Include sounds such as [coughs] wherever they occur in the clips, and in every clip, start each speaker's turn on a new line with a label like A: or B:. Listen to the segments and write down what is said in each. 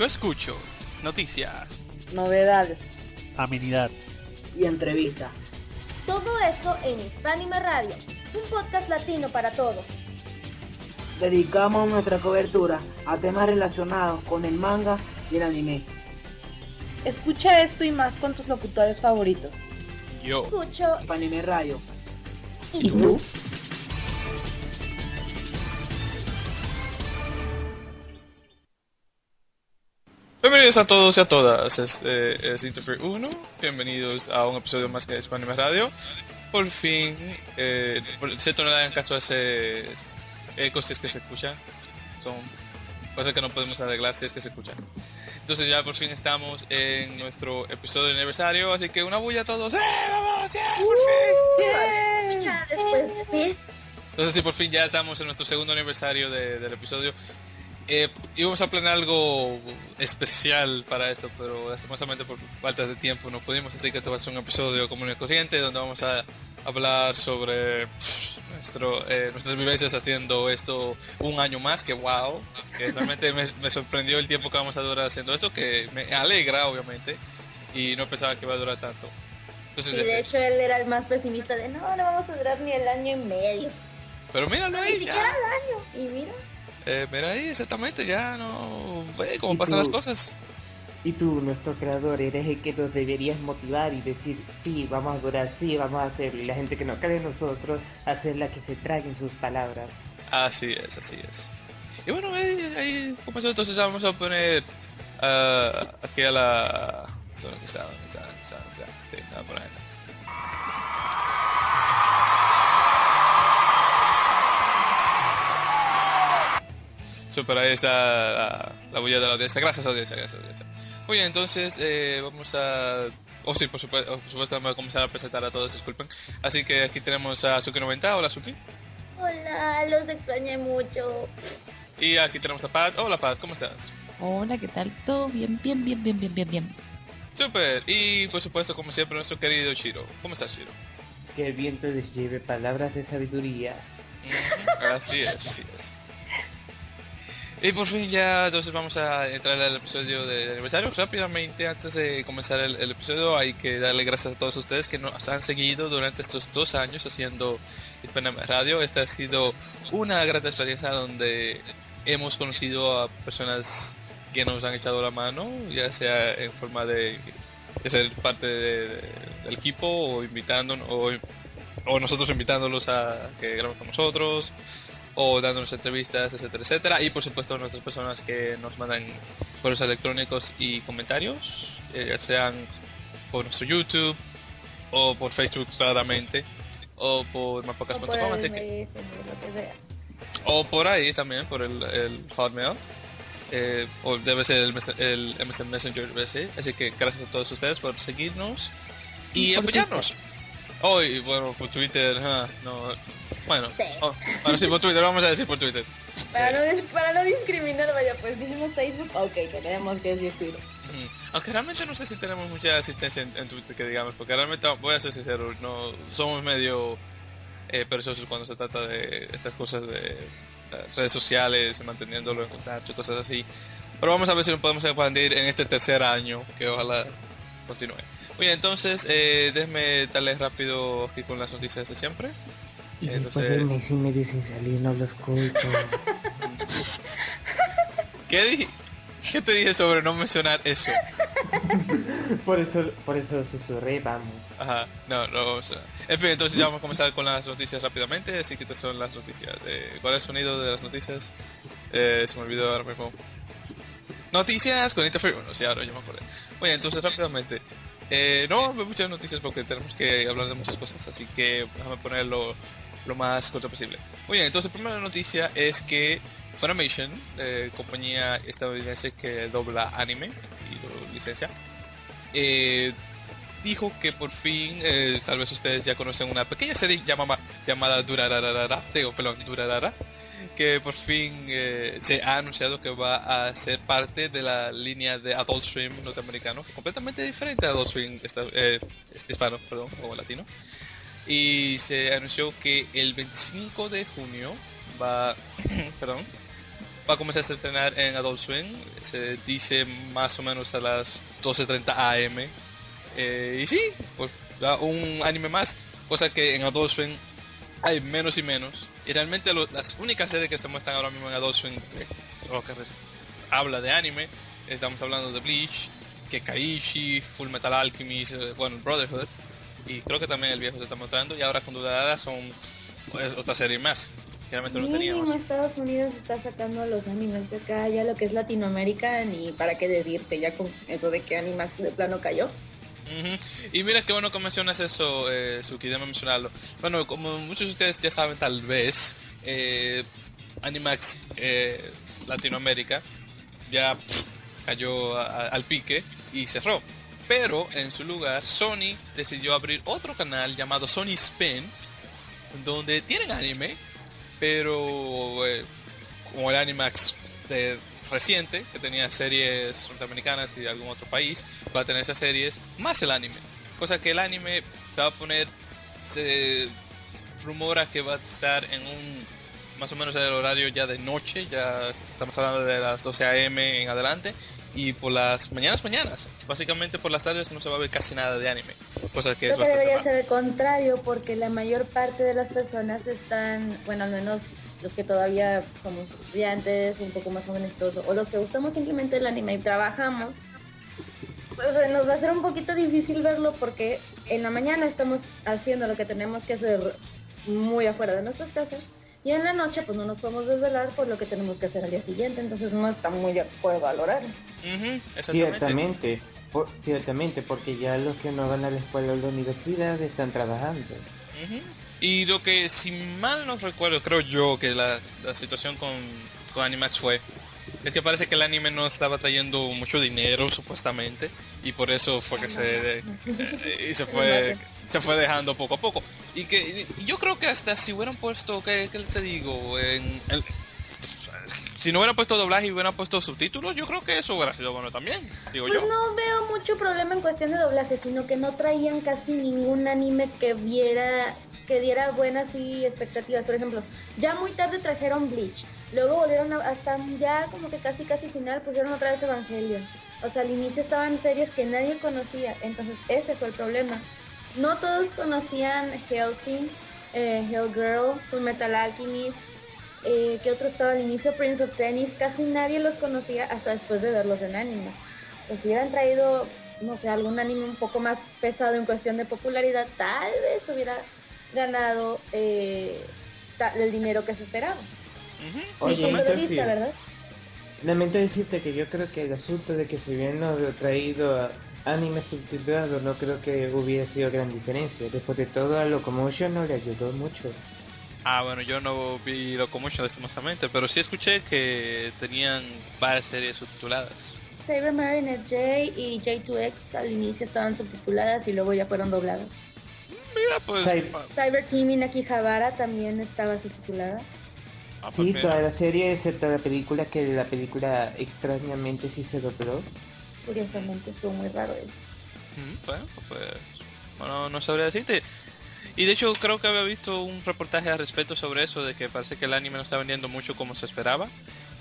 A: Yo escucho noticias,
B: novedades
C: amenidad
B: y entrevistas.
D: Todo eso en Hispánima Radio, un podcast latino para todos.
B: Dedicamos nuestra cobertura a temas relacionados con el manga y el anime. Escucha esto y más con tus locutores favoritos.
A: yo.
D: Escucho
B: Anime Radio.
D: y tú.
A: Bienvenidos a todos y a todas, este es Interfere 1, bienvenidos a un episodio más de Hispanime Radio. Por fin, eh, por no le hagan caso a ese ecos si es que se escuchan, son cosas que no podemos arreglar si es que se escuchan. Entonces ya por fin estamos en nuestro episodio de aniversario, así que una bulla a todos, ¡eh, vamos, yeah, por fin!
D: Ya después de mes.
A: Entonces sí, por fin ya estamos en nuestro segundo aniversario de- del episodio. Eh, íbamos a planear algo especial para esto, pero lastimosamente por falta de tiempo no pudimos, así que este va a ser un episodio común y corriente donde vamos a hablar sobre pff, nuestro, eh, nuestras vivencias haciendo esto un año más, que wow, que realmente me, me sorprendió el tiempo que vamos a durar haciendo esto, que me alegra obviamente, y no pensaba que iba a durar tanto. Entonces,
D: Y de
A: eh,
D: hecho él era el más pesimista de no, no vamos a durar ni el año y medio.
A: pero míralo
D: Ni
A: ahí,
D: siquiera
A: ya.
D: el año. Y mira,
A: Eh, mira ahí, exactamente, ya no ve cómo
E: ¿Y
A: pasan
E: tú?
A: las cosas.
E: Y tú, nuestro creador, eres el que nos deberías motivar y decir, sí, vamos a durar, sí, vamos a hacerlo. Y la gente que no cree en nosotros, hacerla que se traguen sus palabras.
A: Así es, así es. Y bueno, ahí, ahí comenzó, entonces ya vamos a poner ah, aquí a la... ¿Dónde está? ¿Dónde está? ¿Dónde está? ¿Dónde está? Sí, nada por ahí. Super, ahí está la, la bulla de la audiencia. Gracias, audiencia, gracias, audiencia. Muy bien, entonces eh, vamos a... Oh, sí, por supuesto, por supuesto, vamos a comenzar a presentar a todos, disculpen. Así que aquí tenemos a Suki90. Hola, Suki.
D: hola, los extrañé mucho.
A: Y aquí tenemos a Pat. Hola, Pat, ¿cómo estás?
F: Hola, ¿qué tal? Todo bien, bien, bien, bien, bien, bien, bien.
A: Super. Y por supuesto, como siempre, nuestro querido Shiro. ¿Cómo estás, Shiro?
E: Que el viento les lleve palabras de sabiduría.
A: Así es, así es. Y por fin ya, entonces vamos a entrar al episodio de aniversario. Rápidamente, antes de comenzar el, episodio, hay que darle gracias a todos ustedes que nos han seguido durante estos dos años haciendo Hispana Radio. Esta ha sido una grata experiencia donde hemos conocido a personas que nos han echado la mano, ya sea en forma de, ser parte de- de- del equipo o invitándonos, o, o nosotros invitándolos a que graben con nosotros o dándonos entrevistas, etcétera, etcétera. Y por supuesto nuestras personas que nos mandan correos electrónicos y comentarios, eh, sean por nuestro YouTube o por Facebook claramente o por mapocas.com, así que o por ahí también, por el, el Hotmail. eh, o debe ser el, el MSN Messenger, debe ser. Así que gracias a todos ustedes por seguirnos y
F: Y por
A: apoyarnos. Hoy, bueno, por Twitter, ah, no, bueno,
D: Sí.
A: oh, bueno, sí, por Twitter, vamos a decir por Twitter.
D: Para no, para no discriminar, vaya, pues dijimos Facebook. Ok, tenemos que decir Twitter.
A: Aunque realmente no sé si tenemos mucha asistencia en, en Twitter, que digamos, porque realmente, voy a ser sincero, no somos medio eh, perezosos cuando se trata de estas cosas de las redes sociales, manteniéndolo en contacto y cosas así. Pero vamos a ver si lo podemos expandir en este tercer año, que ojalá continúe. Oye, entonces, eh, déjeme darles rápido aquí con las noticias de siempre.
E: Y
A: Eh,
E: después
A: entonces-
E: del mes y medio sin salir, no lo escucho. [laughs]
A: ¿Qué, di- ¿Qué te dije sobre no mencionar eso? [laughs]
E: por eso, por eso susurré, vamos.
A: Ajá, no, no, o sea, en fin, entonces ya vamos a comenzar con las noticias rápidamente, así que estas son las noticias. Eh, ¿Cuál es el sonido de las noticias? Eh, se me olvidó ahora mismo. Noticias con Interfere 1, sí, ahora yo me acordé. Oye, entonces rápidamente. Eh, no muchas noticias porque tenemos que hablar de muchas cosas, así que déjame ponerlo lo más corto posible. Muy bien, entonces la primera noticia es que Funimation, eh, compañía estadounidense que dobla anime y licencia, eh, dijo que por fin, eh, tal vez ustedes ya conocen una pequeña serie llamada, llamada digo, perdón, Durarara, que por fin eh, se ha anunciado que va a ser parte de la línea de Adult Swim norteamericano, completamente diferente a Adult Swim esta- eh, hispano, perdón, o latino. Y se anunció que el 25 de junio va, [clears throat] perdón, va a comenzar a estrenar en Adult Swim. Se dice más o menos a las 12.30 am. Eh, y sí, pues un anime más. Cosa que en Adult Swim hay menos y menos. Y realmente las únicas series que se muestran ahora mismo en Adult Swim, de lo que res- habla de anime, estamos hablando de Bleach, Kekaishi, Full Metal Alchemist, eh, bueno, Brotherhood. Y creo que también el viejo se está mostrando. Y ahora con Dudadara son pues, otra serie más. Realmente no teníamos.
D: Estados Unidos está sacando los animes de acá, ya lo que es Latinoamérica, ni para qué decirte, ya con eso de que Animax de plano cayó.
A: Y mira qué bueno que mencionas eso, eh, Suki, déjame mencionarlo. Bueno, como muchos de ustedes ya saben, tal vez, eh, Animax eh, Latinoamérica ya pff, cayó a- a- al pique y cerró. Pero en su lugar, Sony decidió abrir otro canal llamado Sony Spin, donde tienen anime, pero eh, como el Animax de reciente, que tenía series norteamericanas y de algún otro país, va a tener esas series más el anime. Cosa que el anime se va a poner, se rumora que va a estar en un más o menos el horario ya de noche, ya estamos hablando de las 12 a.m. en adelante, y por las mañanas, mañanas, básicamente por las tardes no se va a ver casi nada de anime, cosa que es
D: que
A: bastante
D: debería ser el contrario, porque la mayor parte de las personas están, bueno, al menos los que todavía somos estudiantes, un poco más jóvenes, o los que gustamos simplemente el anime y trabajamos, pues eh, nos va a ser un poquito difícil verlo porque en la mañana estamos haciendo lo que tenemos que hacer muy afuera de nuestras casas y en la noche pues no nos podemos desvelar por lo que tenemos que hacer al día siguiente, entonces no está muy de acuerdo al horario.
A: Exactamente.
E: Ciertamente, por- ciertamente, porque ya los que no van a la escuela o la universidad están trabajando.
A: Y lo que, si mal no recuerdo, creo yo que la, la situación con, con Animax fue, es que parece que el anime no estaba trayendo mucho dinero, supuestamente, y por eso fue que se, [laughs] eh, y se fue se fue dejando poco a poco. Y que y yo creo que hasta si hubieran puesto, ¿qué, qué te digo? En el- si no hubieran puesto doblaje y hubieran puesto subtítulos, yo creo que eso hubiera sido bueno también, digo
D: Pues
A: yo.
D: no veo mucho problema en cuestión de doblaje, sino que no traían casi ningún anime que viera, que diera buenas y expectativas. Por ejemplo, ya muy tarde trajeron Bleach, luego volvieron a- hasta ya como que casi casi final pusieron otra vez Evangelion. O sea, al inicio estaban series que nadie conocía, entonces ese fue el problema. No todos conocían Hellsing, eh, Hellgirl, Full Metal Alchemist, eh, que otro estaba al inicio, Prince of Tennis, casi nadie los conocía hasta después de verlos en anime. Pues si hubieran traído, no sé, algún anime un poco más pesado en cuestión de popularidad, tal vez hubiera ganado eh, el dinero que se esperaba.
A: Ujú,
E: Oye,
D: Mi punto de vista, ¿verdad?
E: Lamento decirte que yo creo que el asunto de que se hubieran traído a anime subtitulado no creo que hubiera sido gran diferencia. Después de todo, a Locomotion no le ayudó mucho.
A: Ah, bueno, yo no vi Locomotion lastimosamente, pero sí escuché que tenían varias series subtituladas.
D: Saber Marinette J y J2X al inicio estaban subtituladas y luego ya fueron dobladas.
A: Mira, pues. Ah,
D: Cyber Team Inakihabara también estaba subtitulada.
A: ah, pues
E: Sí,
A: mira.
E: toda la serie, excepto la película, que la película extrañamente sí se dobló.
D: Curiosamente estuvo muy raro eso.
A: Mm, Bueno, pues. Bueno, no sabría decirte. Y de hecho, creo que había visto un reportaje al respecto sobre eso: de que parece que el anime no está vendiendo mucho como se esperaba.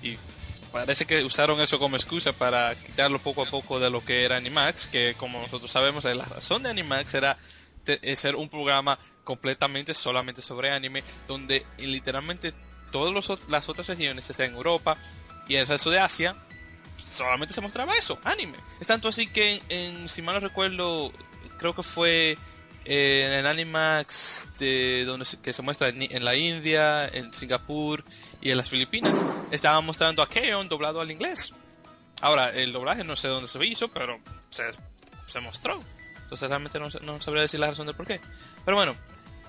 A: Y parece que usaron eso como excusa para quitarlo poco a poco de lo que era Animax. Que, como nosotros sabemos, la razón de Animax era te- eh, ser un programa completamente solamente sobre anime, donde literalmente todas las otras regiones, sea en Europa y el resto de Asia, solamente se mostraba eso, anime. Es tanto así que, en, si mal no recuerdo, creo que fue eh, en el Animax de, donde se, que se muestra en, en la India, en Singapur y en las Filipinas, estaban mostrando a Keon doblado al inglés. Ahora, el doblaje no sé dónde se hizo, pero se, se mostró. Entonces realmente no, no sabría decir la razón de por qué. Pero bueno,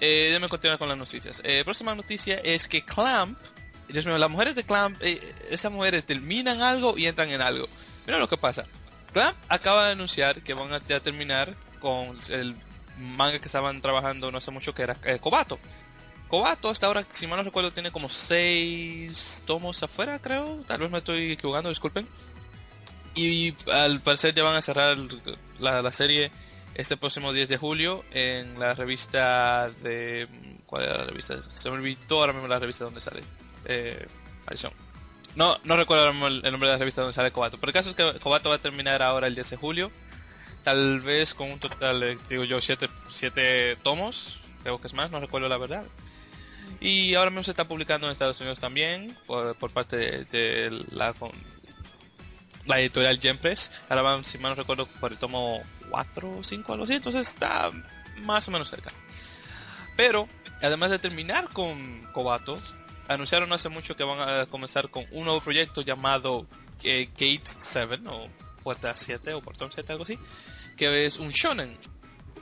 A: eh, déjame continuar con las noticias. Eh, próxima noticia es que Clamp, Dios mío, las mujeres de Clamp, eh, esas mujeres terminan algo y entran en algo. Mira lo que pasa. Clamp acaba de anunciar que van a terminar con el manga que estaban trabajando no hace mucho, que era eh, Kobato. Kobato hasta ahora, si mal no recuerdo, tiene como seis tomos afuera, creo. Tal vez me estoy equivocando, disculpen. Y al parecer ya van a cerrar la serie este próximo 10 de julio en la revista de... ¿Cuál era la revista? Se me olvidó ahora mismo la revista donde sale. Eh, Alison. No, no recuerdo el nombre de la revista donde sale Kobato. Pero el caso es que Kobato va a terminar ahora el 10 de julio. Tal vez con un total de, digo yo, 7 siete, tomos. Creo que es más, no recuerdo la verdad. Y ahora mismo se está publicando en Estados Unidos también por, parte de, la, la editorial Press. Ahora van, si mal no recuerdo, por el tomo 4 o 5, algo así. Entonces está más o menos cerca. Pero, además de terminar con Kobato, anunciaron hace mucho que van a comenzar con un nuevo proyecto llamado eh, Gate 7 o Puerta 7 o Portón 7, algo así, que es un shonen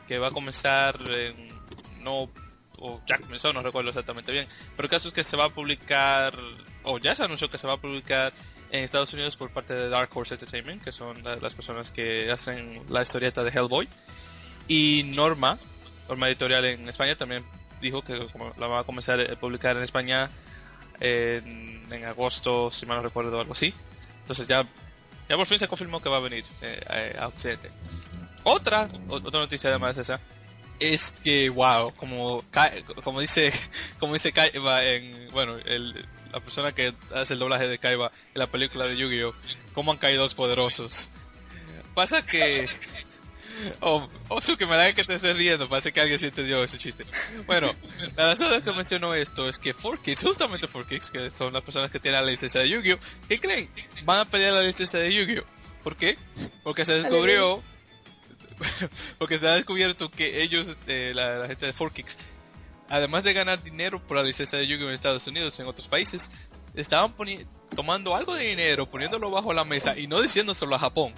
A: que va a comenzar en, no o ya comenzó, no recuerdo exactamente bien, pero el caso es que se va a publicar o ya se anunció que se va a publicar en Estados Unidos por parte de Dark Horse Entertainment, que son las personas que hacen la historieta de Hellboy, y Norma, Norma Editorial en España también dijo que la va a comenzar a publicar en España en, agosto, si mal no recuerdo, algo así. Entonces ya, ya por fin se confirmó que va a venir eh, eh, a Occidente. Otra, otra noticia además de esa, es que, wow, como, como dice, [laughs] como dice en, bueno, el, la persona que hace el doblaje de Kaiba en la película de Yu-Gi-Oh! ¿Cómo han caído los poderosos? Pasa que Oh, Osu, que me da que te estés riendo, parece que alguien sí entendió ese chiste. Bueno, la razón que menciono esto es que 4Kids, justamente 4Kids, que son las personas que tienen la licencia de Yu-Gi-Oh! ¿Qué creen? Van a pelear la licencia de Yu-Gi-Oh! ¿Por qué? Porque se descubrió, [laughs] porque se ha descubierto que ellos, eh, la, gente de 4Kids, además de ganar dinero por la licencia de Yu-Gi-Oh! en Estados Unidos en otros países, estaban tomando algo de dinero, poniéndolo bajo la mesa y no diciéndoselo a Japón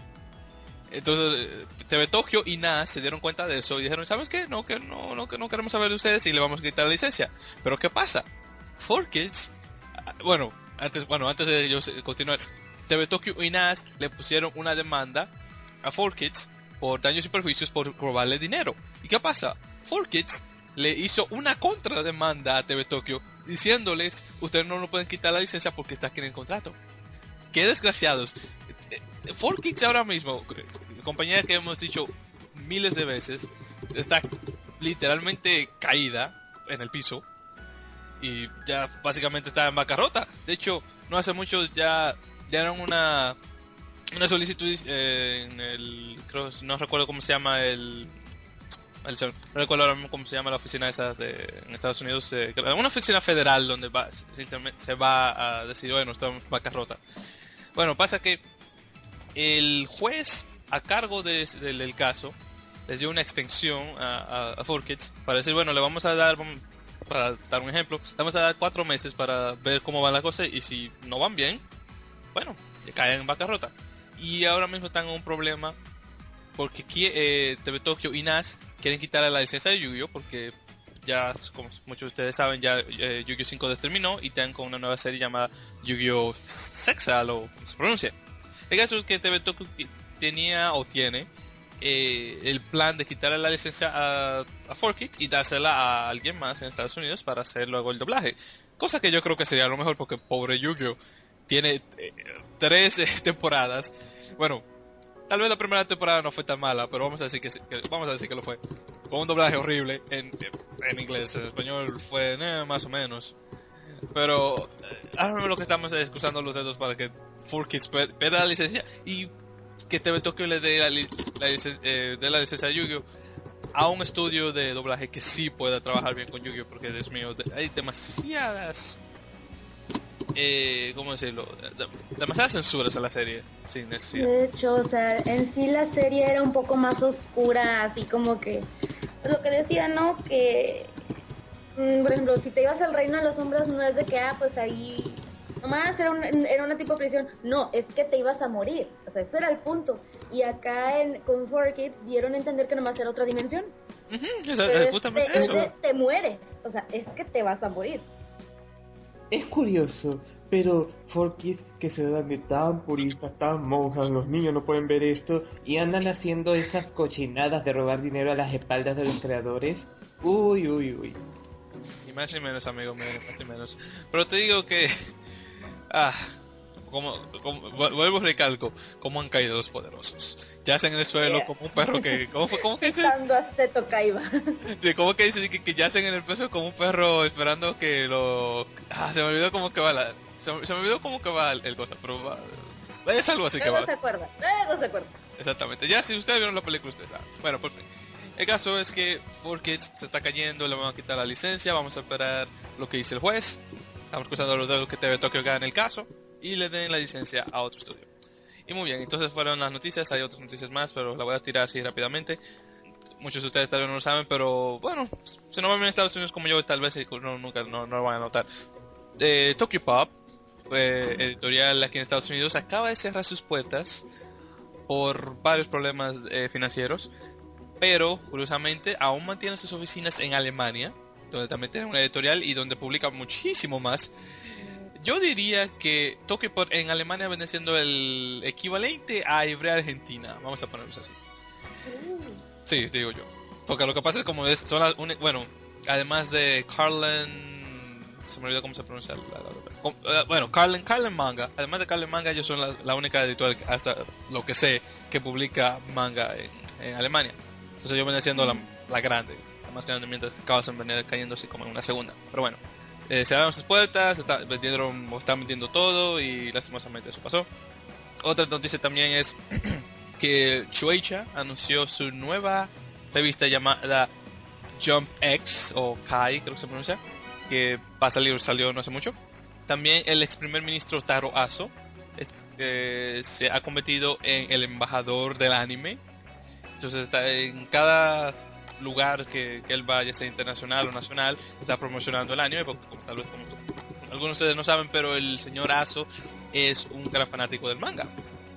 A: entonces, TV Tokio y NAS se dieron cuenta de eso y dijeron, ¿sabes qué? No, que no, no, que no queremos saber de ustedes y le vamos a quitar la licencia. Pero ¿qué pasa? 4Kids, ah, bueno, antes, bueno, antes de ellos continuar, TV Tokyo y NAS le pusieron una demanda a 4Kids por daños y perjuicios por robarle dinero. ¿Y qué pasa? 4Kids le hizo una contrademanda a TV Tokyo diciéndoles, ustedes no nos pueden quitar la licencia porque está aquí en el contrato. Qué desgraciados. 4Kicks ahora mismo, compañía que hemos dicho miles de veces, está literalmente caída en el piso y ya básicamente está en bancarrota. De hecho, no hace mucho ya dieron una una solicitud eh, en el creo no recuerdo cómo se llama el, no recuerdo ahora mismo cómo se llama la oficina esa de en Estados Unidos eh, una oficina federal donde va, se va a decir bueno en bancarrota bueno pasa que el juez a cargo del caso les dio una extensión a, a, Kids para decir, bueno, le vamos a dar, para dar un ejemplo, le vamos a dar cuatro meses para ver cómo va la cosa y si no van bien, bueno, caen en bancarrota. Y ahora mismo están en un problema porque eh, TV Tokyo y NAS quieren quitarle la licencia de Yu-Gi-Oh! porque ya, como muchos de ustedes saben, ya eh, Yu-Gi-Oh! 5 terminó y están con una nueva serie llamada Yu-Gi-Oh! Sexal o como se pronuncia. El caso es que TV Tokyo tenía o tiene eh, el plan de quitarle la licencia a, a 4Kids y dársela a alguien más en Estados Unidos para hacer luego el doblaje. Cosa que yo creo que sería lo mejor porque pobre Yu-Gi-Oh! tiene eh, tres eh, temporadas. Bueno, tal vez la primera temporada no fue tan mala, pero vamos a decir que, vamos a decir que lo fue. Con un doblaje horrible en, en inglés, en español fue más o menos. Pero eh, ahora lo que estamos es cruzando los dedos para que 4Kids pierda la licencia y que TV Tokyo le dé la, la, eh, la licencia de Yu-Gi-Oh! a un estudio de doblaje que sí pueda trabajar bien con Yu-Gi-Oh! porque Dios mío, hay demasiadas eh, ¿cómo decirlo? demasiadas censuras a la serie sin necesidad.
D: De hecho, o sea, en sí la serie era un poco más oscura, así como que lo que decía, ¿no? Que Mm, por ejemplo, si te ibas al reino de las sombras, no es de que, ah, pues ahí nomás era, era una tipo de prisión. No, es que te ibas a morir. O sea, ese era el punto. Y acá en, con 4Kids dieron a entender que nomás era otra dimensión.
A: justamente eso.
D: te mueres. O sea, es que te vas a morir.
E: Es curioso, pero 4Kids que se dan de tan puristas, tan monjas, los niños no pueden ver esto y andan haciendo esas cochinadas de robar dinero a las espaldas de los creadores. Uy, uy, uy.
A: Y más y menos, amigo más y menos. Pero te digo que. [laughs] Ah, como, vuelvo a recalco, cómo han caído los poderosos. Ya en el suelo como un perro que. ¿Cómo, fue, cómo que dices? Sí, ¿cómo que dices que, que hacen en el peso como un perro esperando que lo. Ah, se me olvidó cómo que va la. Se, me- se me olvidó cómo que va el, el cosa, pero va- es algo así que va.
D: se acuerda, luego se acuerda.
A: Exactamente. Ya si ustedes vieron la película, ustedes saben. Bueno, por fin. El caso es que 4Kids se está cayendo, le van a quitar la licencia, vamos a esperar lo que dice el juez. Estamos cruzando los dedos que TV Tokyo gane el caso y le den la licencia a otro estudio. Y muy bien, entonces fueron las noticias, hay otras noticias más, pero la voy a tirar así rápidamente. Muchos de ustedes tal vez no lo saben, pero bueno, si no viven en Estados Unidos como yo, tal vez no, nunca no, no lo van a notar. Eh, Tokyo Pop, editorial aquí en Estados Unidos, acaba de cerrar sus puertas por varios problemas eh, financieros, pero curiosamente aún mantiene sus oficinas en Alemania, donde también tiene una editorial y donde publica muchísimo más. Yo diría que Tokyo Pop en Alemania viene siendo el equivalente a Ivrea Argentina, vamos a ponerlos así. Sí, digo yo. Porque lo que pasa es como es, son las uni- bueno, además de Carlen, se me olvidó cómo se pronuncia la, la- eh, bueno, Carlen, Carlen Manga, además de Carlen Manga, ellos son la, única editorial, hasta lo que sé, que publica manga en, Alemania. Entonces yo venía siendo la, grande, la más grande, mientras que Kawasan venía cayendo así como en una segunda. Pero bueno, eh, cerraron sus puertas, está, están vendiendo todo y lastimosamente eso pasó. Otra noticia también es [clears throat] que Shueisha anunció su nueva revista llamada Jump X o Kai, creo que se pronuncia, que va a salir, salió no hace mucho. También el ex primer ministro Taro Aso eh, se ha convertido en el embajador del anime. Entonces está en cada lugar que, él vaya, sea internacional o nacional, está promocionando el anime, porque tal vez como algunos de ustedes no saben, pero el señor Aso es un gran fanático del manga.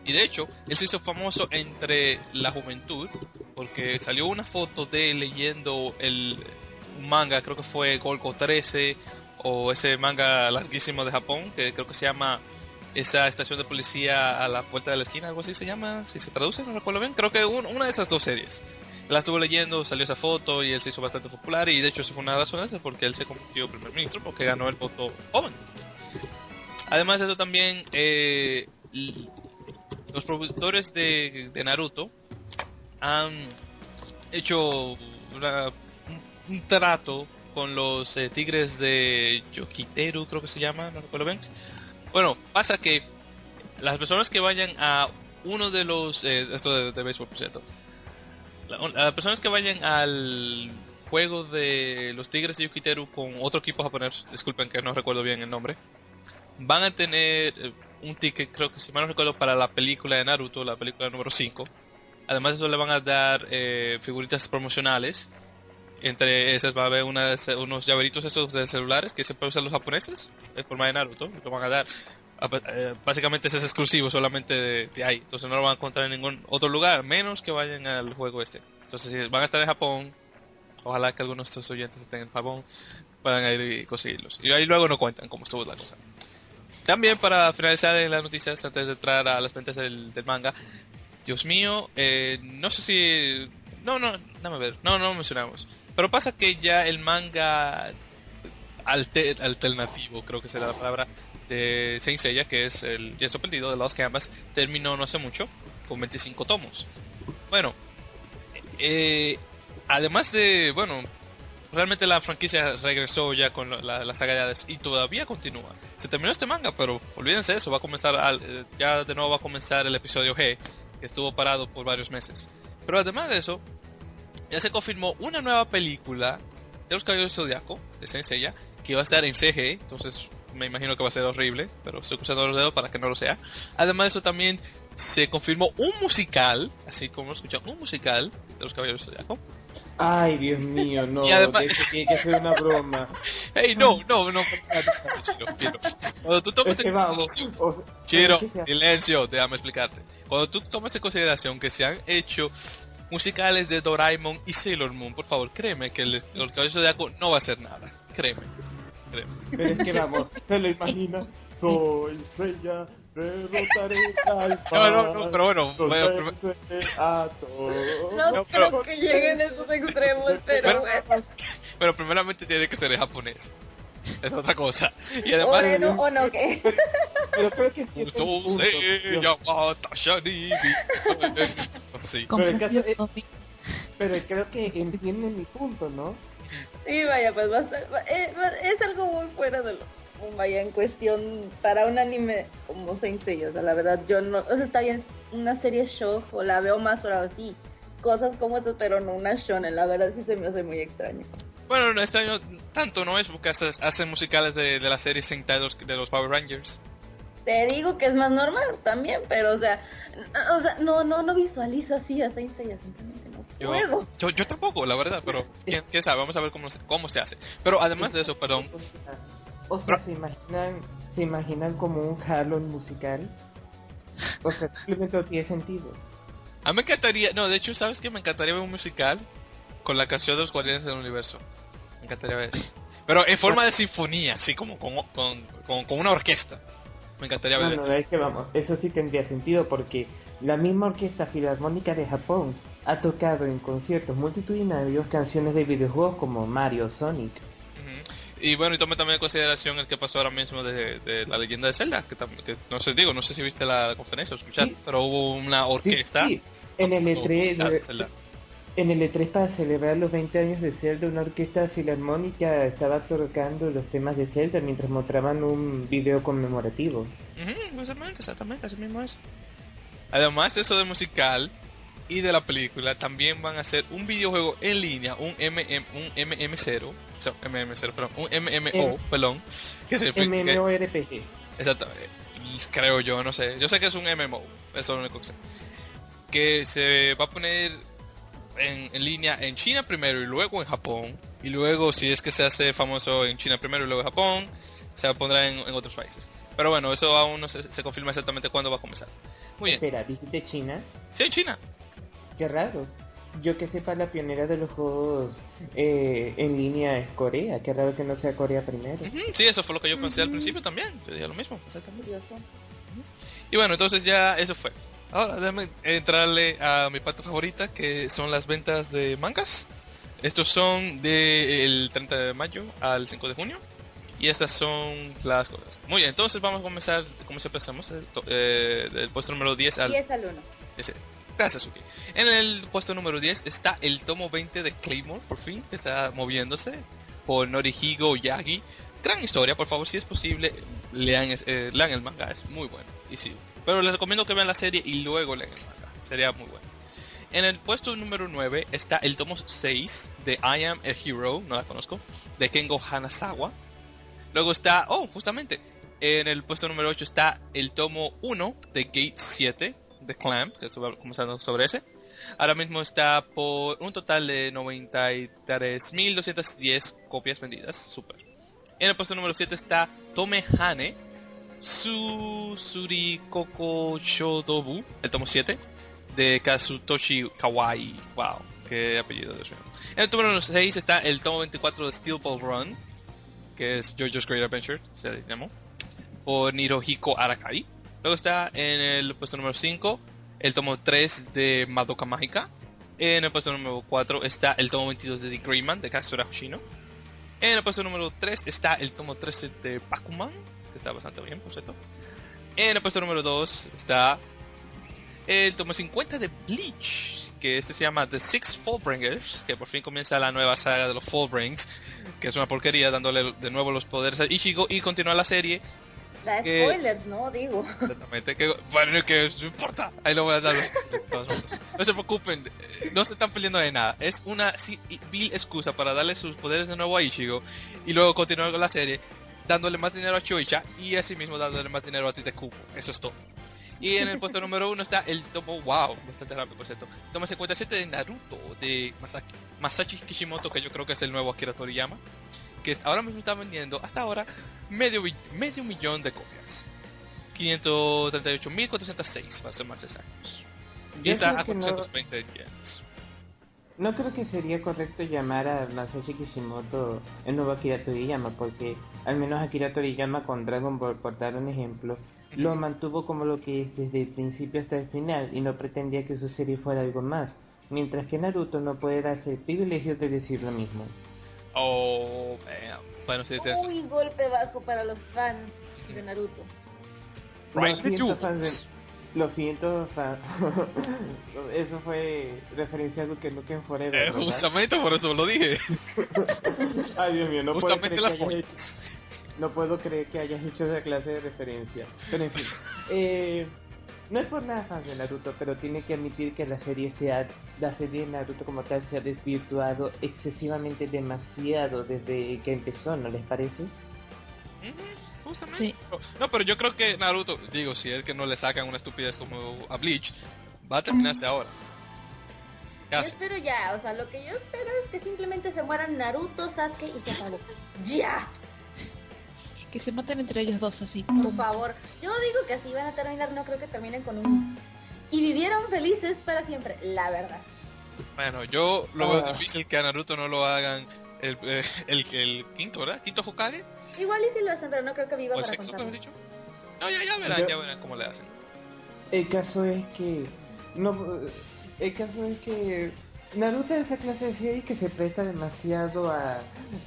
A: Y de hecho, él se hizo famoso entre la juventud porque salió una foto de él leyendo el manga, creo que fue Golgo 13 o ese manga larguísimo de Japón que creo que se llama esa estación de policía a la puerta de la esquina, algo así se llama, si se traduce, no recuerdo bien, creo que un- una de esas dos series. La estuvo leyendo, salió esa foto y él se hizo bastante popular y de hecho eso fue una de las razones porque él se convirtió primer ministro porque ganó el voto joven. Además de eso también eh, los productores de, Naruto han hecho una- un, un trato con los eh, tigres de Yokiteru, creo que se llama, no recuerdo bien. Bueno, pasa que las personas que vayan a uno de los... eh, esto de, de béisbol, por cierto. La- Las personas que vayan al juego de los tigres de Yokiteru con otro equipo japonés, disculpen que no recuerdo bien el nombre, van a tener eh, un ticket, creo que si mal no recuerdo, para la película de Naruto, la película número 5. Además de eso le van a dar eh, figuritas promocionales. Entre esas va a haber unas, unos llaveritos esos de celulares que siempre usan los japoneses, en forma de Naruto, lo van a dar. A- eh, Básicamente ese es exclusivo solamente de, de ahí, entonces no lo van a encontrar en ningún otro lugar, menos que vayan al juego este. Entonces si van a estar en Japón, ojalá que algunos de estos oyentes estén en Japón, puedan ir y conseguirlos. Y ahí luego no cuentan cómo estuvo la cosa. También para finalizar en las noticias, antes de entrar a las ventas del, del manga, Dios mío, eh, no sé si... No, no, dame ver, no, no mencionamos. Pero pasa que ya el manga alte- alternativo, creo que será la palabra, de Saint Seiya, que es el ya sorprendido de Lost Canvas, terminó no hace mucho, con 25 tomos. Bueno, eh, además de, bueno, realmente la franquicia regresó ya con la, saga de y todavía continúa. Se terminó este manga, pero olvídense de eso, va a comenzar, ya de nuevo va a comenzar el episodio G, que estuvo parado por varios meses. Pero además de eso, ya se confirmó una nueva película de los Caballeros del Zodiaco, de Saint Seiya, que va a estar en CG, entonces me imagino que va a ser horrible, pero estoy cruzando los dedos para que no lo sea. Además de eso también se confirmó un musical, así como lo escuchan, un musical de los Caballeros del Zodiaco.
E: Ay, Dios mío, no,
A: Y además-
E: que que ser una broma. [laughs]
A: Hey, no, no, no, Chiro, Chiro. Cuando tú tomas en consideración, Chiro, silencio, déjame explicarte. Cuando tú tomas en consideración que se han hecho musicales de Doraemon y Sailor Moon, por favor, créeme que el, el Caballero Zodiaco no va a hacer nada. Créeme, créeme.
E: Pero es que vamos, se lo imagina. Soy Seiya, derrotaré al [laughs]
A: No, no, no, pero bueno, bueno,
E: venceré a todos.
D: No,
A: No,
D: creo
A: pero-
D: que lleguen a esos extremos, pero bueno. [laughs]
A: Pero primeramente tiene que ser en japonés. Es otra cosa. Y además,
D: o no, ¿qué?
E: Pero creo que entiende el
A: Uso
E: punto,
A: se
E: Dios.
A: llama Tashani. Sí.
E: Pero el caso es- Pero creo que entienden mi punto, ¿no?
D: Sí, vaya, pues va a estar- va- eh, va- es algo muy fuera de lo vaya, en cuestión para un anime como Saint Seiya. O sea, la verdad, yo no. O sea, está bien una serie show, o la veo más, pero así. Cosas como eso, pero no una shonen. La verdad, sí se me hace muy extraño.
A: Bueno, no extraño tanto, ¿no? Es porque haces- hacen musicales de, de la serie Sentai de los, Power Rangers.
D: Te digo que es más normal también, pero o sea, o sea, no, no, no visualizo así a Saint Seiya, simplemente no
A: Yo,
D: puedo.
A: yo, yo tampoco, la verdad, pero [laughs] ¿quién, quién sabe? Vamos a ver cómo, se- cómo se hace. Pero además de eso, perdón,
E: O sea, o sea, ¿se imaginan, ¿se imaginan como un Harlem musical? O sea, simplemente no tiene sentido.
A: a mí me encantaría, no, de hecho, ¿sabes qué? Me encantaría ver un musical con la canción de los Guardianes del Universo. Me encantaría ver eso. Pero en forma de sinfonía, así como con, con, con, con una orquesta. Me encantaría ver
E: No,
A: eso.
E: no, es que vamos, eso sí tendría sentido porque la misma Orquesta Filarmónica de Japón ha tocado en conciertos multitudinarios canciones de videojuegos como Mario, Sonic.
A: Y bueno, y tome también en consideración el que pasó ahora mismo de, de la leyenda de Zelda, que, que no sé, digo, no sé si viste la conferencia o escuchar,
E: Sí.
A: pero hubo una
E: Sí,
A: orquesta.
E: sí, En el
A: tocando música de
E: E3,
A: Zelda.
E: En el E3 para celebrar los 20 años de Zelda, una orquesta filarmónica estaba tocando los temas de Zelda mientras mostraban un video conmemorativo.
A: Ujú, exactamente, exactamente, así mismo es. Además de eso de musical y de la película, también van a hacer un videojuego en línea, un MM, un MM0, o sea, MM0, perdón, un MMO,
E: M-
A: perdón, que se
E: MMORPG.
A: Exacto, eh, creo yo, no sé. Yo sé que es un MMO, eso es lo único que sé. Que se va a poner en, en línea en China primero y luego en Japón. Y luego, si es que se hace famoso en China primero y luego en Japón, se pondrá en, en otros países. Pero bueno, eso aún no se, se confirma exactamente cuándo va a comenzar. Muy bien.
E: Espera, ¿dijiste China?
A: Sí, en China.
E: Qué raro. Yo que sepa, la pionera de los juegos eh, en línea es Corea. Qué raro que no sea Corea primero.
A: Ujú, Sí, eso fue lo que yo pensé al principio también. Yo dije lo mismo, exactamente.
D: Curioso.
A: Y bueno, entonces ya eso fue. Ahora déjame entrarle a mi parte favorita, que son las ventas de mangas. Estos son del 30 de mayo al 5 de junio. Y estas son las cosas. Muy bien, entonces vamos a comenzar, como siempre hacemos, el eh, del puesto número 10 al
D: 10 al 1.
A: ese. Gracias, Suki. En el puesto número 10 está el tomo 20 de Claymore, por fin, que está moviéndose por Norihigo Yagi. Gran historia, por favor, si es posible, lean, eh, lean el manga, es muy bueno. Y sí, pero les recomiendo que vean la serie y luego lean el manga, sería muy bueno. En el puesto número 9 está el tomo 6 de I Am a Hero, no la conozco, de Kengo Hanazawa. Luego está, oh, justamente, en el puesto número 8 está el tomo 1 de Gate 7 de Clamp, que estuve comenzando sobre ese. Ahora mismo está por un total de 93.210 copias vendidas, super. En el puesto número 7 está Tome Hane Koko Shodobu, el tomo 7 de Kazutoshi Kawai. Wow, qué apellido, mío. En el tomo número 6 está el tomo 24 de Steel Ball Run, que es JoJo's Great Adventure, se llamó, por Nirohiko Arakai. Luego está en el puesto número 5 el tomo 3 de Madoka Mágica. En el puesto número 4 está el tomo 22 de The Greyman de Katsura Hoshino. En el puesto número 3 está el tomo 13 de Bakuman, que está bastante bien, por cierto. En el puesto número 2 está el tomo 50 de Bleach, que este se llama The Six Fallbringers, que por fin comienza la nueva saga de los Fallbrings, que es una porquería dándole de nuevo los poderes a Ichigo y continúa la serie
D: Da
A: Que-
D: spoilers, ¿no? Digo.
A: Exactamente, que bueno, que no importa, ahí lo voy a dar los. No se preocupen, no se están peleando de nada, es una vil excusa para darle sus poderes de nuevo a Ichigo y luego continuar con la serie dándole más dinero a Choicha y asimismo dándole más dinero a Tite Kubo, eso es todo. Y en el puesto [laughs] número uno está el tomo, wow, bastante rápido por cierto, tomo 57 de Naruto de Masaki, Masashi Kishimoto, que yo creo que es el nuevo Akira Toriyama, que ahora mismo está vendiendo hasta ahora medio, medio millón de copias. 538.406 para ser más exactos. Y
E: Yo
A: está a
E: que no-
A: 420 yenes.
E: No creo que sería correcto llamar a Masashi Kishimoto el nuevo Akira Toriyama, porque al menos Akira Toriyama con Dragon Ball, por dar un ejemplo, lo mantuvo como lo que es desde el principio hasta el final y no pretendía que su serie fuera algo más, mientras que Naruto no puede darse el privilegio de decir lo mismo.
A: Oh, damn. Bueno, sí,
D: Muy golpe bajo para los fans de Naruto.
A: Right
E: Lo
A: the
E: siento,
A: jewels.
E: fans de- Lo siento, fan. [laughs] Eso fue referencia a Duke Nukem Forever.
A: Eh, justamente por eso lo dije. [laughs]
E: Ay, Dios mío, no puedo
A: justamente
E: creer
A: las
E: que. No puedo creer que hayas hecho esa clase de referencia. Pero en fin. [laughs] Eh, no es por nada fan de Naruto, pero tiene que admitir que la serie se ha, la serie de Naruto como tal se ha desvirtuado excesivamente demasiado desde que empezó, ¿no les parece?
F: Sí.
A: No, pero yo creo que Naruto, digo, si es que no le sacan una estupidez como a Bleach, va a terminarse ahora.
D: Yo
A: Casi.
D: espero ya, o sea, lo que yo espero es que simplemente se mueran Naruto, Sasuke y se acabó. ¡Ya!
F: Que se maten entre ellos dos así.
D: Por favor. Yo digo que así van a terminar, no creo que terminen con un... Y vivieron felices para siempre, la verdad.
A: Bueno, yo lo veo
E: Ah.
A: difícil que a Naruto no lo hagan el, eh, el, el quinto, ¿verdad? ¿Quinto Hokage?
D: Igual y si lo hacen, pero no creo que viva
A: ¿O el
D: para
A: sexto, dicho? No, ya, ya verán,
E: Yo-
A: ya verán cómo le hacen.
E: El caso es que. No, el caso es que. Naruto es esa clase de serie que se presta demasiado a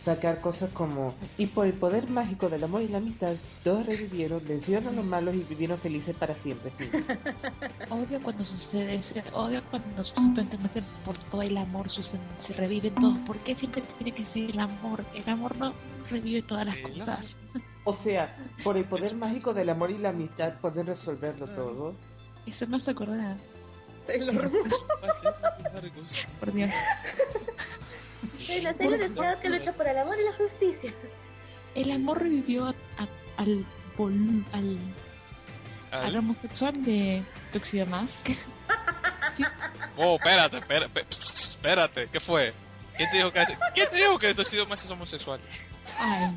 E: sacar cosas como. Y por el poder mágico del amor y la amistad, todos revivieron, vencieron a los malos y vivieron felices para siempre. [laughs]
F: Odio cuando sucede eso. Odio cuando supuestamente por todo el amor sucede, se reviven todos. ¿Por qué siempre tiene que ser el amor? El amor no revive todas las cosas.
E: O sea, por el poder mágico del amor y la amistad pueden resolverlo todo.
F: Eso me hace acordar.
D: Sailor
A: largos. [laughs]
F: Por Dios.
D: La Sailor Scout que lucha por el amor y la justicia.
F: El amor revivió a- a- al, vol- al, al
A: Al-
F: homosexual de Tuxedo Mask. [laughs]
A: Oh, espérate, espérate, espérate, ¿qué fue? ¿Quién te dijo que, ¿Quién te dijo que el sido más es homosexual?
F: Ay.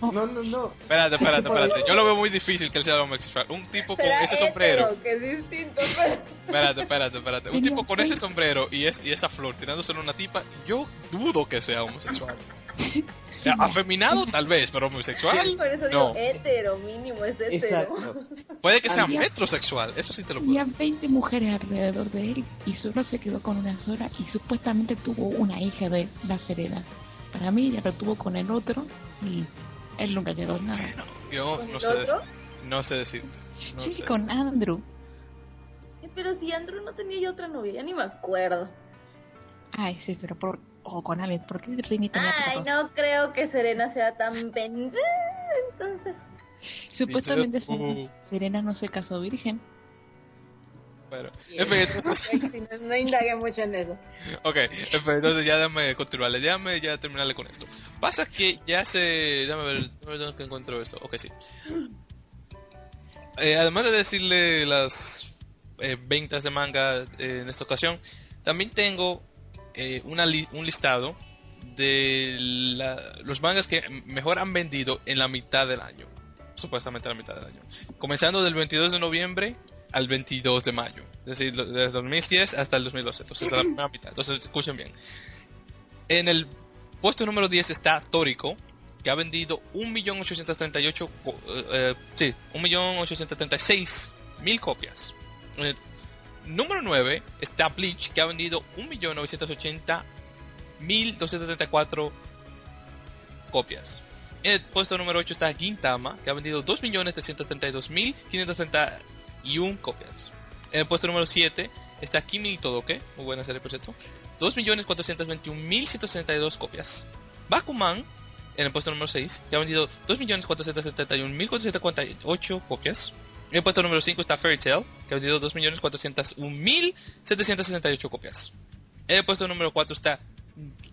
E: No, no, no.
A: Espérate, espérate, espérate. Yo lo veo muy difícil que él sea homosexual. Un tipo con ese sombrero.
D: hetero, que es distinto, pero...
A: Espérate, espérate, espérate. Un tipo con ese sombrero y, es, y esa flor tirándose en una tipa, yo dudo que sea homosexual. O sea, afeminado tal vez, pero homosexual
D: Por eso digo
A: no.
D: hetero, mínimo es hetero.
E: Exacto.
A: Puede que sea
F: Había-
A: metrosexual, eso sí te lo puedo
F: Había
A: decir.
F: 20 mujeres alrededor de él y solo se quedó con una sola y supuestamente tuvo una hija de la Serena. Para mí ya lo tuvo con el otro y él nunca quedó nada.
A: Yo
D: ¿Con
A: no sé,
D: otro?
A: no sé decir. No
F: sí,
A: sé
F: con Andrew.
D: Eh, Pero si Andrew no tenía ya otra novia, ya ni me acuerdo.
F: Ay, sí, pero por... O con Alex, ¿por qué Rini tenía
D: Ay, no creo que Serena sea tan pen... Entonces,
F: Supuestamente Serena- Serena no se casó virgen.
A: Pero, en fin, entonces, [laughs]
D: si no, no indague mucho en eso.
A: ok, en fin, entonces ya déjame continuarle, déjame ya terminarle con esto. Pasa que ya se. Déjame ver, déjame ver dónde encuentro esto. Ok, sí. Eh, además de decirle las eh, ventas de manga eh, en esta ocasión, también tengo eh, una li- un listado de la- los mangas que mejor han vendido en la mitad del año. Supuestamente la mitad del año. Comenzando del 22 de noviembre al 22 de mayo. Es decir, desde 2010 hasta el 2012. Entonces, la [clears throat] primera mitad. Entonces, escuchen bien. En el puesto número 10 está Tórico, que ha vendido 1.838, co- eh, eh, sí, 1.836.000 copias. En el número 9 está Bleach, que ha vendido 1.980.274 copias. En el puesto número 8 está Gintama, que ha vendido 2.332.531 copias. En el puesto número 7 está Kimi Todoke, muy buena serie por cierto, 2.421.162 copias. Bakuman, en el puesto número 6, que ha vendido 2.471.448 copias. En el puesto número 5 está Fairy Tail, que ha vendido 2.401.768 copias. En el puesto número 4 está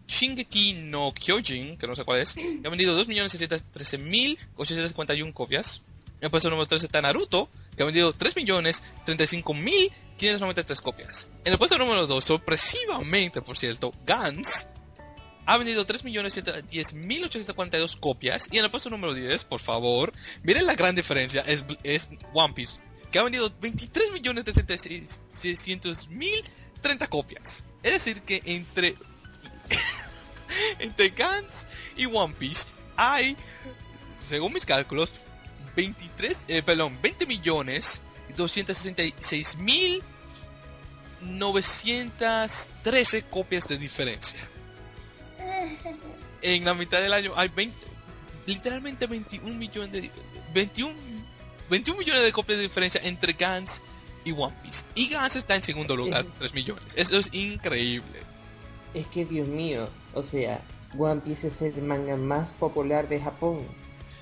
A: Shingeki no Kyojin, que no sé cuál es, que ha vendido 2.613.851 copias. En el puesto número 3 está Naruto, que ha vendido 3.035.593 copias. En el puesto número 2, sorpresivamente, por cierto, Gans ha vendido 3.110.842 copias. Y en el puesto número 10, por favor, miren la gran diferencia, es, es One Piece, que ha vendido 23.366.30 copias. Es decir, que entre, [laughs] entre Gans y One Piece hay, según mis cálculos, 23, eh, perdón, 20 millones 266 mil 913 copias de diferencia. [laughs] En la mitad del año hay 20, literalmente 21 millones de 21, 21 millones de copias de diferencia entre Gans y One Piece. Y Gans está en segundo lugar, [laughs] 3 millones. Eso es increíble.
E: Es que Dios mío, o sea, One Piece es el manga más popular de Japón.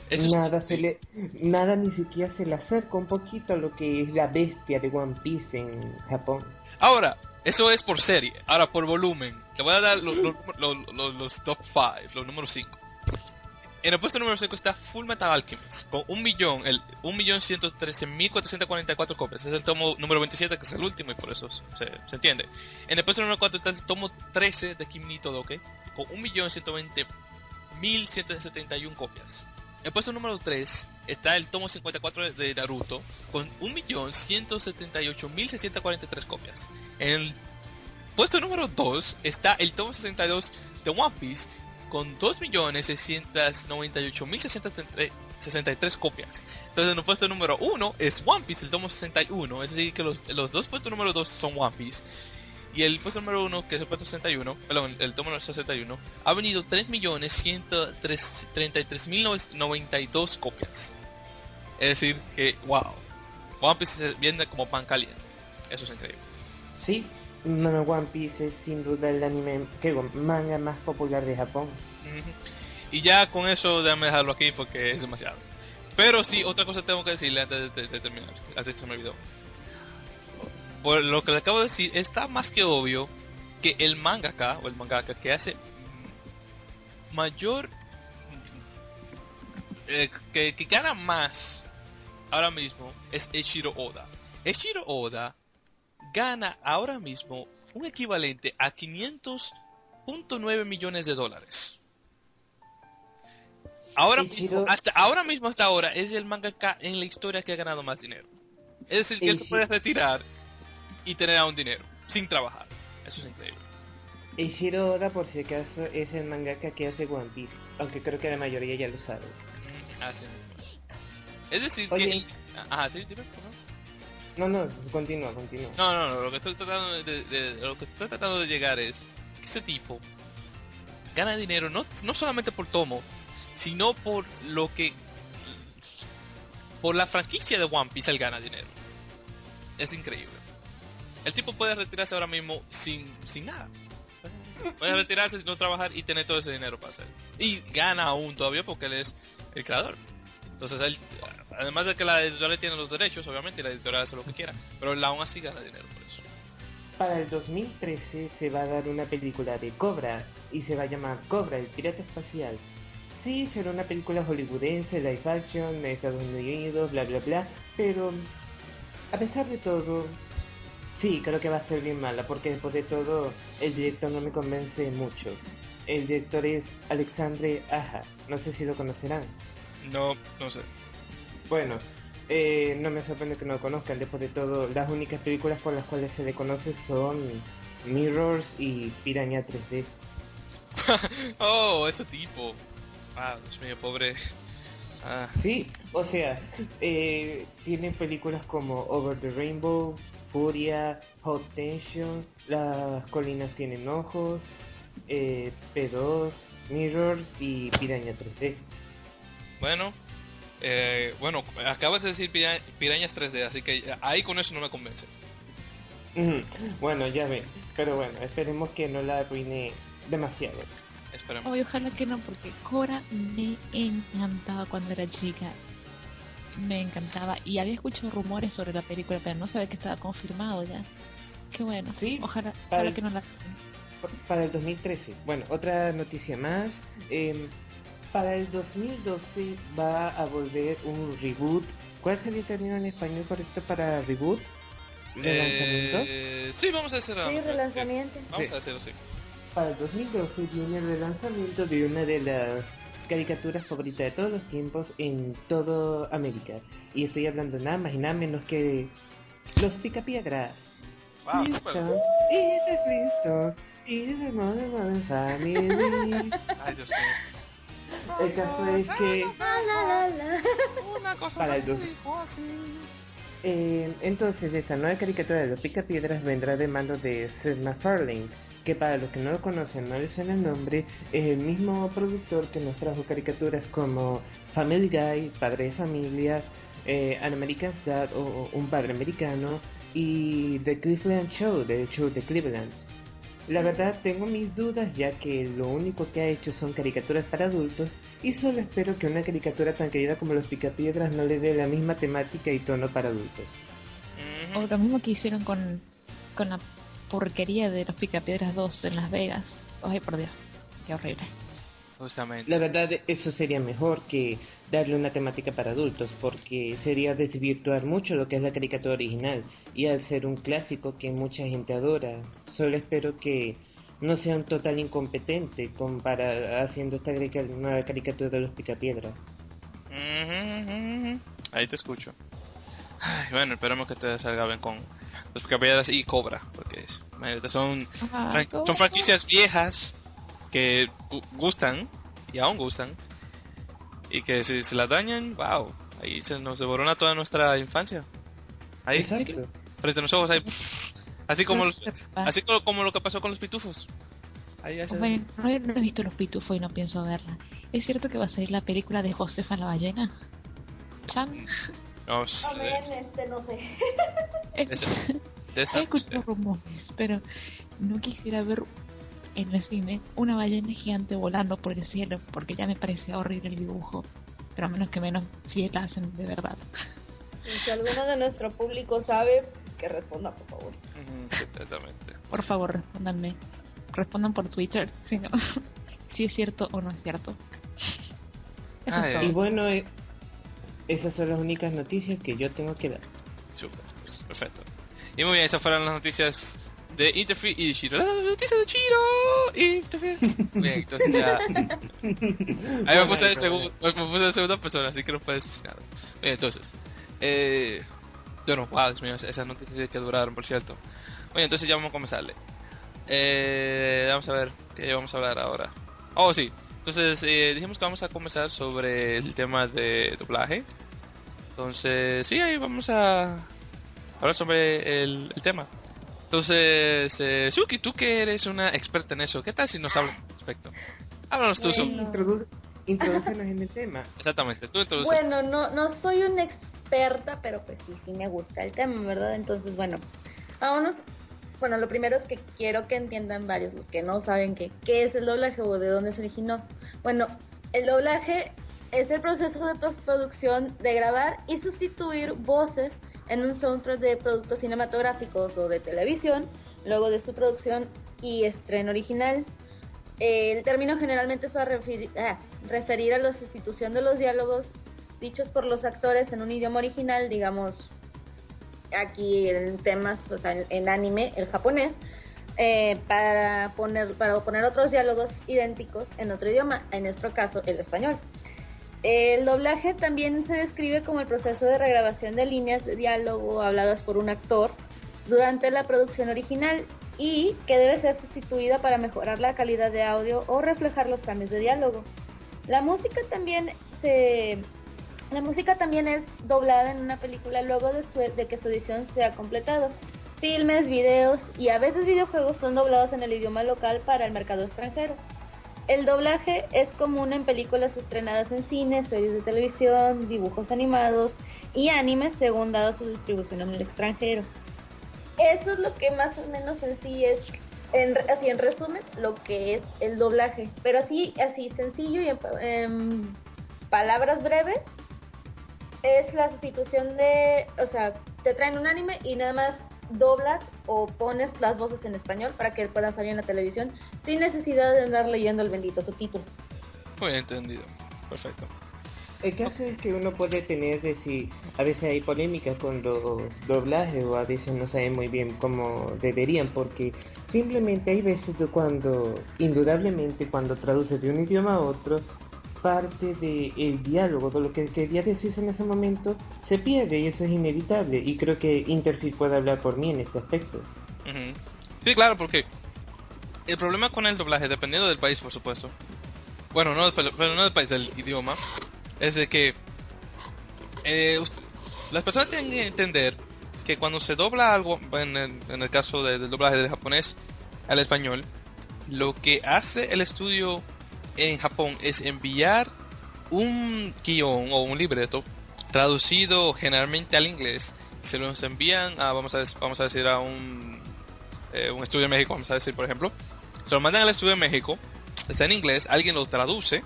A: Eso es-
E: nada se le, nada ni siquiera se le acerca un poquito a lo que es la bestia de One Piece en Japón.
A: Ahora, eso es por serie. Ahora, por volumen. Te voy a dar lo- lo- lo- lo- los top 5, los números 5. En el puesto número 5 está Full Metal Alchemist, con 1 millón, el 1.113.444 copias. Es el tomo número 27, que es el último, y por eso se, se entiende. En el puesto número 4 está el tomo 13 de Kimi no Todoke, con 1.120.171 copias. El puesto número 3 está el tomo 54 de Naruto, con 1.178.643 copias. En el puesto número 2 está el tomo 62 de One Piece, con 2.698.663 copias. Entonces, en el puesto número 1 es One Piece, el tomo 61. Es decir, que los, los dos puestos número 2 son One Piece. Y el puesto número 1, que es el puesto 61, perdón, el tomo número 61, ha venido 3.133.092 copias. Es decir, que, wow, One Piece se vende como pan caliente. Eso es increíble.
E: Sí, One Piece es sin duda el anime, que manga más popular de Japón.
A: Y ya con eso déjame dejarlo aquí porque es demasiado. Pero sí, otra cosa tengo que decirle antes de, de- de terminar, antes de que se me olvidó. Por lo que le acabo de decir, está más que obvio que el mangaka o el mangaka que hace mayor eh, que, que gana más ahora mismo es Eshiro Oda. Eshiro Oda gana ahora mismo un equivalente a 500.9 millones de dólares. Ahora mismo, hasta ahora mismo hasta ahora es el mangaka en la historia que ha ganado más dinero. Es decir, que él se puede retirar y tener aún dinero sin trabajar. Eso es increíble.
E: Eiichiro Oda, por si acaso, es el mangaka que hace One Piece, aunque creo que la mayoría ya lo sabe.
A: Así mismo es. Decir,
E: Oye.
A: que. Ah, sí, dime.
E: No, no, continúa, continúa.
A: No, no, no, lo que estoy tratando de, de- lo que estoy tratando de llegar es que ese tipo gana dinero no, no solamente por tomo, sino por lo que por la franquicia de One Piece él gana dinero. Es increíble. El tipo puede retirarse ahora mismo sin, sin nada. Puede retirarse, no trabajar y tener todo ese dinero para hacer. Y gana aún todavía porque él es el creador. Entonces él, además de que la editorial tiene los derechos, obviamente, la editorial hace lo que quiera, pero él aún así gana dinero por eso.
E: Para el 2013 se va a dar una película de Cobra y se va a llamar Cobra, el pirata espacial. Sí, será una película hollywoodense, live action, Estados Unidos, bla bla bla, pero a pesar de todo, sí, creo que va a ser bien mala, porque después de todo el director no me convence mucho. El director es Alexandre Aja, no sé si lo conocerán.
A: No, no sé.
E: Bueno, eh, no me sorprende que no lo conozcan. Después de todo, las únicas películas por las cuales se le conoce son Mirrors y Piraña 3D. [laughs]
A: oh, ese tipo. Ah, Dios mío, pobre. Ah,
E: Sí, o sea, eh, tiene películas como Over the Rainbow, Furia, Hot Tension, Las colinas tienen ojos, eh, P2, Mirrors y Piraña 3D.
A: bueno, eh, bueno, acabas de decir pira- pirañas 3D, así que ahí con eso no me convence.
E: Bueno, ya ven, pero bueno, esperemos que no la arruine demasiado.
A: Esperemos.
F: Ojalá que no, porque Cora me encantaba cuando era chica. Me encantaba. Y había escuchado rumores sobre la película, pero no sabía que estaba confirmado ya. Qué bueno.
E: Sí,
F: Ojalá,
E: para
F: ojalá
E: el-
F: que no la.
E: para el 2013. Bueno, otra noticia más. em, para el 2012 va a volver un reboot. ¿Cuál sería el término en español correcto para reboot? ¿Relanzamiento?
A: Eh, sí, vamos a hacer
D: Sí,
A: relanzamiento, sí. Vamos
E: Sí.
A: a hacerlo así.
E: Para el 2012 viene el relanzamiento de una de las caricaturas favoritas de todos los tiempos en toda América. Y estoy hablando nada más y nada menos que los Picapiedras.
A: Wow,
E: Flintstones y the Flintstones y the Modern Family.
A: Ay, Dios mío.
E: El caso es que.
A: Una cosa
E: Para
A: así.
E: Eh, entonces, esta nueva caricatura de los Picapiedras vendrá de manos de Seth MacFarlane, que para los que no lo conocen, no les suena el nombre, es el mismo productor que nos trajo caricaturas como Family Guy, Padre de Familia, eh, An American's Dad o Un Padre Americano y The Cleveland Show, del show de Cleveland. La verdad tengo mis dudas ya que lo único que ha hecho son caricaturas para adultos y solo espero que una caricatura tan querida como Los Picapiedras no le dé la misma temática y tono para adultos.
F: O lo mismo que hicieron con, con la porquería de los Picapiedras 2 en Las Vegas. Ay, por Dios, qué horrible.
A: Justamente.
E: La verdad eso sería mejor que darle una temática para adultos porque sería desvirtuar mucho lo que es la caricatura original y al ser un clásico que mucha gente adora, solo espero que no sea un total incompetente con para haciendo esta nueva caricatura de los Picapiedras.
A: Ahí te escucho. Ay, bueno, esperemos que te salga bien con los Picapiedras y Cobra, porque es- imagínate, son,
F: Ah,
A: fran- son franquicias viejas que gu- gustan y aún gustan y que si se las dañan, wow, ahí se nos devorona toda nuestra infancia. Ahí,
E: Exacto.
A: frente a los ojos, ahí, pff, así como los, así como, como lo que pasó con los pitufos. Ahí,
F: Bueno, no he, no he visto los pitufos y no pienso verla. ¿Es cierto que va a salir la película de Josefa la ballena? Chan.
A: No, s-
D: Amén,
A: de-
D: este no sé.
F: He,
A: de esa- [laughs] de esa-
F: he escuchado rumores, pero no quisiera ver en el cine una ballena gigante volando por el cielo porque ya me parece horrible el dibujo. Pero a menos que menos si la hacen de verdad.
D: Y si alguno de nuestro público sabe, que responda, por favor.
A: Sí, Exactamente.
F: Por favor, respóndanme. Respondan por Twitter, [laughs] si no, si es cierto o no es cierto. Eso
A: Ay,
F: es todo.
E: Y bueno, eh, esas son las únicas noticias que yo tengo que dar.
A: Super, pues, perfecto. Y muy bien, esas fueron las noticias de Interfere y de Shiro. Las noticias de Shiro! Interfere. [laughs] Bien, entonces ya. Ahí me puse, de segu- me puse de segunda persona, así que no puedes decir nada. Bien, entonces. Eh. Bueno, wow, Dios mío, esas noticias que duraron, por cierto. Oye, entonces ya vamos a comenzarle. Eh, vamos a ver qué vamos a hablar ahora. Oh, sí. Entonces, eh, dijimos que vamos a comenzar sobre el tema de doblaje. Entonces, sí, ahí vamos a hablar sobre el, el tema. Entonces, eh, Suki, tú que eres una experta en eso, ¿qué tal si nos hablas al respecto? Háblanos tú,
D: Bueno.
A: Suki.
E: Introdu Introdúcenos en el tema. [laughs]
A: Exactamente, tú introduces.
D: Bueno, no, no soy una experta, pero pues sí, sí me gusta el tema, ¿verdad? Entonces, bueno, vámonos. Bueno, lo primero es que quiero que entiendan varios, los que no saben qué es el doblaje o de dónde se originó. Bueno, el doblaje es el proceso de postproducción de grabar y sustituir voces en un soundtrack de productos cinematográficos o de televisión, luego de su producción y estreno original. El término generalmente es para ah, referir a la sustitución de los diálogos dichos por los actores en un idioma original, digamos aquí en temas, o sea, en, anime, el japonés, eh, para poner para poner otros diálogos idénticos en otro idioma, en nuestro caso el español. El doblaje también se describe como el proceso de regrabación de líneas de diálogo habladas por un actor durante la producción original y que debe ser sustituida para mejorar la calidad de audio o reflejar los cambios de diálogo. La música también se la música también es doblada en una película luego de, que su edición se ha completado. Filmes, videos y a veces videojuegos son doblados en el idioma local para el mercado extranjero. El doblaje es común en películas estrenadas en cine, series de televisión, dibujos animados y animes según dado su distribución en el extranjero. Eso es lo que más o menos en es, así en resumen, lo que es el doblaje. Pero así, así sencillo y en palabras breves, es la sustitución de, o sea, te traen un anime y nada más doblas o pones las voces en español para que puedan salir en la televisión sin necesidad de andar leyendo el bendito subtítulo.
A: Muy entendido. Perfecto.
E: El caso es que uno puede tener de si a veces hay polémicas con los doblajes o a veces no saben muy bien cómo deberían porque simplemente hay veces de cuando indudablemente cuando traduces de un idioma a otro parte del diálogo de lo que quería decir en ese momento se pierde y eso es inevitable y creo que Interfit puede hablar por mí en este aspecto.
A: Sí, claro, porque el problema con el doblaje, dependiendo del país, por supuesto. Bueno, no, del- país, del idioma. Es de que eh, las personas tienen que entender que cuando se dobla algo, en el, en el caso de- del doblaje del japonés al español, lo que hace el estudio en Japón es enviar un guion o un libreto traducido generalmente al inglés. Se los envían a, vamos a, vamos a decir, a un eh, un estudio en México, vamos a decir, por ejemplo, se lo mandan al estudio en México, está en inglés, alguien lo traduce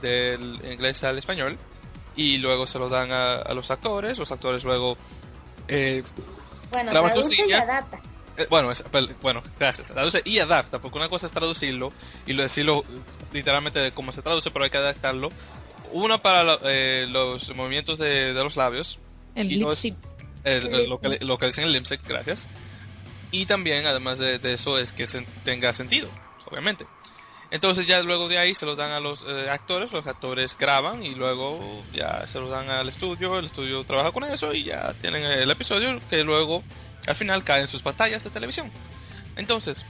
A: del inglés al español y luego se lo dan a, a los actores, los actores luego eh,
D: Bueno,
A: Graba su
D: traduce
A: eh, bueno, es- bueno, gracias, traduce y adapta, porque una cosa es traducirlo y lo decirlo literalmente de cómo se traduce, pero hay que adaptarlo. Una para eh, los movimientos de, de los labios,
F: El lip sync.
A: lo, que, lo que dicen en el Limsec, gracias. Y también, además de, de eso, es que se- tenga sentido, obviamente. Entonces ya luego de ahí se los dan a los eh, actores, los actores graban y luego ya se los dan al estudio, el estudio trabaja con eso y ya tienen el episodio que luego al final cae en sus pantallas de televisión. Entonces,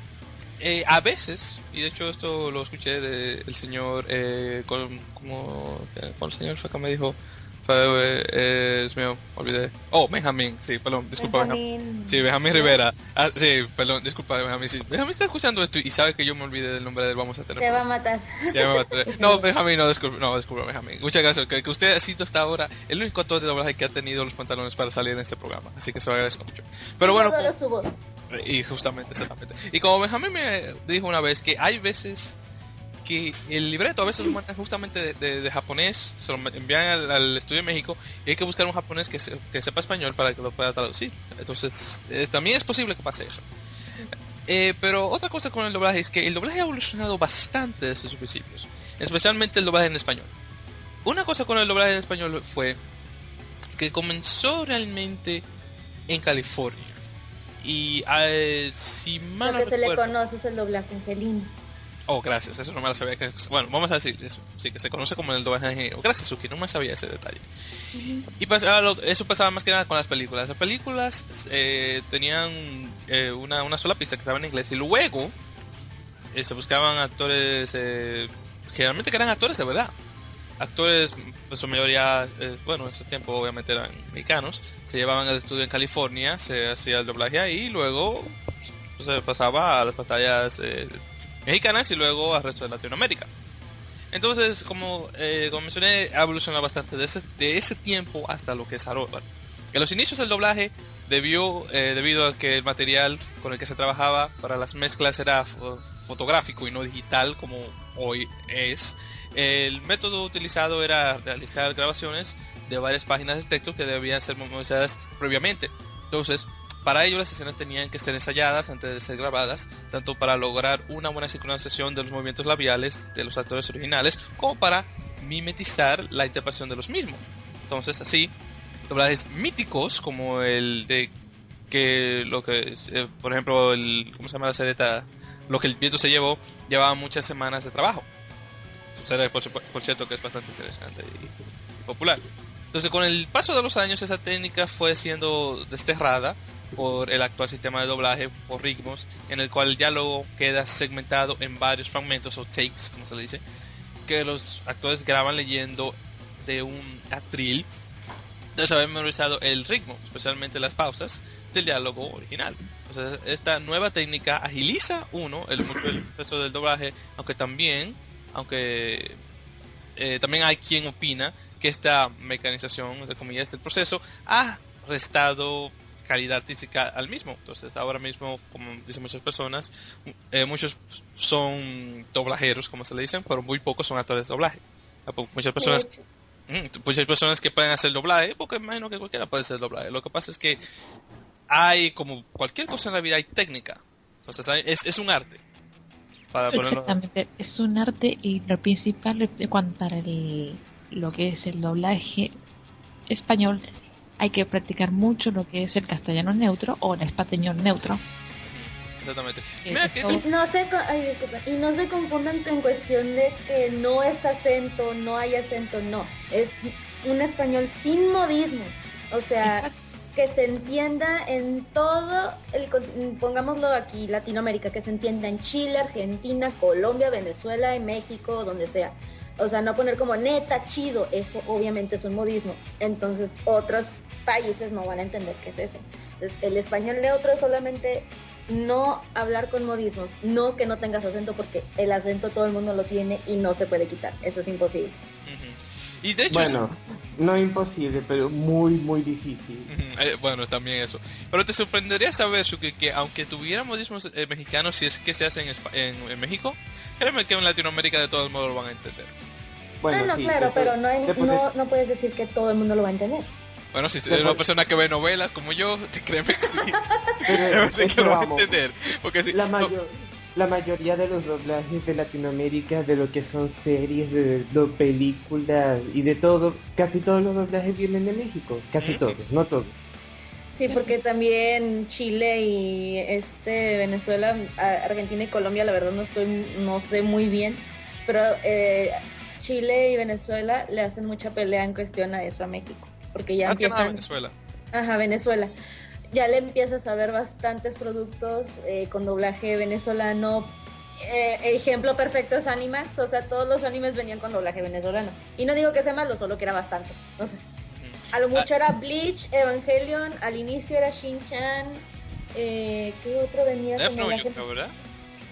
A: eh, a veces, y de hecho esto lo escuché del señor, eh, con- como, ¿cuál señor fue que me dijo? Fue, eh, es mío, olvidé. Oh, Benjamín, sí, perdón, disculpa, Benjamín. Sí, Benjamín Rivera. Ah, sí, perdón, disculpa, Benjamín. Sí. Benjamín está escuchando esto y sabe que yo me olvidé del nombre del vamos a tener.
D: Te va a matar.
A: Sí, me va a tener- No, Benjamín, no, disculpa, no, disculpa, Benjamín. Muchas gracias. Que, que usted ha sido hasta ahora el único actor de doblaje que ha tenido los pantalones para salir en este programa. Así que se lo agradezco mucho. Pero bueno, y justamente, exactamente. Y como Benjamín me dijo una vez que hay veces que el libreto a veces lo mandan justamente de, de- de japonés, se lo envían al, al estudio de México y hay que buscar un japonés que, se- que sepa español para que lo pueda traducir. Entonces, eh, también es posible que pase eso. Eh, pero otra cosa con el doblaje es que el doblaje ha evolucionado bastante desde sus principios, especialmente el doblaje en español. Una cosa con el doblaje en español fue que comenzó realmente en California. Y eh, si mal
D: Lo
A: no
D: se le conoce es el doblaje angelino.
A: Oh, gracias, eso no me lo sabía. Que, bueno, vamos a decir eso. Sí, que se conoce como el doblaje ingeniero. Gracias, Suki, no me sabía ese detalle. Y pasaba lo- eso pasaba más que nada con las películas. Las películas eh, tenían eh, una, una sola pista que estaba en inglés y luego eh, se buscaban actores, eh, generalmente que eran actores de verdad. Actores, en su mayoría, bueno, en ese tiempo obviamente eran mexicanos, se llevaban al estudio en California, se hacía el doblaje ahí y luego se pasaba a las pantallas mexicanas y luego al resto de Latinoamérica. Entonces, como, eh, como mencioné, ha evolucionado bastante de ese, de ese tiempo hasta lo que es ahora. En los inicios del doblaje, debió, eh, debido a que el material con el que se trabajaba para las mezclas era fo- fotográfico y no digital como hoy es, el método utilizado era realizar grabaciones de varias páginas de texto que debían ser memorizadas previamente. Entonces, para ello las escenas tenían que ser ensayadas antes de ser grabadas, tanto para lograr una buena sincronización de los movimientos labiales de los actores originales, como para mimetizar la interpretación de los mismos. Entonces, así, doblajes míticos como el de que lo que es, eh, por ejemplo, el ¿cómo se llama la serie? Lo que el viento se llevó, llevaba muchas semanas de trabajo. Serie, por, cierto, que es bastante interesante y popular. Entonces, con el paso de los años, esa técnica fue siendo desterrada por el actual sistema de doblaje por ritmos, en el cual ya luego queda segmentado en varios fragmentos o takes, como se le dice, que los actores graban leyendo de un atril. Entonces, haber memorizado el ritmo, especialmente las pausas del diálogo original. Esta nueva técnica agiliza, uno, el, el proceso del doblaje, aunque también, aunque eh, también hay quien opina que esta mecanización, entre comillas, del proceso ha restado calidad artística al mismo. Entonces, ahora mismo, como dicen muchas personas, eh, muchos son doblajeros, como se le dicen, pero muy pocos son actores de doblaje. Muchas personas,
D: De hecho,
A: mm, muchas personas que pueden hacer doblaje, porque imagino que cualquiera puede hacer doblaje. Lo que pasa es que hay, como cualquier cosa en la vida, hay técnica. Entonces, hay- es, es un arte. Para ponerlo.
F: Es un arte y lo principal para el, lo que es el doblaje español hay que practicar mucho lo que es el castellano neutro o el español neutro.
A: Exactamente.
F: Que
A: Mira, que,
D: Y no se, co- ay, disculpa, y no se confundan en cuestión de que no es acento, no hay acento, no. Es un español sin modismos. O sea,
F: Exacto.
D: que se entienda en todo el, pongámoslo aquí, Latinoamérica, que se entienda en Chile, Argentina, Colombia, Venezuela y México, donde sea. O sea, no poner como neta, chido, eso obviamente es un modismo. Entonces, otros países no van a entender qué es eso. Entonces, el español neutro es solamente no hablar con modismos, no que no tengas acento, porque el acento todo el mundo lo tiene y no se puede quitar. Eso es imposible.
A: Y de hecho,
E: Bueno, No imposible, pero muy, muy difícil.
A: Eh, bueno, también eso. Pero te sorprendería saber, Suki, que aunque tuviéramos modismos eh, mexicanos, si es que se hacen en, en, México, créeme que en Latinoamérica de todos modos lo van a entender.
D: Bueno, no, claro, pero no, no, no puedes decir que todo el mundo lo va a entender.
A: Bueno, si eres una persona que ve novelas como yo, [laughs] te créeme que sí. Pero, [laughs] que lo va a entender. Porque si,
E: la mayor, la mayoría de los doblajes de Latinoamérica, de lo que son series, de, películas y de todo, casi todos los doblajes vienen de México, casi todos, no todos.
D: Sí, porque también Chile y este Venezuela, Argentina y Colombia, la verdad no estoy, no sé muy bien, pero eh, Chile y Venezuela le hacen mucha pelea en cuestión a eso a México, porque ya
A: Más empiezan... Venezuela.
D: Ajá, Venezuela ya le empiezas a ver bastantes productos eh, con doblaje venezolano. Eh, ejemplo perfecto es Animax, o sea, todos los animes venían con doblaje venezolano. Y no digo que sea malo, solo que era bastante, no sé. A lo mucho ah. era Bleach, Evangelion, al inicio era Shin-Chan, eh, ¿qué otro venía
A: Death con doblaje? ¿verdad?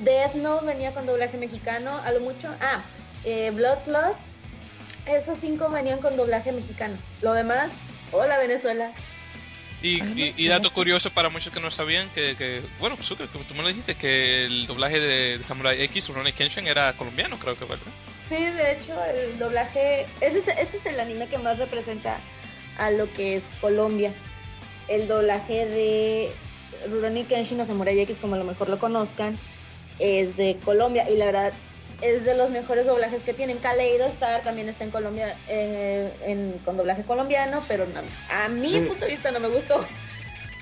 D: Death Note venía con doblaje mexicano, a lo mucho, ah, eh, Blood Plus, esos cinco venían con doblaje mexicano. Lo demás, hola Venezuela,
A: y, dato curioso para muchos que no sabían, que, bueno, pues, tú me lo dijiste, que el doblaje de, Samurai X, Rurouni Kenshin, era colombiano, creo que, ¿verdad?
D: Sí, de hecho, el doblaje, ese es, ese es el anime que más representa a lo que es Colombia. El doblaje de Rurouni Kenshin o Samurai X, como a lo mejor lo conozcan, es de Colombia. Y la verdad, es de los mejores doblajes que tienen. Kaleido Star también está en Colombia en, con doblaje colombiano, pero a mi punto de vista no me gustó.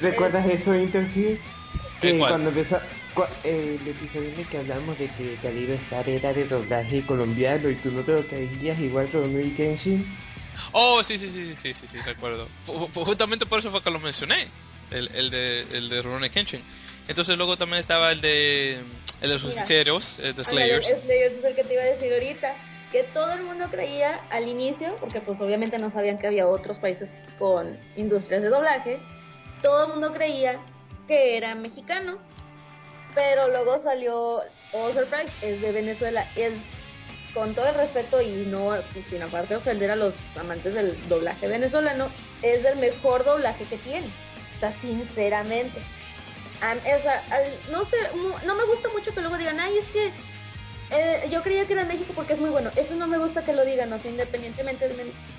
E: ¿Recuerdas eso, Interview? Que cuando empezó el episodio en el que hablamos de que Kaleido Star era de doblaje colombiano y tú no te lo creías igual que Rurouni Kenshin.
A: Oh, sí, sí, sí, sí, sí, sí, recuerdo. justamente por eso fue que lo mencioné, el, el de, el de Rurouni Kenshin. Entonces luego también estaba el de el de sus Justicieros, el de Slayers.
D: El Slayers es el que te iba a decir ahorita. Que todo el mundo creía al inicio, porque pues obviamente no sabían que había otros países con industrias de doblaje, todo el mundo creía que era mexicano. Pero luego salió, oh surprise, es de Venezuela. Es con todo el respeto y no sin aparte ofender a los amantes del doblaje venezolano, es el mejor doblaje que tiene. O sea, sinceramente no sé, no me gusta mucho que luego digan, ay, es que eh, yo creía que era México porque es muy bueno. Eso no me gusta que lo digan, o sea, independientemente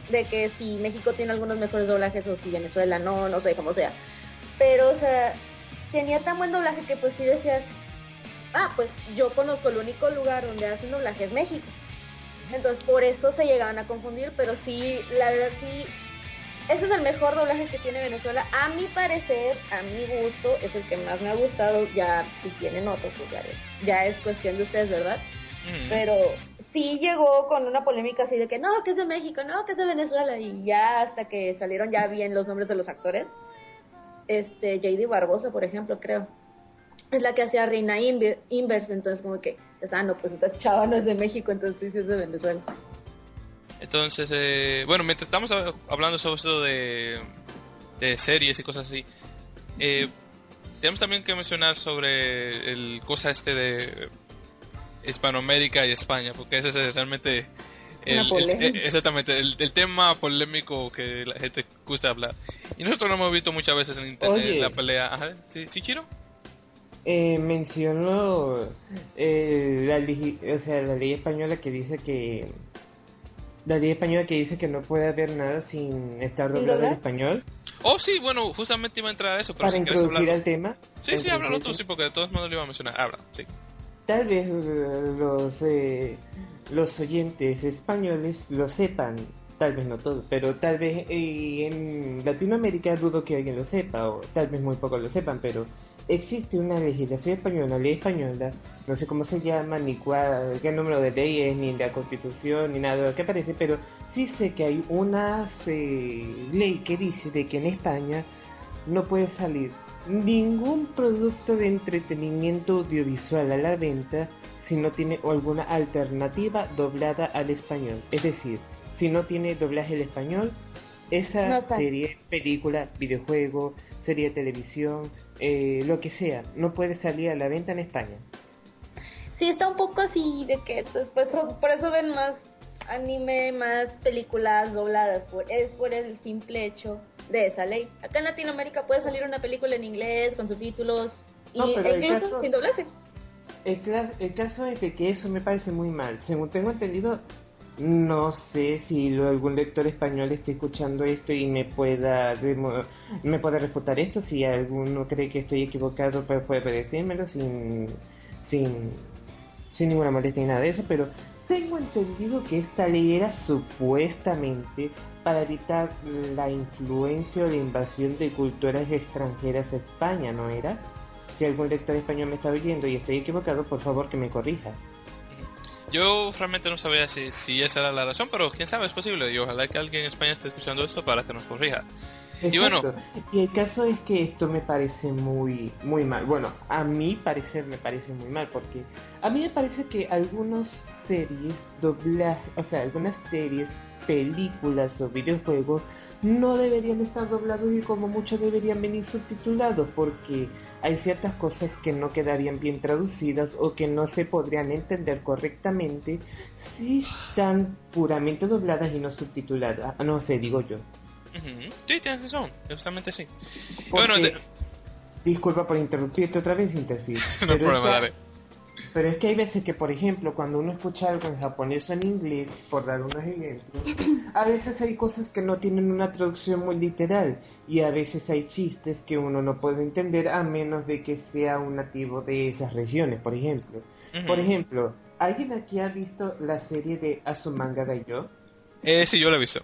D: de, que si México tiene algunos mejores doblajes o si Venezuela no, no sé cómo sea. Pero, o sea, tenía tan buen doblaje que pues sí decías, ah, pues yo conozco el único lugar donde hacen doblaje es México. Entonces, por eso se llegaban a confundir, pero sí, la verdad sí, ese es el mejor doblaje que tiene Venezuela. A mi parecer, a mi gusto, es el que más me ha gustado. Ya, si tienen otros, pues ya, es cuestión de ustedes, ¿verdad? Pero sí llegó con una polémica así de que no, que es de México, no, que es de Venezuela. Y ya hasta que salieron ya bien los nombres de los actores. Este, JD Barbosa, por ejemplo, creo. Es la que hacía Reina Inverse. Entonces, como que, ah, no, pues esta chava no es de México, entonces sí es de Venezuela.
A: Entonces, eh, bueno, mientras estamos hablando sobre esto de, de series y cosas así, eh, tenemos también que mencionar sobre el cosa este de Hispanoamérica y España, porque ese es realmente el, exactamente el, tema polémico que la gente gusta hablar. Y nosotros lo hemos visto muchas veces en internet la pelea. Ajá, ¿sí, ¿sí Chiro?
E: Eh, menciono eh, la, o sea, la ley española que dice que la ley española que dice que no puede haber nada sin estar doblado en español.
A: Oh, sí, bueno, justamente iba a entrar a eso, pero
E: Para introducir el tema.
A: Sí, sí, háblalo tú, sí, porque de todos modos lo iba a mencionar. Habla, sí.
E: Tal vez eh, los, eh, los oyentes españoles lo sepan, tal vez no todos, pero tal vez eh, en Latinoamérica dudo que alguien lo sepa, o tal vez muy pocos lo sepan, pero existe una legislación española, ley española, no sé cómo se llama, ni cuál, qué número de leyes, ni la constitución, ni nada de lo que aparece, pero sí sé que hay una eh, ley que dice de que en España no puede salir ningún producto de entretenimiento audiovisual a la venta si no tiene alguna alternativa doblada al español. Es decir, si no tiene doblaje al español, esa serie, película, videojuego, serie de televisión, eh, lo que sea, no puede salir a la venta en España.
D: Sí, está un poco así de que después por eso ven más anime, más películas dobladas. Por, es por el simple hecho de esa ley. Acá en Latinoamérica puede salir una película en inglés con subtítulos y
E: No,
D: e
E: el
D: incluso
E: caso-
D: sin doblaje.
E: El, el caso es de que eso me parece muy mal. Según tengo entendido, no sé si algún lector español esté escuchando esto y me pueda me pueda refutar esto. Si alguno cree que estoy equivocado, pues puede decírmelo sin, sin, sin ninguna molestia ni nada de eso. Pero tengo entendido que esta ley era supuestamente para evitar la influencia o la invasión de culturas extranjeras a España, ¿no era? Si algún lector español me está oyendo y estoy equivocado, por favor que me corrija.
A: Yo realmente no sabía si, si esa era la razón, pero quién sabe, es posible. Y ojalá que alguien en España esté escuchando esto para que nos corrija. Y bueno.
E: Y el caso es que esto me parece muy, muy mal. Bueno, a mi parecer me parece muy mal porque a mí me parece que algunas series doblaje, o sea, algunas series, películas o videojuegos no deberían estar doblados y como mucho deberían venir subtitulados porque hay ciertas cosas que no quedarían bien traducidas o que no se podrían entender correctamente si están puramente dobladas y no subtituladas. Ah, No sé, digo yo.
A: Sí, tienes razón, justamente sí.
E: Porque-
A: Bueno, de-
E: Disculpa por interrumpirte otra vez, Interfit. [laughs]
A: no problema, dale.
E: Pero es que hay veces que, por ejemplo, cuando uno escucha algo en japonés o en inglés, por dar unos ejemplos, a veces hay cosas que no tienen una traducción muy literal y a veces hay chistes que uno no puede entender a menos de que sea un nativo de esas regiones, por ejemplo. Por ejemplo, ¿alguien aquí ha visto la serie de Azumanga Daioh?
A: Eh, sí, yo lo he visto.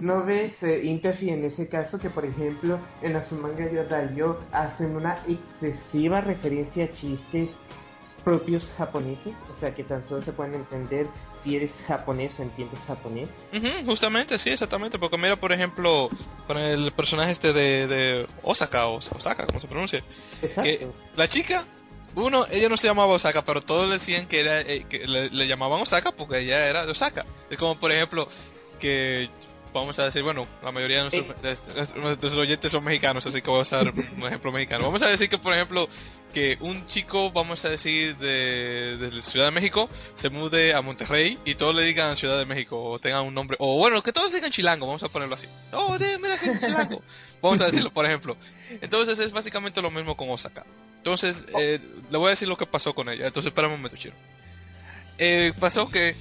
E: ¿No ves, eh, Interfi, en ese caso que, por ejemplo, en Azumanga Daioh hacen una excesiva referencia a chistes propios japoneses? O sea, que tan solo se pueden entender si eres japonés o entiendes japonés.
A: Justamente, sí, exactamente. Porque mira, por ejemplo, con el personaje este de, de Osaka, o Osaka, como se pronuncia.
E: Exacto.
A: Que la chica, uno, ella no se llamaba Osaka, pero todos le decían que era eh, que le, le llamaban Osaka porque ella era de Osaka. Es como, por ejemplo, que vamos a decir, bueno, la mayoría de nuestros, de nuestros- oyentes son mexicanos, así que voy a usar un ejemplo mexicano. Vamos a decir que, por ejemplo, que un chico, vamos a decir, de, de Ciudad de México, se mude a Monterrey y todos le digan Ciudad de México o tengan un nombre, o bueno, que todos digan Chilango, vamos a ponerlo así. Oh, de- mira, es Chilango. Vamos a decirlo, por ejemplo. Entonces es básicamente lo mismo con Osaka. Entonces, eh, le voy a decir lo que pasó con ella. Entonces, espera un momento, Chiro. Eh, pasó que,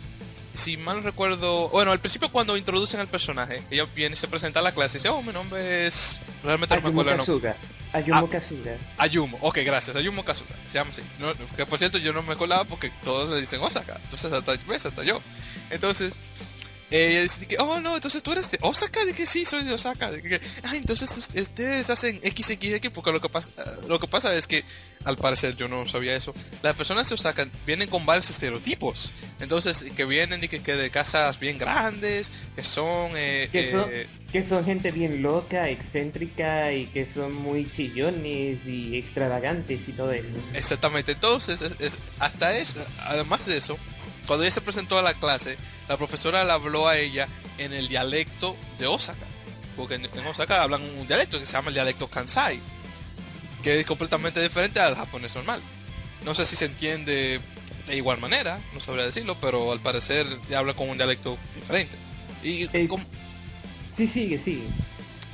A: si mal recuerdo, bueno, al principio cuando introducen al personaje, ella viene y se presenta a la clase y dice, oh, mi nombre es... Realmente no me acuerdo el nombre.
E: Ayumu
A: Ah.
E: Kazuga.
A: Ayumo, ok, gracias, Ayumo Kazuga, se llama así. No, que por cierto yo no me acordaba porque todos le dicen Osaka, entonces hasta, ves, hasta yo. Entonces, eh, que, oh no, entonces tú eres de Osaka, dije sí, soy de Osaka. Dije, ah, entonces us- ustedes hacen XXX porque lo que pasa, lo que pasa es que, al parecer yo no sabía eso, las personas de Osaka vienen con varios estereotipos. Entonces, que vienen y que, que de casas bien grandes, que son... Eh,
E: Que son,
A: eh,
E: que son gente bien loca, excéntrica y que son muy chillones y extravagantes y todo eso.
A: Exactamente, entonces es, es- hasta eso, además de eso, cuando ella se presentó a la clase, la profesora le habló a ella en el dialecto de Osaka, porque en, en Osaka hablan un dialecto que se llama el dialecto Kansai, que es completamente diferente al japonés normal. No sé si se entiende de igual manera, no sabría decirlo, pero al parecer habla con un dialecto diferente. Y
E: Eh,
A: como-
E: Sí, sigue, sigue.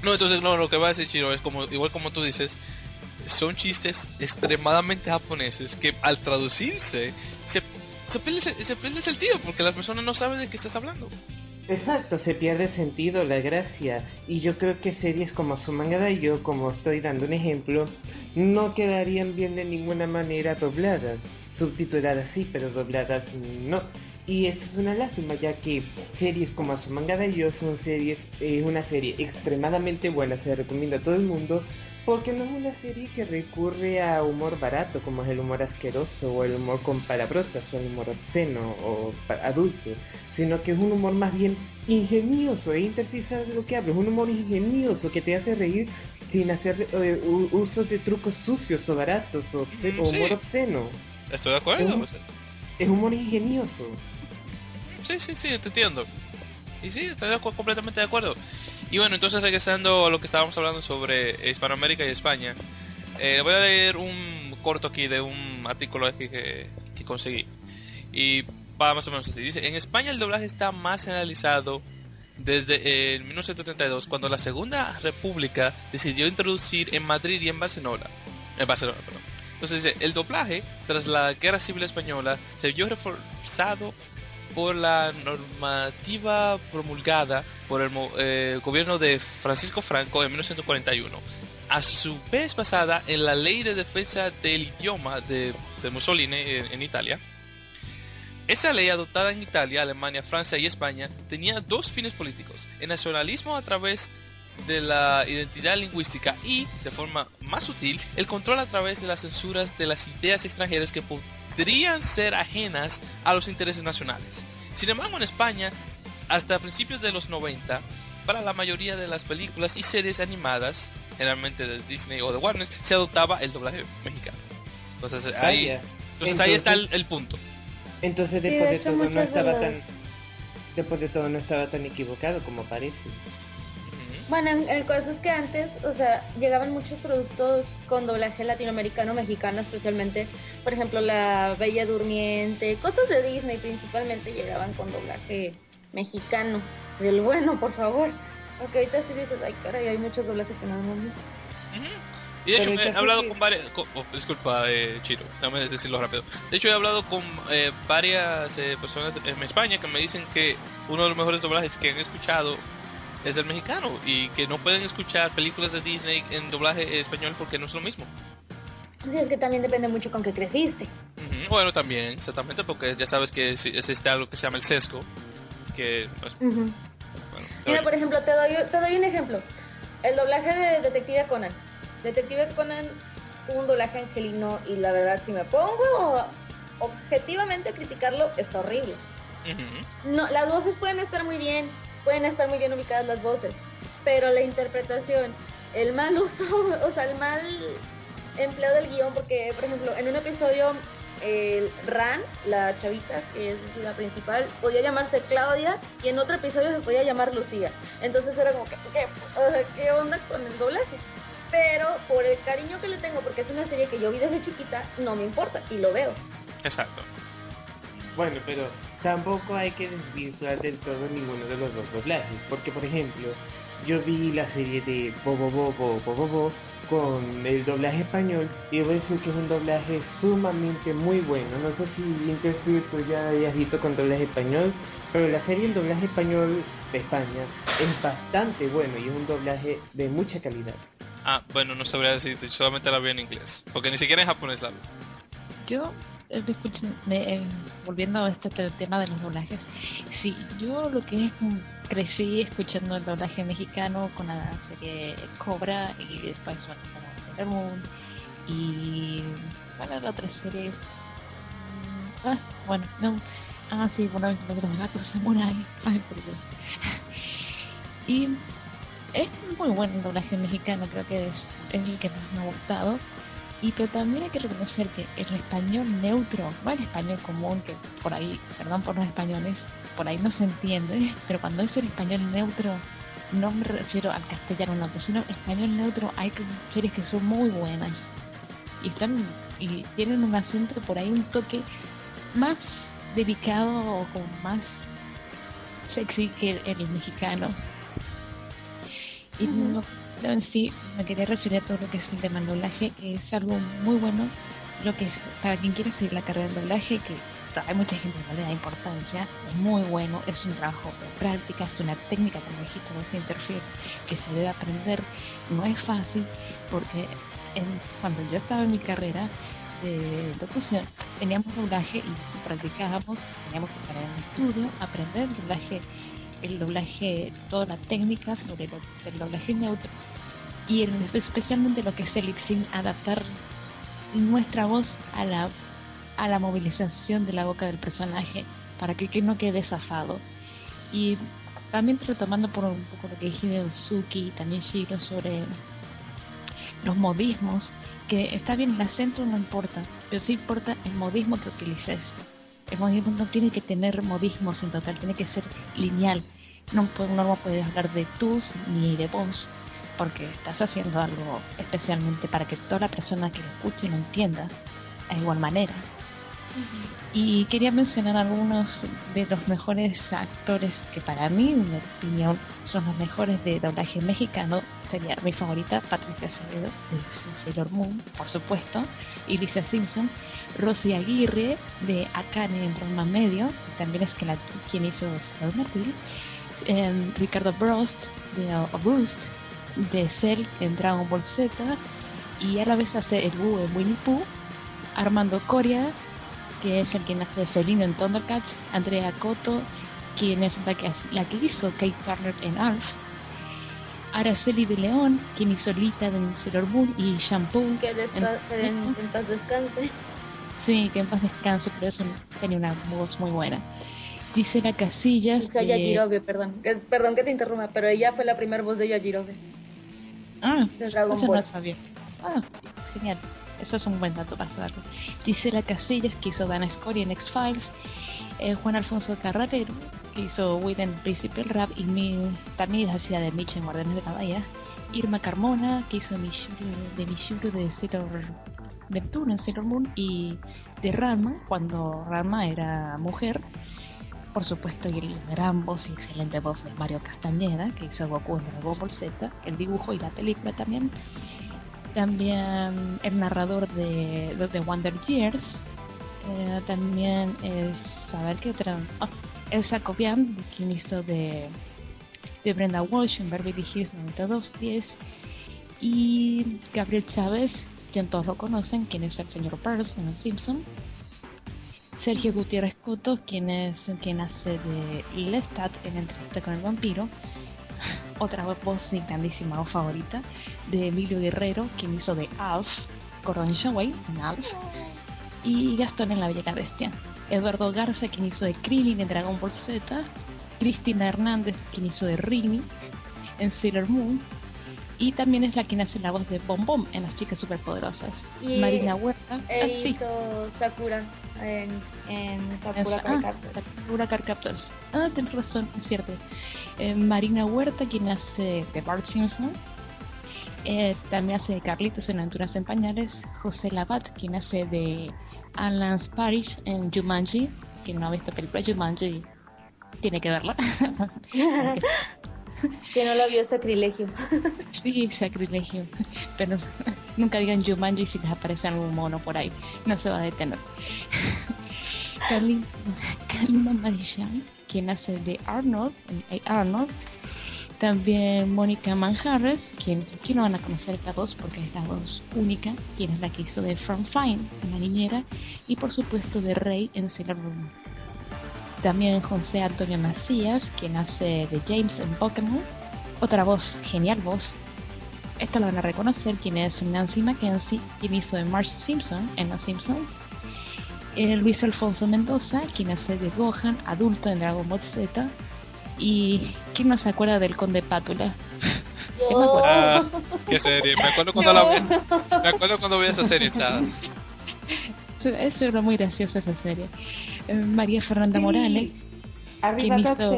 A: no, entonces no, lo que va a decir Chiro es como, igual como tú dices, son chistes extremadamente japoneses que al traducirse se, se, pierde, se, sentido porque las personas no saben de qué estás hablando.
E: Exacto, se pierde sentido, la gracia. Y yo creo que series como Sumanga Daioh, como estoy dando un ejemplo, no quedarían bien de ninguna manera dobladas. Subtituladas sí, pero dobladas no. Y eso es una lástima, ya que series como Azumanga Daioh son series, es una serie extremadamente buena, se recomienda a todo el mundo, porque no es una serie que recurre a humor barato, como es el humor asqueroso, o el humor con palabrotas, o el humor obsceno, o adulto, sino que es un humor más bien ingenioso, e Interface sabe de lo que hablo, es un humor ingenioso que te hace reír sin hacer eh, uso de trucos sucios o baratos, o,
A: Mm,
E: o humor obsceno.
A: ¿Estoy de acuerdo? Sea,
E: Es humor ingenioso.
A: sí, sí, sí, te entiendo. Y sí, estoy de completamente de acuerdo. Y bueno, entonces regresando a lo que estábamos hablando sobre Hispanoamérica y España, eh, voy a leer un corto aquí de un artículo aquí que, que conseguí. Y va más o menos así. Dice, en España el doblaje está más analizado desde 1932, cuando la Segunda República decidió introducir en Madrid y en Barcelona. En Barcelona, perdón. Entonces dice, el doblaje tras la Guerra Civil Española se vio reforzado por la normativa promulgada por el eh, gobierno de Francisco Franco en 1941, a su vez basada en la ley de defensa del idioma de, Mussolini en, Italia. Esa ley adoptada en Italia, Alemania, Francia y España tenía dos fines políticos, el nacionalismo a través de la identidad lingüística y, de forma más sutil, el control a través de las censuras de las ideas extranjeras que podrían ser ajenas a los intereses nacionales. Sin embargo, en España, hasta principios de los 90, para la mayoría de las películas y series animadas, generalmente de Disney o de Warner, se adoptaba el doblaje mexicano. Entonces ahí, entonces, ahí está el, punto.
E: Entonces después de, todo no estaba tan después de todo no estaba tan equivocado como parece.
D: Bueno, el caso es que antes, o sea, llegaban muchos productos con doblaje latinoamericano, mexicano especialmente. Por ejemplo, La Bella Durmiente, cosas de Disney principalmente llegaban con doblaje mexicano. Del bueno, por favor. Porque ahorita sí dices, ay, caray, hay muchos doblajes que no han
A: Y de hecho, he hablado con varias. Oh, disculpa, eh, Chiro, déjame decirlo rápido. De hecho, he hablado con eh, varias eh, personas en España que me dicen que uno de los mejores doblajes que han escuchado es el mexicano y que no pueden escuchar películas de Disney en doblaje español porque no es lo mismo.
D: Sí, es que también depende mucho con qué creciste.
A: Bueno, también, exactamente, porque ya sabes que existe algo que se llama el sesgo. Que, pues,
D: Mira, por ejemplo, te doy, te doy un ejemplo. El doblaje de Detective Conan. Detective Conan tuvo un doblaje angelino y la verdad, si me pongo objetivamente a criticarlo, está horrible. no, las voces pueden estar muy bien, pueden estar muy bien ubicadas las voces, pero la interpretación, el mal [laughs] uso, o sea, el mal empleo del guion, porque, por ejemplo, en un episodio, el Ran, la chavita, que es la principal, podía llamarse Claudia, y en otro episodio se podía llamar Lucía. Entonces era como que, ¿qué, onda con el doblaje? Pero por el cariño que le tengo, porque es una serie que yo vi desde chiquita, no me importa, y lo veo.
A: Exacto.
E: Bueno, pero tampoco hay que desvirtuar del todo ninguno de los dos doblajes, porque por ejemplo, yo vi la serie de Bobo Bobo Bobo Bobo con el doblaje español y debo decir que es un doblaje sumamente muy bueno. No sé si Interfere tú ya hayas visto con doblaje español, pero la serie el doblaje español de España es bastante bueno y es un doblaje de mucha calidad.
A: Ah, bueno, no sabría decirte, solamente la vi en inglés, porque ni siquiera en japonés la vi.
F: Yo eh, volviendo a este tema de los doblajes, sí, yo lo que es crecí escuchando el doblaje mexicano con la serie Cobra y después bueno, como Sailor Moon y bueno, la otra serie mm, ah, bueno, no, ah sí, bueno, los gatos samurai, ay por Dios. [laughs] y es muy bueno el doblaje mexicano, creo que es el que más me ha gustado y pero también hay que reconocer que el español neutro, no el español común, que por ahí, perdón por los españoles, por ahí no se entiende, pero cuando es el español neutro, no me refiero al castellano neutro, sino español neutro, hay series que son muy buenas. Y están y tienen un acento por ahí, un toque más delicado o como más sexy que el, mexicano. Y no en sí me quería referir a todo lo que es el tema del doblaje, que es algo muy bueno, lo que es, para quien quiera seguir la carrera del doblaje, que hay mucha gente que no le da importancia, es muy bueno, es un trabajo de práctica, es una técnica, como dijiste, de interferir, que se debe aprender, no es fácil, porque cuando yo estaba en mi carrera de locución, teníamos doblaje y practicábamos, teníamos que estar en un estudio, aprender doblaje el doblaje, toda la técnica sobre el doblaje neutro y especialmente lo que es el lip adaptar nuestra voz a la, a la movilización de la boca del personaje para que, no quede zafado. Y también retomando por un poco lo que dije de Uzuki y también Shiro sobre los modismos, que está bien, el acento no importa, pero sí importa el modismo que utilices. El modismo no tiene que tener modismos en total, tiene que ser lineal. No, no puedes hablar de tus ni de vos, porque estás haciendo algo especialmente para que toda la persona que lo escuche lo entienda de igual manera. Y quería mencionar algunos de los mejores actores que para mí, en mi opinión, son los mejores de doblaje mexicano. Sería mi favorita, Patricia Acevedo, de Sailor Moon, por supuesto, y Lisa Simpson. Rosy Aguirre, de Akane en Roma Medio, también es quien hizo Sailor Moon. Em, Ricardo Brost, de August, de Cell en Dragon Ball Z, y a la vez hace el Buu en Winnie Pooh. Armando Coria, que es el que hace Felino en Thundercats, Andrea Coto, quien es la que, la que hizo Kate Turner en Alf, Araceli de León, quien hizo Lita en Sailor Moon y Shampoo.
D: Que, en, en, paz descanse.
F: Sí, que en paz descanse, pero eso tenía una voz muy buena. Gisela Casillas.
D: Hizo. Yajirobe, perdón. Perdón que te interrumpa, pero ella fue la primera voz de Yajirobe.
F: Ah, de Dragon Ball. No sabía. Ah, genial. Eso es un buen dato para saberlo. Gisela Casillas, que hizo Dana Scory en X-Files. Eh, Juan Alfonso Carratero, que hizo Within Principal Rap y mi, también es de Mitch en Guardianes de la Bahía. Irma Carmona, que hizo Mishuru, de Mishuru de Sailor Neptuno en Sailor Moon y de Rama, cuando Rama era mujer. Por supuesto, y el gran voz y excelente voz de Mario Castañeda, que hizo Goku en Dragon Ball Z, el dibujo y la película también. También el narrador de, de, Wonder Years, eh, también es, saber qué otra, oh, Elsa Cobian, quien hizo de, de Brenda Walsh en Beverly Hills 9210, y Gabriel Chávez, quien todos lo conocen, quien es el señor Pearls en Los Simpson. Sergio Gutiérrez Coto, quien es quien hace de Lestat en Entrevista con el Vampiro, [laughs] otra voz grandísima o favorita de Emilio Guerrero, quien hizo de Alf, Coron Shaway en Alf, y Gastón en La Bella Bestia. Eduardo Garza, quien hizo de Krillin en Dragon Ball Z, Cristina Hernández, quien hizo de Rini en Sailor Moon, y también es la quien hace la voz de Bom Bom en Las Chicas Superpoderosas.
D: Y
F: Marina Huerta.
D: ah, hizo Sakura en, en Sakura
F: Card Sakura Ah, tienes razón, es cierto. Eh, Marina Huerta, quien hace de Bart Simpson. Eh, también hace Carlitos en Aventuras en Pañales. José Labat, quien hace de Alan Parish en Jumanji. Quien no ha visto película Jumanji, tiene que verla. [laughs] [laughs]
D: que no lo vio sacrilegio. [laughs]
F: sí, sacrilegio. Pero [laughs] nunca digan Jumanji si les aparece algún mono por ahí. No se va a detener. Kalima Marichan, quien hace de Arnold, Arnold. También Mónica Manjarres, quien aquí no van a conocer esta voz porque es la voz única, quien es la que hizo de From Fine en La Niñera y por supuesto de Rey en Sailor Moon. También José Antonio Macías, quien hace de James en Pokémon. Otra voz, genial voz. Esta la van a reconocer, quien es Nancy Mackenzie, quien hizo de Marge Simpson en Los Simpsons. Eh, Luis Alfonso Mendoza, quien hace de Gohan, adulto en Dragon Ball Z. Y ¿quién no se acuerda del Conde Pátula? [laughs]
A: Ah, qué serie, me acuerdo cuando la ves. Me acuerdo cuando vi esa serie, [laughs]
F: muy graciosa esa serie. María Fernanda Morales.
E: Arriba quien hizo,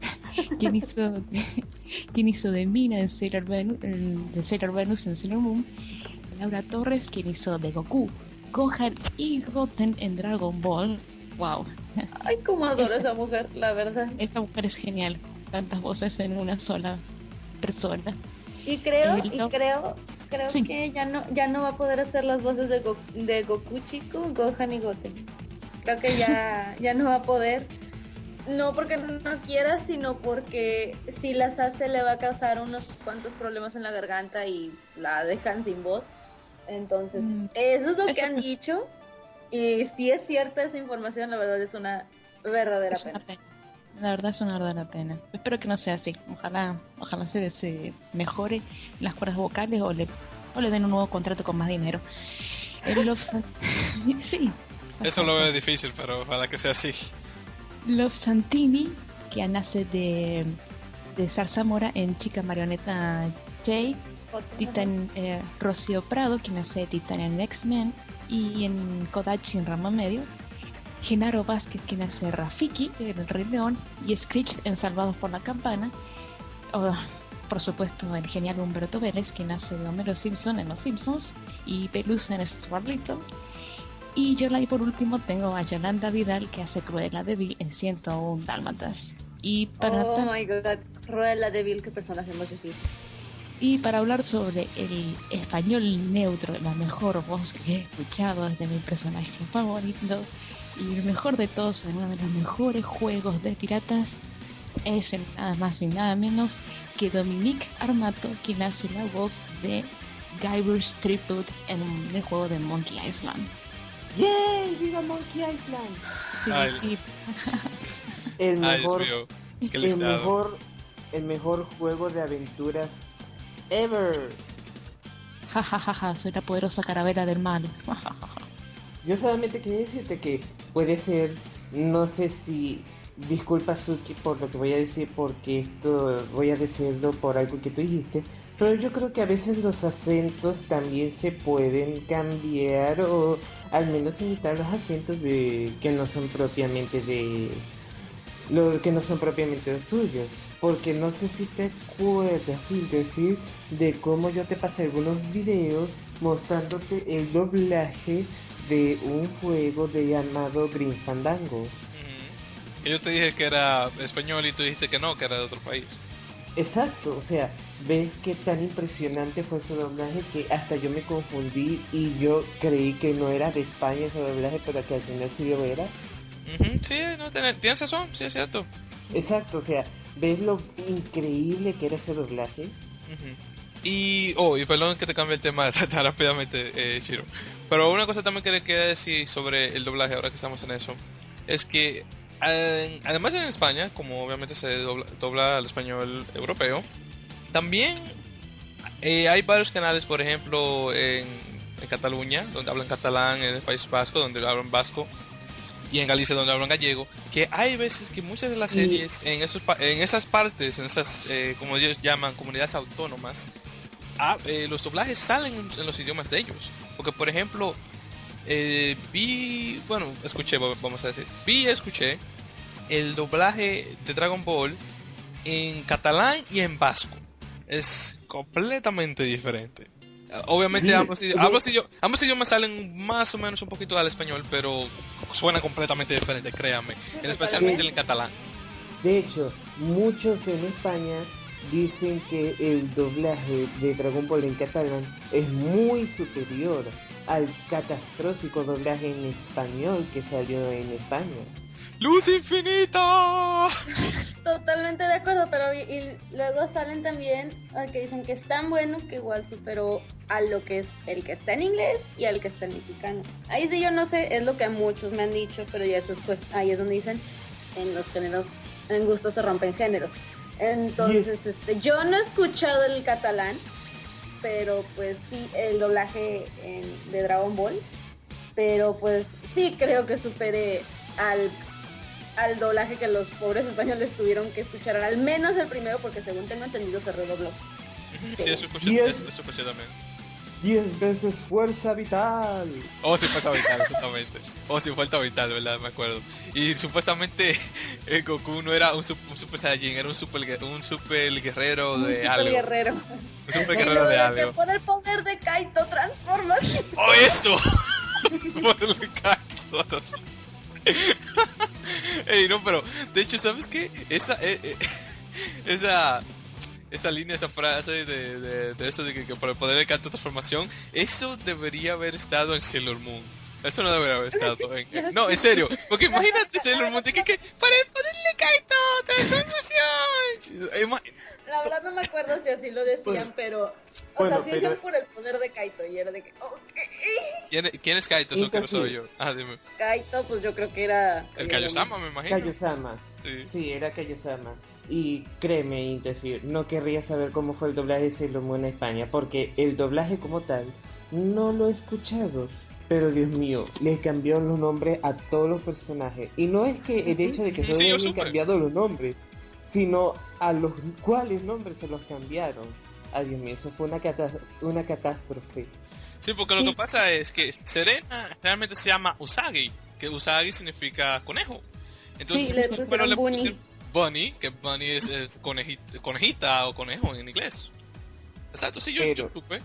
E: [laughs]
F: quien hizo, quien hizo de Mina en Sailor Venus, de Sailor Venus en Sailor Moon. Laura Torres, quien hizo de Goku, Gohan y Goten en Dragon Ball. Wow.
D: Ay, cómo adoro a esa mujer, la verdad.
F: Esta mujer es genial. Tantas voces en una sola persona.
D: Y creo, y creo, creo que ya no, ya no va a poder hacer las voces de, de Goku chico, Gohan y Goten creo que ya, ya no va a poder. No porque no quiera, sino porque si las hace le va a causar unos cuantos problemas en la garganta y la dejan sin voz. Entonces, mm. eso es lo que han dicho. Y si es cierta esa información, la verdad es una verdadera pena.
F: La verdad es una verdadera pena. Espero que no sea así. Ojalá, ojalá se, se mejore las cuerdas vocales o le, o le den un nuevo contrato con más dinero. El [laughs] [laughs] sí,
A: eso lo veo difícil, pero ojalá que sea así.
F: Love Santini, que nace de, de Zarzamora en Chica Marioneta J. Titan eh, Rocío Prado, quien hace de Titan en X-Men y en Kodachi en Rama Medio. Genaro Vázquez, quien hace Rafiki en El Rey León y Screech en Salvados por la Campana. por supuesto, el genial Humberto Vélez, quien hace de Homero Simpson en Los Simpsons y Pelusa en Stuart Little Y yo y por último tengo a Yolanda Vidal que hace Cruella de Vil en 101 Dálmatas. Y para
D: oh my god, Cruella de Vil, qué personaje más difícil.
F: Y para hablar sobre el español neutro, la mejor voz que he escuchado desde mi personaje favorito y el mejor de todos en uno de los mejores juegos de piratas, es nada más y nada menos que Dominique Armato, quien hace la voz de Guybrush Threepwood en el juego de Monkey Island.
B: ¡Yay! ¡Viva Monkey Island!
F: Sí,
E: el mejor,
A: el
E: mejor, el mejor juego de aventuras ever.
F: Ja ja ja ja, soy la poderosa caravera del mal.
E: Yo solamente quería decirte que puede ser, no sé si disculpa Suki por lo que voy a decir porque esto voy a decirlo por algo que tú dijiste, pero yo creo que a veces los acentos también se pueden cambiar o al menos imitar los acentos de que no son propiamente de lo que no son propiamente los suyos porque no sé si te acuerdas, decir de cómo yo te pasé algunos videos mostrándote el doblaje de un juego de llamado Green Fandango.
A: yo te dije que era español y tú dijiste que no, que era de otro país.
E: Exacto, o sea, ves que tan impresionante fue ese doblaje que hasta yo me confundí y yo creí que no era de España ese doblaje, pero que al final sí lo era.
A: sí, no, tienes razón, sí es cierto.
E: Exacto, o sea, ¿Ves lo increíble que era ese doblaje?
A: Y, oh, y perdón que te cambie el tema [laughs] tan rápidamente, eh, Chiro. Pero una cosa también que quería decir sobre el doblaje, ahora que estamos en eso, es que además en España, como obviamente se dobla, al español europeo, también eh, hay varios canales, por ejemplo, en, en Cataluña, donde hablan catalán, en el País Vasco, donde hablan vasco, y en Galicia donde hablan gallego, que hay veces que muchas de las series en, esos, en esas partes, en esas, eh, como ellos llaman, comunidades autónomas, ah, eh, los doblajes salen en, los idiomas de ellos. Porque, por ejemplo, eh, vi, bueno, escuché, vamos a decir, vi y escuché el doblaje de Dragon Ball en catalán y en vasco. Es completamente diferente. Obviamente ambos, idiomas salen más o menos un poquito al español, pero suena completamente diferente, créanme, especialmente en el catalán.
E: De hecho, muchos en España dicen que el doblaje de Dragon Ball en catalán es muy superior al catastrófico doblaje en español que salió en España.
A: ¡Luz infinita!
D: Totalmente de acuerdo, pero y, luego salen también que dicen que es tan bueno que igual superó a lo que es el que está en inglés y al que está en mexicano. Ahí sí yo no sé, es lo que muchos me han dicho, pero ya eso es pues, ahí es donde dicen en los géneros, en gusto se rompen géneros. Entonces, este, yo no he escuchado el catalán, pero pues sí, el doblaje de Dragon Ball, pero pues sí creo que supere al al doblaje que los pobres españoles tuvieron que escuchar, al menos el primero, porque según tengo entendido se redobló.
A: Sí, eso escuché, eso escuché también.
E: 10 veces fuerza vital.
A: Oh, sí, fuerza vital, exactamente. Oh, sí, fuerza vital, ¿verdad? Me acuerdo. Y supuestamente [laughs] el Goku no era un, Super Saiyajin, era un super, un super guerrero de
D: un
A: algo.
D: guerrero.
A: Un super guerrero de algo.
D: Por el poder de Kaito transforma.
A: ¡Oh, eso! [laughs] por el Kaito. [laughs] Ey, no, pero de hecho, ¿sabes qué? Esa, eh, eh, [laughs] esa, esa línea, esa frase de, eso de que, por el poder de canto transformación, eso debería haber estado en Sailor Moon. Eso no debería haber estado en, No, en serio, porque imagínate Sailor Moon, de que, que para ponerle Kaito transformación.
D: La verdad no me acuerdo si así lo decían, pues, pero. O sea, sí por el poder de Kaito y era de que.
A: ¿Quién, ¿Quién, es Kaito? Eso que no soy yo. Ah, dime.
D: Kaito, pues yo creo que era.
A: El Kaiosama, me imagino.
E: Kaiosama. Sí. Sí, era Kaiosama. Y créeme, Interfere, no querría saber cómo fue el doblaje de Sailor Moon en España, porque el doblaje como tal no lo he escuchado. Pero Dios mío, le cambió los nombres a todos los personajes. Y no es que el hecho de que solo hayan cambiado los nombres, sino a los cuales nombres se los cambiaron. Ay, Dios mío, eso fue una, una catástrofe.
A: Sí, porque lo que pasa es que Serena realmente se llama Usagi, que Usagi significa conejo. Entonces,
D: sí, le pusieron le Bunny.
A: Bunny, que Bunny es, conejita, o conejo en inglés. Exacto, sí, yo,
E: pero,
A: supe.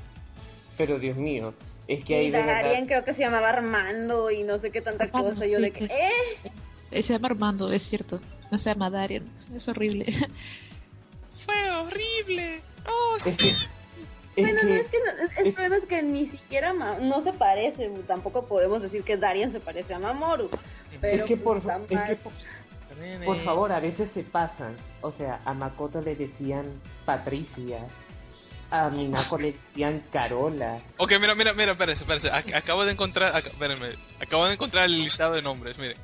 E: Pero Dios mío, Es que ahí
D: Darien creo que se llamaba Armando y no sé qué tanta
F: Armando,
D: cosa. Yo
F: sí,
D: de que,
F: sí.
D: Eh,
F: Se llama Armando, es cierto. No se llama Darien. Es horrible. [laughs]
A: Fue horrible. Oh,
E: Es
A: sí.
E: que, es
D: Bueno, no, es que no- el
E: es-
D: problema es que ni siquiera Ma- no se parece. Tampoco podemos decir que Darien se parece a Mamoru. Pero
E: es que por, es que por, por favor, a veces se pasan. O sea, a Makoto le decían Patricia. A Minako le decían Carola.
A: Ok, mira, mira, mira, espérense, espérense. Ac- acabo de encontrar, ac- espérenme, acabo de encontrar el listado de nombres, miren.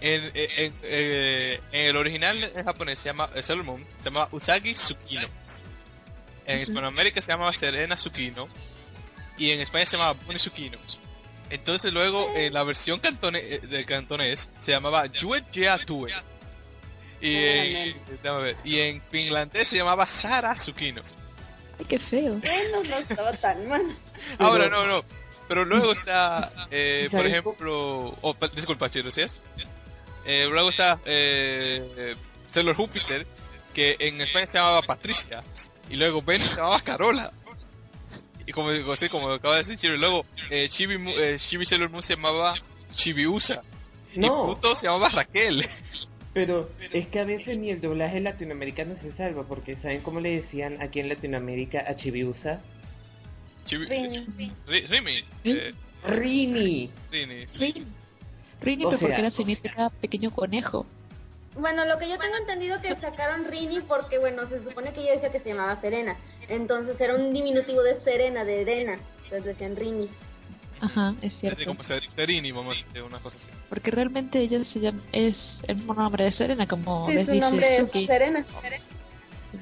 A: En, en, en, eh, en el original en japonés se llama eh, Sailor Moon, se llama Usagi Tsukino. En Hispanoamérica se llamaba Serena Tsukino. Y en España se llamaba Bunny Tsukino. Entonces luego en la versión cantone, eh, del cantonés se llamaba Yue Jia Tue. Y, ver, y en finlandés se llamaba Sara Tsukino.
F: Ay, qué feo.
D: Bueno, no estaba tan mal. [laughs]
A: Ahora no, no. Pero luego está, eh,
E: ¿Y [laughs]
A: por ejemplo, oh, pa- disculpa, Chiro, ¿sí es? Eh, luego está eh, Sailor Júpiter, que en España se llamaba Patricia, y luego Ben se llamaba Carola. Y como digo, sí, como acaba de decir Chiro, y luego eh, Chibi, eh, Chibi Sailor Moon se llamaba Chibiusa, y
E: No.
A: Pluto se llamaba Raquel.
E: Pero es que a veces ni el doblaje latinoamericano se salva, porque ¿saben cómo le decían aquí en Latinoamérica a Chibiusa?
A: Chibi,
D: Rini.
A: Eh,
E: Rini.
A: Rini.
F: Rini,
E: O
F: pero porque era
E: sea.
F: significa pequeño conejo.
D: Bueno, lo que yo tengo entendido que sacaron Rini porque, bueno, se supone que ella decía que se llamaba Serena. Entonces era un diminutivo de Serena, de Elena. Entonces decían Rini.
F: Ajá, es
A: Así
F: cierto.
A: como Ser- Serini, vamos a decir una cosa así.
F: Porque realmente ella se llama, es el mismo nombre de Serena, como
D: Sí,
F: les
D: su
F: dice
D: nombre es
F: Suki.
D: Serena.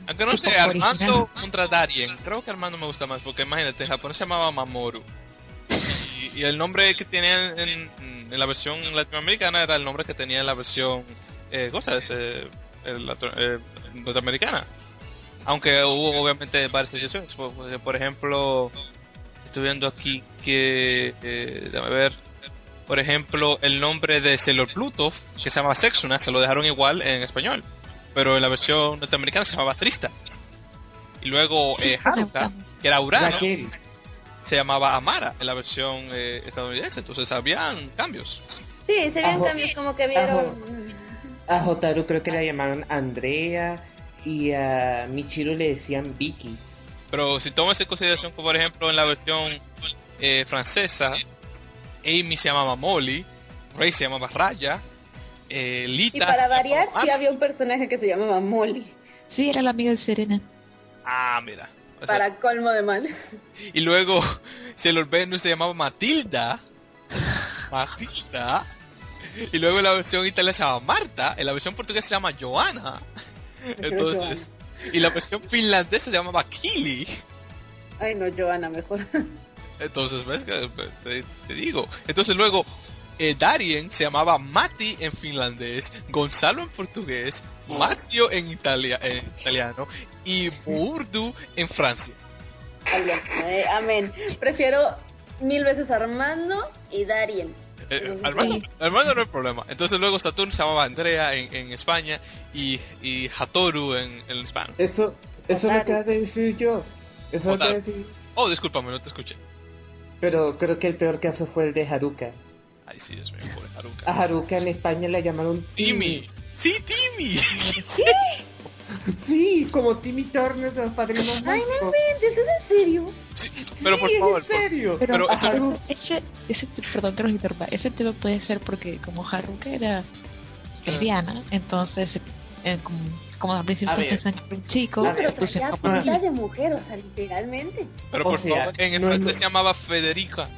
A: Aunque no sé, Armando
F: original.
A: contra Darien. Creo que Armando me gusta más, porque imagínate, en japonés se llamaba Mamoru. Y, y el nombre que tenía en, en la versión latinoamericana era el nombre que tenía en la versión, eh, cosas, eh, el eh, norteamericana. Aunque hubo obviamente varias excepciones. Por, por ejemplo, estoy viendo aquí que, eh, déjame ver, por ejemplo, el nombre de Sailor Pluto, que se llama Sexuna, se lo dejaron igual en español. Pero en la versión norteamericana se llamaba Trista. Y luego eh, Haruka, que era Urano,
E: Raquel.
A: Se llamaba Amara en la versión eh, estadounidense. Entonces habían cambios.
D: Sí, se
E: Ajo.
D: cambios como que vieron.
E: A Hotaru creo que la llamaban Andrea y a Michiru le decían Vicky.
A: Pero si tomas en consideración que, por ejemplo, en la versión eh, francesa, Amy se llamaba Molly, Ray se llamaba Raya, eh, Lita
D: Y para variar, sí había un personaje que se llamaba Molly.
F: Sí, era la amiga de Serena.
A: Ah, mira. O sea,
D: Para colmo de males.
A: Y luego Sailor Venus se llamaba Matilda. Matilda. Y luego en la versión italiana se llama Marta. En la versión portuguesa se llama Joana. [laughs] Entonces. Y la versión finlandesa se llamaba Kili.
D: Ay, no, Joana, mejor.
A: Entonces, ¿ves? que Te, te digo. Entonces luego. eh, Darien se llamaba Mati en finlandés, Gonzalo en portugués, Matteo en, Italia, en italiano y Urdu en Francia.
D: Amén. Eh, amén. Prefiero mil veces Armando y Darien.
A: Eh, Armando, Armando no hay problema. Entonces luego Saturn se llamaba Andrea en, en España y, y Hatoru en, en España.
E: Eso, eso lo acabo de decir yo. Eso lo de decir.
A: Oh, discúlpame, no te escuché.
E: Pero creo que el peor caso fue el de Haruka.
A: Ay, sí, Dios mío, pobre Haruka.
E: A Haruka en España le llamaron
A: Timmy. Sí, Timmy.
E: Sí, como Timmy Turner de los padrinos
D: Ay, no inventes, ¿es en serio?
A: Sí, pero por
E: Sí,
A: favor,
E: en
A: por-
E: serio.
F: Pero,
A: Pero eso-
F: ese, ese, perdón que nos interrumpa, ese tema puede ser porque como Haruka era lesbiana, entonces eh, como, como al principio pensan que era un chico,
E: ver,
D: Pero
F: pues
D: traía
F: como
D: pinta de mujer, o sea, literalmente.
A: pero
E: O
A: por
E: sea,
A: favor, en el
E: no es
A: francés se llamaba Federica.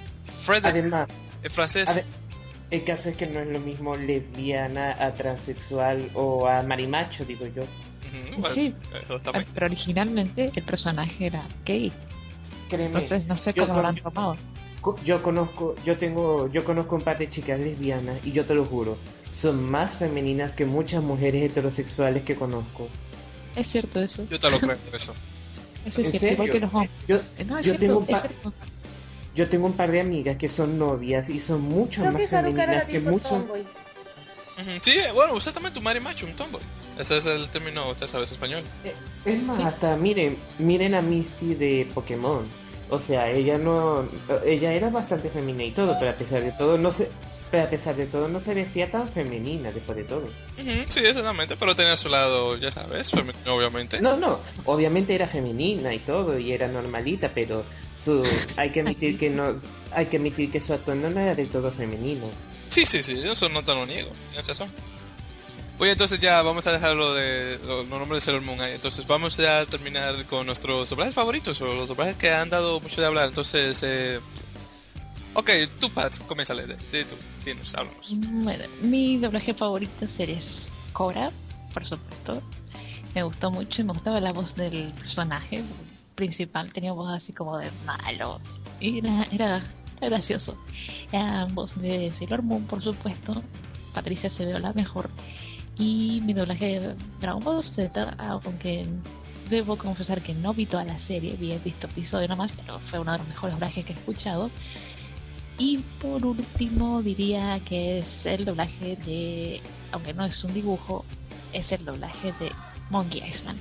A: Frederick.
E: Además,
A: En francés.
E: el caso es que no es lo mismo lesbiana a transexual o a marimacho, digo yo.
A: Bueno,
F: Sí.
A: eh,
F: pero originalmente el personaje era gay,
E: Créeme,
F: entonces no sé cómo lo han tomado.
E: yo conozco, yo tengo, yo conozco un par de chicas lesbianas y yo te lo juro, son más femeninas que muchas mujeres heterosexuales que conozco.
F: Es cierto eso,
A: Yo te lo creo, [laughs] eso.
F: eso es
E: ¿En
F: cierto,
E: serio?
F: los.
E: Yo,
F: No, es
E: yo
F: cierto,
E: tengo un yo tengo par de amigas que son novias y son mucho
D: Creo
E: más
D: que
E: femeninas que.
A: Ujú, Sí, eh, bueno, exactamente un marimacho, un tomboy. Ese es el término, usted sabe, es español.
E: Es más, hasta miren, miren a Misty de Pokémon. O sea, ella no, ella era bastante femenina y todo, pero a pesar de todo no se, pero a pesar de todo no se vestía tan femenina después de todo.
A: sí, exactamente, pero tenía su lado, ya sabes, femenino obviamente.
E: No, no, obviamente era femenina y todo y era normalita, pero su, hay que admitir que no, hay que admitir que su atuendo no era del todo femenino.
A: Sí, sí, sí, eso no te lo niego, tienes razón. Oye, entonces ya vamos a dejarlo de los nombres de Sailor Moon ahí. Entonces vamos a terminar con nuestros doblajes favoritos o los doblajes que han dado mucho de hablar. Entonces, eh... ok, tú Pat, comienza de, de tú, tienes, háblanos.
F: Bueno, mi doblaje favorito es Cora, por supuesto. Me gustó mucho y me gustaba la voz del personaje principal. Tenía voz así como de malo. Y era, era, gracioso. La voz de Sailor Moon, por supuesto. Patricia se ve la mejor y mi doblaje de Dragon Ball Z, aunque debo confesar que no vi toda la serie, vi he visto episodio nomás, pero fue uno de los mejores doblajes que he escuchado. Y por último diría que es el doblaje de, aunque no es un dibujo, es el doblaje de Monkey Island.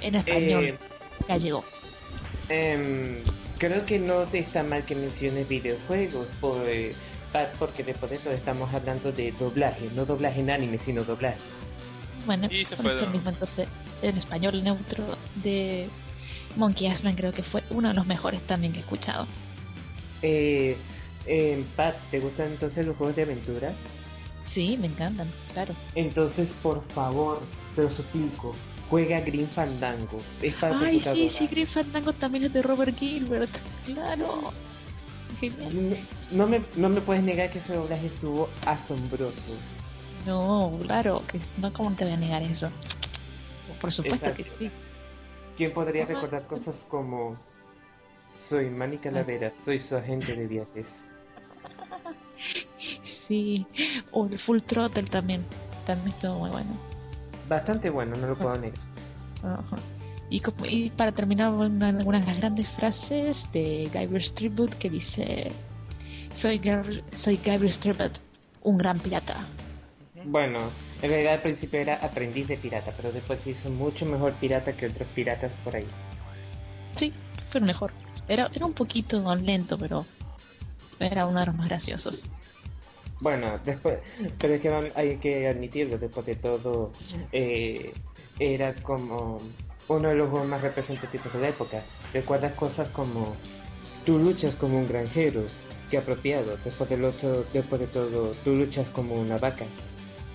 F: En español eh, gallego.
E: Em, creo que no te está mal que menciones videojuegos, pues porque después de todo estamos hablando de doblaje, no doblaje en anime, sino doblaje.
F: Bueno, y se fue mismo, entonces en español neutro de Monkey Island creo que fue uno de los mejores también que he escuchado.
E: Eh, eh, Pat, ¿te gustan entonces los juegos de aventura?
F: Sí, me encantan, claro.
E: Entonces, por favor, te lo suplico, juega Green Fandango.
F: Es para Ay, sí, sí, Green Fandango también es de Robert Gilbert, claro.
E: No, me, no me puedes negar que ese doblaje estuvo asombroso.
F: No, claro, que no como te voy a negar eso. Por supuesto que sí.
E: ¿Quién podría recordar cosas como soy Manny Calavera, soy su agente de viajes? [laughs]
F: Sí, o el Full Throttle también, también estuvo muy bueno.
E: Bastante bueno, no lo puedo negar.
F: Y, para terminar, una, de las grandes frases de Guybrush Tribute que dice: Soy, soy Guybrush Tribute, un gran pirata.
E: Bueno, en realidad al principio era aprendiz de pirata, pero después se hizo mucho mejor pirata que otros piratas por ahí.
F: Sí, fue mejor. Era, era un poquito más lento, pero era uno de los más graciosos.
E: Bueno, después, pero es que hay que admitirlo, después de todo, eh, era como uno de los juegos más representativos de la época. Recuerdas cosas como tú luchas como un granjero, qué apropiado. Después del otro, después de todo, tú luchas como una vaca.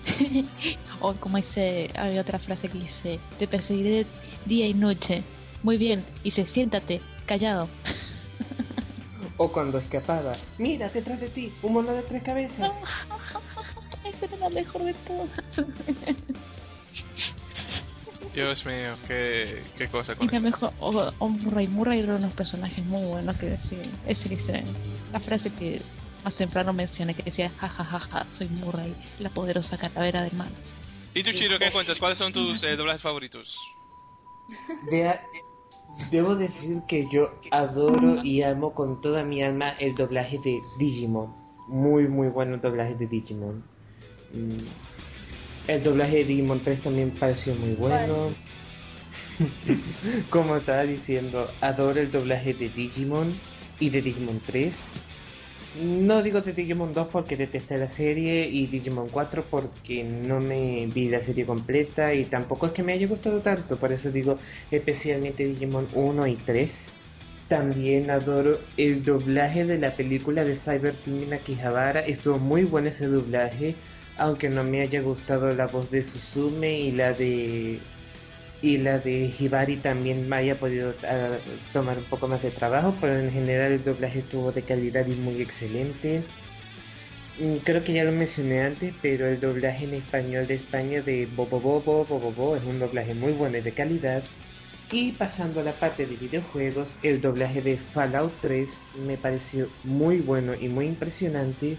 E: [laughs]
F: o como dice, hay otra frase que dice, te perseguiré día y noche. Muy bien, y se siéntate, callado. [laughs]
E: o cuando escapaba, mira detrás de ti, un mono de tres cabezas. [laughs]
F: Esa era la mejor de todas.
A: Dios mío, qué, qué cosa
F: con y mejor, o, o, Murray, Murray era unos personajes muy buenos que decía, ese dice, la frase que más temprano mencioné que decía, jajajaja, ja, ja, ja, soy Murray, la poderosa calavera del mal.
A: ¿Y tú, Chiro, qué cuentas? ¿Cuáles son tus eh, doblajes favoritos?
E: debo decir que yo adoro y amo con toda mi alma el doblaje de Digimon. Muy, muy bueno el doblaje de Digimon. Mm, el doblaje de Digimon 3 también pareció muy bueno. [laughs] Como estaba diciendo, adoro el doblaje de Digimon y de Digimon 3. No digo de Digimon 2 porque detesté la serie y Digimon 4 porque no me vi la serie completa y tampoco es que me haya gustado tanto, por eso digo especialmente Digimon 1 y 3. También adoro el doblaje de la película de Cyber Team Akihabara, estuvo muy bueno ese doblaje aunque no me haya gustado la voz de Suzume y la de y la de Hibari también me haya podido ah, tomar un poco más de trabajo, pero en general el doblaje estuvo de calidad y muy excelente. Mm, creo que ya lo mencioné antes, pero el doblaje en español de España de Bobo Bobo Bobo Bobo es un doblaje muy bueno y de calidad. Y pasando a la parte de videojuegos, el doblaje de Fallout 3 me pareció muy bueno y muy impresionante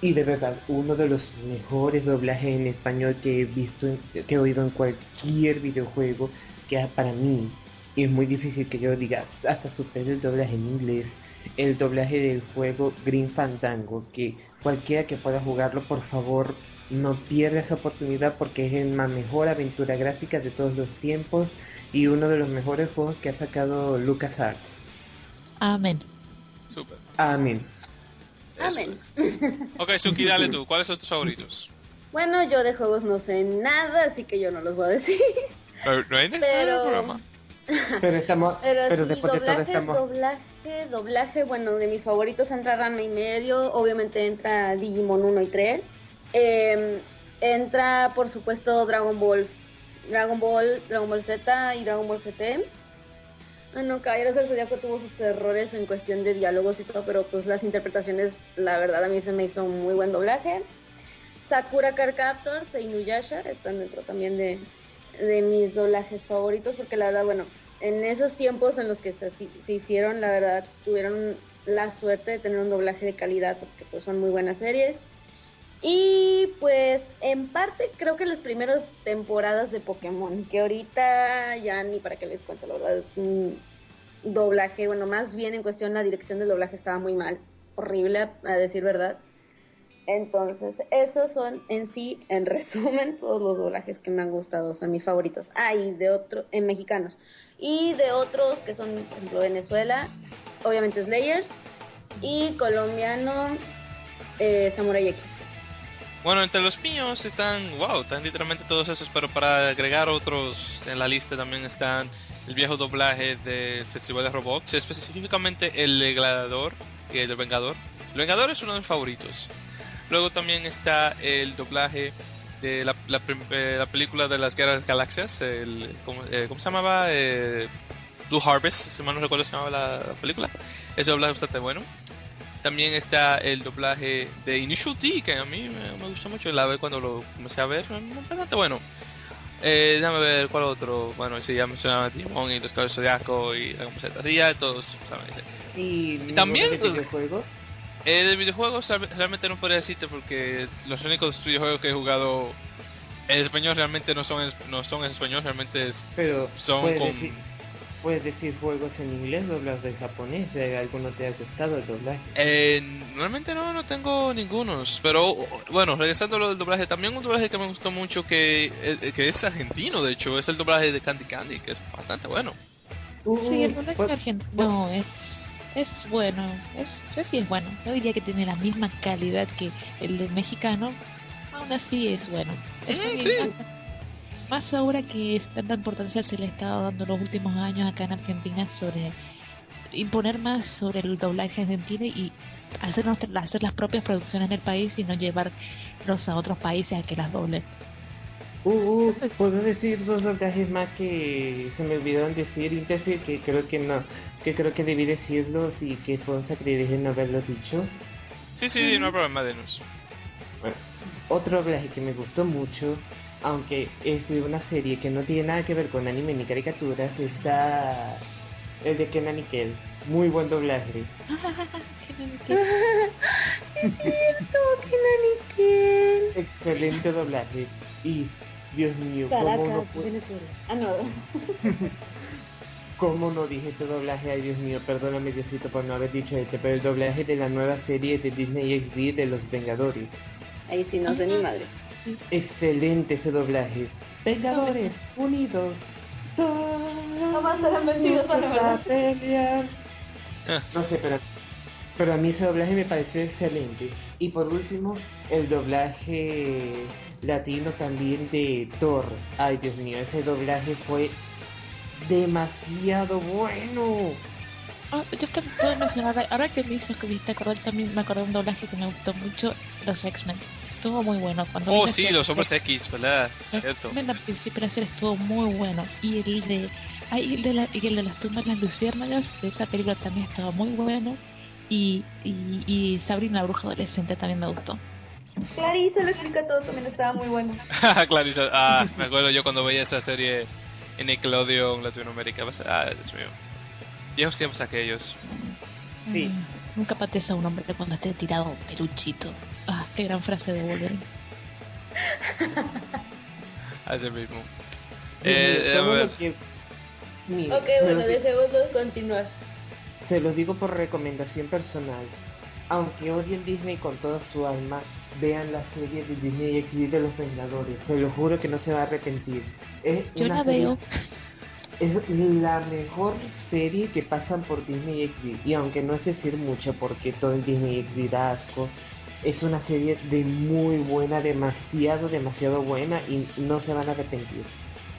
E: y de verdad, uno de los mejores doblajes en español que he visto, que he oído en cualquier videojuego, que para mí es muy difícil que yo diga, hasta supere el doblaje en inglés, el doblaje del juego Green Fandango, que cualquiera que pueda jugarlo, por favor, no pierda esa oportunidad porque es la mejor aventura gráfica de todos los tiempos y uno de los mejores juegos que ha sacado LucasArts.
F: Amén.
A: Super.
E: Amén.
D: Amén. [laughs]
A: Ok, Suki, dale tú. ¿Cuáles son tus favoritos?
D: Bueno, yo de juegos no sé nada, así que yo no los voy a decir.
A: Pero no hay en
D: Pero-
A: programa.
E: Pero estamos, [laughs]
D: Pero,
E: pero
D: sí,
E: después de todo
D: doblaje,
E: estamos.
D: doblaje, doblaje, bueno, de mis favoritos entra Ranma y medio, obviamente entra Digimon 1 y 3. Eh, entra, por supuesto, Dragon Ball, Dragon Ball, Dragon Ball Z y Dragon Ball GT. Bueno, Caballeros del Zodiaco tuvo sus errores en cuestión de diálogos y todo, pero pues las interpretaciones, la verdad, a mí se me hizo un muy buen doblaje. Sakura Card Captors e Inuyasha están dentro también de, de mis doblajes favoritos, porque la verdad, bueno, en esos tiempos en los que se, se hicieron, la verdad, tuvieron la suerte de tener un doblaje de calidad, porque pues son muy buenas series. Y pues en parte creo que las primeras temporadas de Pokémon, que ahorita ya ni para qué les cuento, la verdad es un doblaje, bueno, más bien en cuestión la dirección del doblaje estaba muy mal, horrible a, decir verdad. Entonces, esos son en sí, en [laughs] resumen, todos los doblajes que me han gustado, son mis favoritos. Ah, y de otros, en mexicanos. Y de otros que son, por ejemplo, Venezuela, obviamente Slayers, y colombiano, eh, Samurai X.
A: Bueno, entre los míos están, wow, están literalmente todos esos, pero para agregar otros en la lista también están el viejo doblaje del Festival de Roblox, específicamente el de Gladiador y el de Vengador. El Vengador es uno de mis favoritos. Luego también está el doblaje de eh, la película de las Guerras de las Galaxias, el, ¿cómo, eh, ¿cómo se llamaba? Eh, Blue Harvest, si mal no recuerdo se llamaba la, la película. Ese doblaje es bastante bueno. También está el doblaje de Initial D, que a mí me, me gustó mucho. La vez cuando lo comencé a ver, es bastante bueno. Eh, déjame ver cuál otro. Bueno, sí, ya mencionaba Digimon y los Caballeros Zodiaco y. Sí, ya todos saben ese.
E: Y
A: también,
E: ninguno de videojuegos.
A: Eh, de videojuegos real- realmente no podría decirte porque los únicos videojuegos que he jugado en español realmente no son no son en español, realmente es-
E: Pero
A: son con...
E: decir, puedes decir juegos en inglés doblados del japonés. ¿De alguno te ha gustado el doblaje?
A: Eh, realmente no, no tengo ningunos. Pero bueno, regresando a lo del doblaje, también un doblaje que me gustó mucho que, eh, que es argentino, de hecho, es el doblaje de Candy Candy, que es bastante bueno.
F: Sí, el
E: Uh,
F: doblaje
E: pues-
F: argentino es, es bueno, es, es sí es bueno. No diría que tiene la misma calidad que el mexicano, aún así es bueno. Es
A: Mm, sí.
F: más, más ahora que es tanta importancia se le ha estado dando los últimos años acá en Argentina sobre imponer más sobre el doblaje argentino y hacer, nuestra- hacer las propias producciones del país y no llevarlos a otros países a que las doblen.
E: Uh, uh, puedo decir dos doblajes más que se me olvidaron decir, Interfere, que creo que no, que creo que debí decirlos y que fue un sacrilegio no haberlo dicho.
A: Sí, sí, no hay problema, denos.
E: Bueno, otro doblaje que me gustó mucho, aunque es de una serie que no tiene nada que ver con anime ni caricaturas, está el de Kenan y Kel. Muy buen doblaje. [laughs] [laughs] Excelente doblaje. Y, Dios mío, ¿cómo no,
D: Venezuela. Ah, no. [laughs]
E: cómo no dije este doblaje? Ay, Dios mío, perdóname, Diosito, por no haber dicho este, pero el doblaje de la nueva serie de Disney XD de Los Vengadores.
D: Ahí sí, no sé ni madres.
E: Excelente ese doblaje. Vengadores, unidos.
D: A
E: Todos a
D: verdad.
E: pelear.
A: Ah.
E: No sé, pero, pero a mí ese doblaje me pareció excelente. Y por último, el doblaje latino también de Thor. Ay, Dios mío, ese doblaje fue demasiado bueno.
F: Ah, yo también puedo mencionar, ahora que me hizo que viste acordar también me acordé de un doblaje que me gustó mucho, los X-Men. Estuvo muy bueno. Cuando
A: Oh, sí,
F: serie-
A: los hombres X, ¿verdad? Cierto.
F: La estuvo muy bueno. Y el de, ay, el de, la, y el de las tumbas de las luciérnagas, de esa película también estaba muy bueno. Y, y, y Sabrina la bruja adolescente también me gustó.
D: Clarice lo explica todo, también estaba muy bueno. [laughs]
A: Clarisa, ah, me acuerdo yo cuando veía esa serie en Nickelodeon Latinoamérica. pues, Ah, Dios mío. Viejos tiempos aquellos.
E: Sí.
F: Mm, nunca patees a un hombre cuando esté tirado peluchito. Ah, qué gran frase de Wolverine. [laughs]
A: Así mismo. Eh,
E: mío,
A: a ver.
E: lo que- Mira,
D: Ok, bueno, dejémoslo continuar.
E: Se los digo por recomendación personal. Aunque odien Disney con toda su alma, vean la serie de Disney XD de los Vengadores. Se lo juro que no se va a arrepentir. Es
F: Yo
E: una
F: la
E: serie-
F: veo.
E: es la mejor serie que pasan por Disney XD. Y aunque no es decir mucho porque todo el Disney XD da asco, es una serie de muy buena, demasiado, demasiado buena y no se van a arrepentir.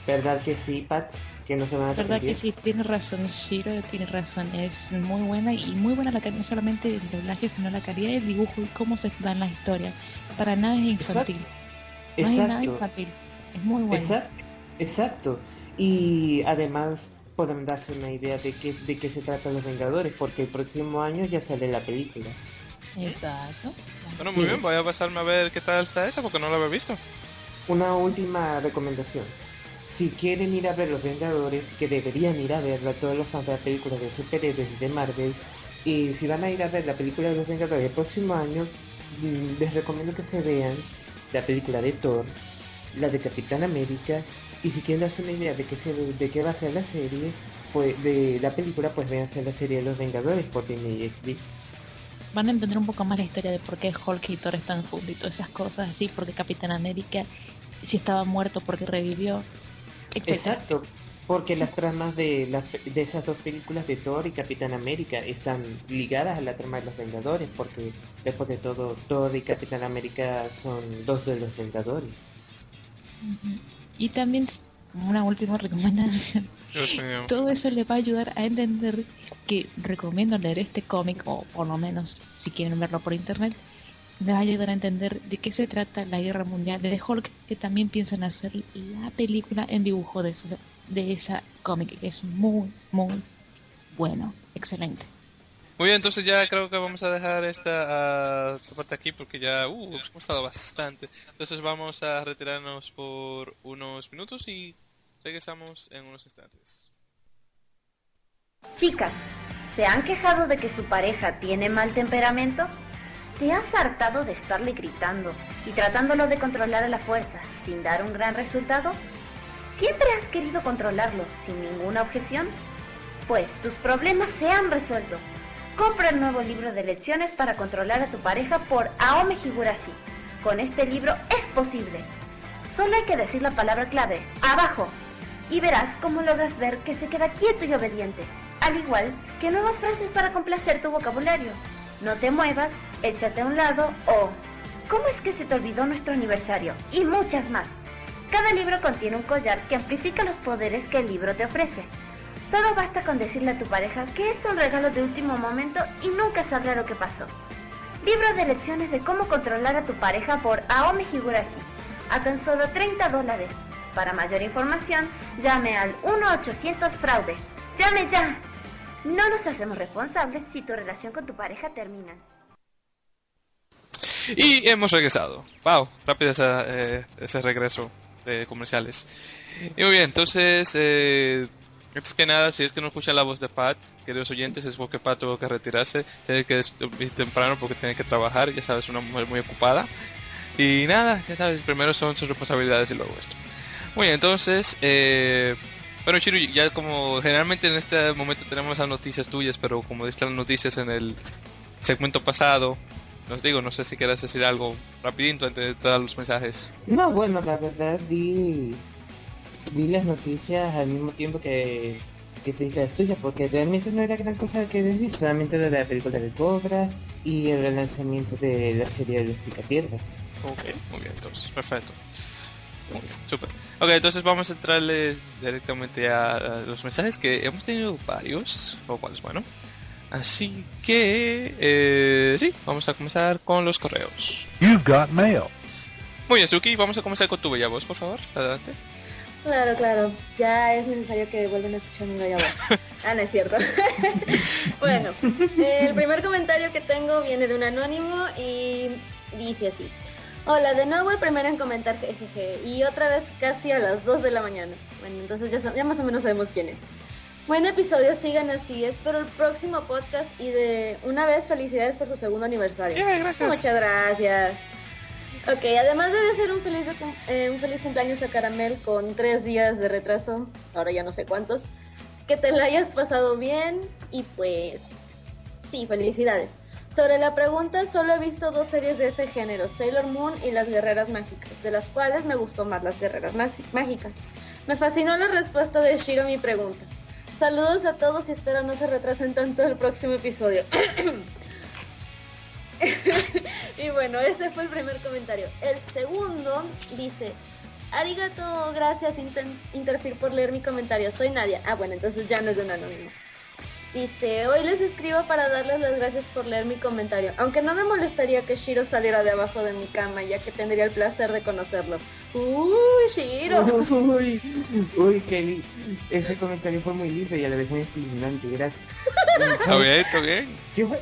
E: ¿Verdad que sí, Pat? Que no se van a arrepentir.
F: ¿Verdad que sí? Tiene razón, Shiro tiene razón. Es muy buena y muy buena la no solamente el doblaje, sino la calidad del dibujo y cómo se dan las historias. Para nada es infantil. No es nada infantil. Es muy bueno.
E: Exacto. Exacto. Y además pueden darse una idea de qué, de qué se trata Los Vengadores, porque el próximo año ya sale la película.
F: Exacto.
A: Bueno, muy bien, voy a pasarme a ver qué tal está esa, porque no la había visto.
E: Una última recomendación. Si quieren ir a ver Los Vengadores, que deberían ir a verla todos los fans de la película de superhéroes de Marvel, y si van a ir a ver la película de Los Vengadores el próximo año, mm, les recomiendo que se vean la película de Thor, la de Capitán América y si quieren darse una idea de qué, de qué va a ser la serie, pues de la película, pues véanse la serie de los Vengadores por Disney XD.
F: Van a entender un poco más la historia de por qué Hulk y Thor están juntos y todas esas cosas así, porque Capitán América si estaba muerto porque revivió.
E: Exacto, porque las tramas de, las, de esas dos películas de Thor y Capitán América están ligadas a la trama de los Vengadores, porque después de todo, Thor y Capitán América son dos de los Vengadores.
F: Y también una última recomendación. Todo eso le va a ayudar a entender que recomiendo leer este cómic, o por lo menos si quieren verlo por internet, me va a ayudar a entender de qué se trata la guerra mundial de Hulk, que también piensan hacer la película en dibujo de esa, de esa cómic, que es muy, muy bueno, excelente.
A: Muy bien, entonces ya creo que vamos a dejar esta, parte aquí porque ya uh, hemos pasado bastante. Entonces vamos a retirarnos por unos minutos y regresamos en unos instantes.
C: Chicas, ¿se han quejado de que su pareja tiene mal temperamento? ¿Te has hartado de estarle gritando y tratándolo de controlar a la fuerza sin dar un gran resultado? ¿Siempre has querido controlarlo sin ninguna objeción? Pues tus problemas se han resuelto Compra el nuevo libro de lecciones para controlar a tu pareja por Aome Higurashi. Con este libro es posible. Solo hay que decir la palabra clave, abajo, y verás cómo logras ver que se queda quieto y obediente, al igual que nuevas frases para complacer tu vocabulario. No te muevas, échate a un lado o ¿cómo es que se te olvidó nuestro aniversario? Y muchas más. Cada libro contiene un collar que amplifica los poderes que el libro te ofrece. Solo basta con decirle a tu pareja que es un regalo de último momento y nunca sabrá lo que pasó. Libro de lecciones de cómo controlar a tu pareja por Aomi Higurashi. A tan solo 30 dólares. Para mayor información, llame al 1-800-FRAUDE. ¡Llame ya! No nos hacemos responsables si tu relación con tu pareja termina.
A: Y hemos regresado. ¡Wow! Rápido eh, ese regreso de comerciales. Y muy bien, entonces eh, es que nada, si es que no escuchan la voz de Pat, queridos oyentes, es porque Pat tuvo que retirarse, tiene que ir temprano porque tiene que trabajar, ya sabes, una mujer muy ocupada. Y nada, ya sabes, primero son sus responsabilidades y luego esto. Muy bien, entonces, eh, bueno, Chiru, ya como generalmente en este momento tenemos las noticias tuyas, pero como diste las noticias en el segmento pasado, nos digo, no sé si quieres decir algo rapidito antes de dar los mensajes.
E: No, bueno, la verdad, di vi las noticias al mismo tiempo que, que te dije las tuyas, porque realmente no era gran cosa que decir, solamente de la película de Cobra y el relanzamiento de la serie de los Picatierras.
A: Ok, muy bien, entonces, perfecto. Muy bien, super. Ok, entonces vamos a entrarle directamente a, los mensajes que hemos tenido varios, lo cual es bueno. Así que, eh, sí, vamos a comenzar con los correos. You've got mail. Muy bien, Suki, vamos a comenzar con tu bella voz, por favor. Adelante.
D: Claro, claro. Ya es necesario que vuelvan a escuchar mi gallo. [laughs] ah, no es cierto. [laughs] bueno, el primer comentario que tengo viene de un anónimo y dice así. Hola, de nuevo el primero en comentar jejeje y otra vez casi a las 2 de la mañana. Bueno, entonces ya, ya más o menos sabemos quién es. Buen episodio, sigan así. Espero el próximo podcast y de una vez felicidades por su segundo aniversario.
A: gracias.
D: Muchas gracias. Ok, además de ser un feliz, eh, un feliz cumpleaños a Caramel con tres días de retraso, ahora ya no sé cuántos, que te la hayas pasado bien y pues sí, felicidades. Sobre la pregunta, solo he visto dos series de ese género, Sailor Moon y Las Guerreras Mágicas, de las cuales me gustó más Las Guerreras Mágicas. Me fascinó la respuesta de Shiro a mi pregunta. Saludos a todos y espero no se retrasen tanto el próximo episodio. [coughs] y bueno, ese fue el primer comentario. El segundo dice, Arigato, gracias Interfir por leer mi comentario. Soy Nadia. Ah, bueno, entonces ya no es de un anónimo. Dice, hoy les escribo para darles las gracias por leer mi comentario, aunque no me molestaría que Shiro saliera de abajo de mi cama, ya que tendría el placer de conocerlo. ¡Uy, Shiro! [laughs]
E: Uy, uy, Kelly, ese comentario fue muy lindo y a la vez muy estimulante, gracias.
A: ¿Está bien? ¿Está bien?
E: ¿Quién fue?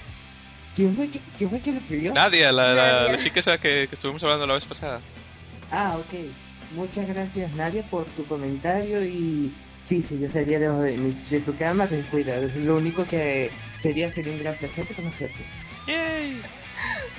E: ¿Quién fue, ¿Quién fue que lo pidió?
A: Nadia, la, la, la chica esa que, que estuvimos hablando la vez pasada.
E: Ah, ok. Muchas gracias, Nadia, por tu comentario y Sí, sí, yo sería de, de, tu cama, ten cuidado. Lo único que sería sería un gran placer conocerte.
A: Yay.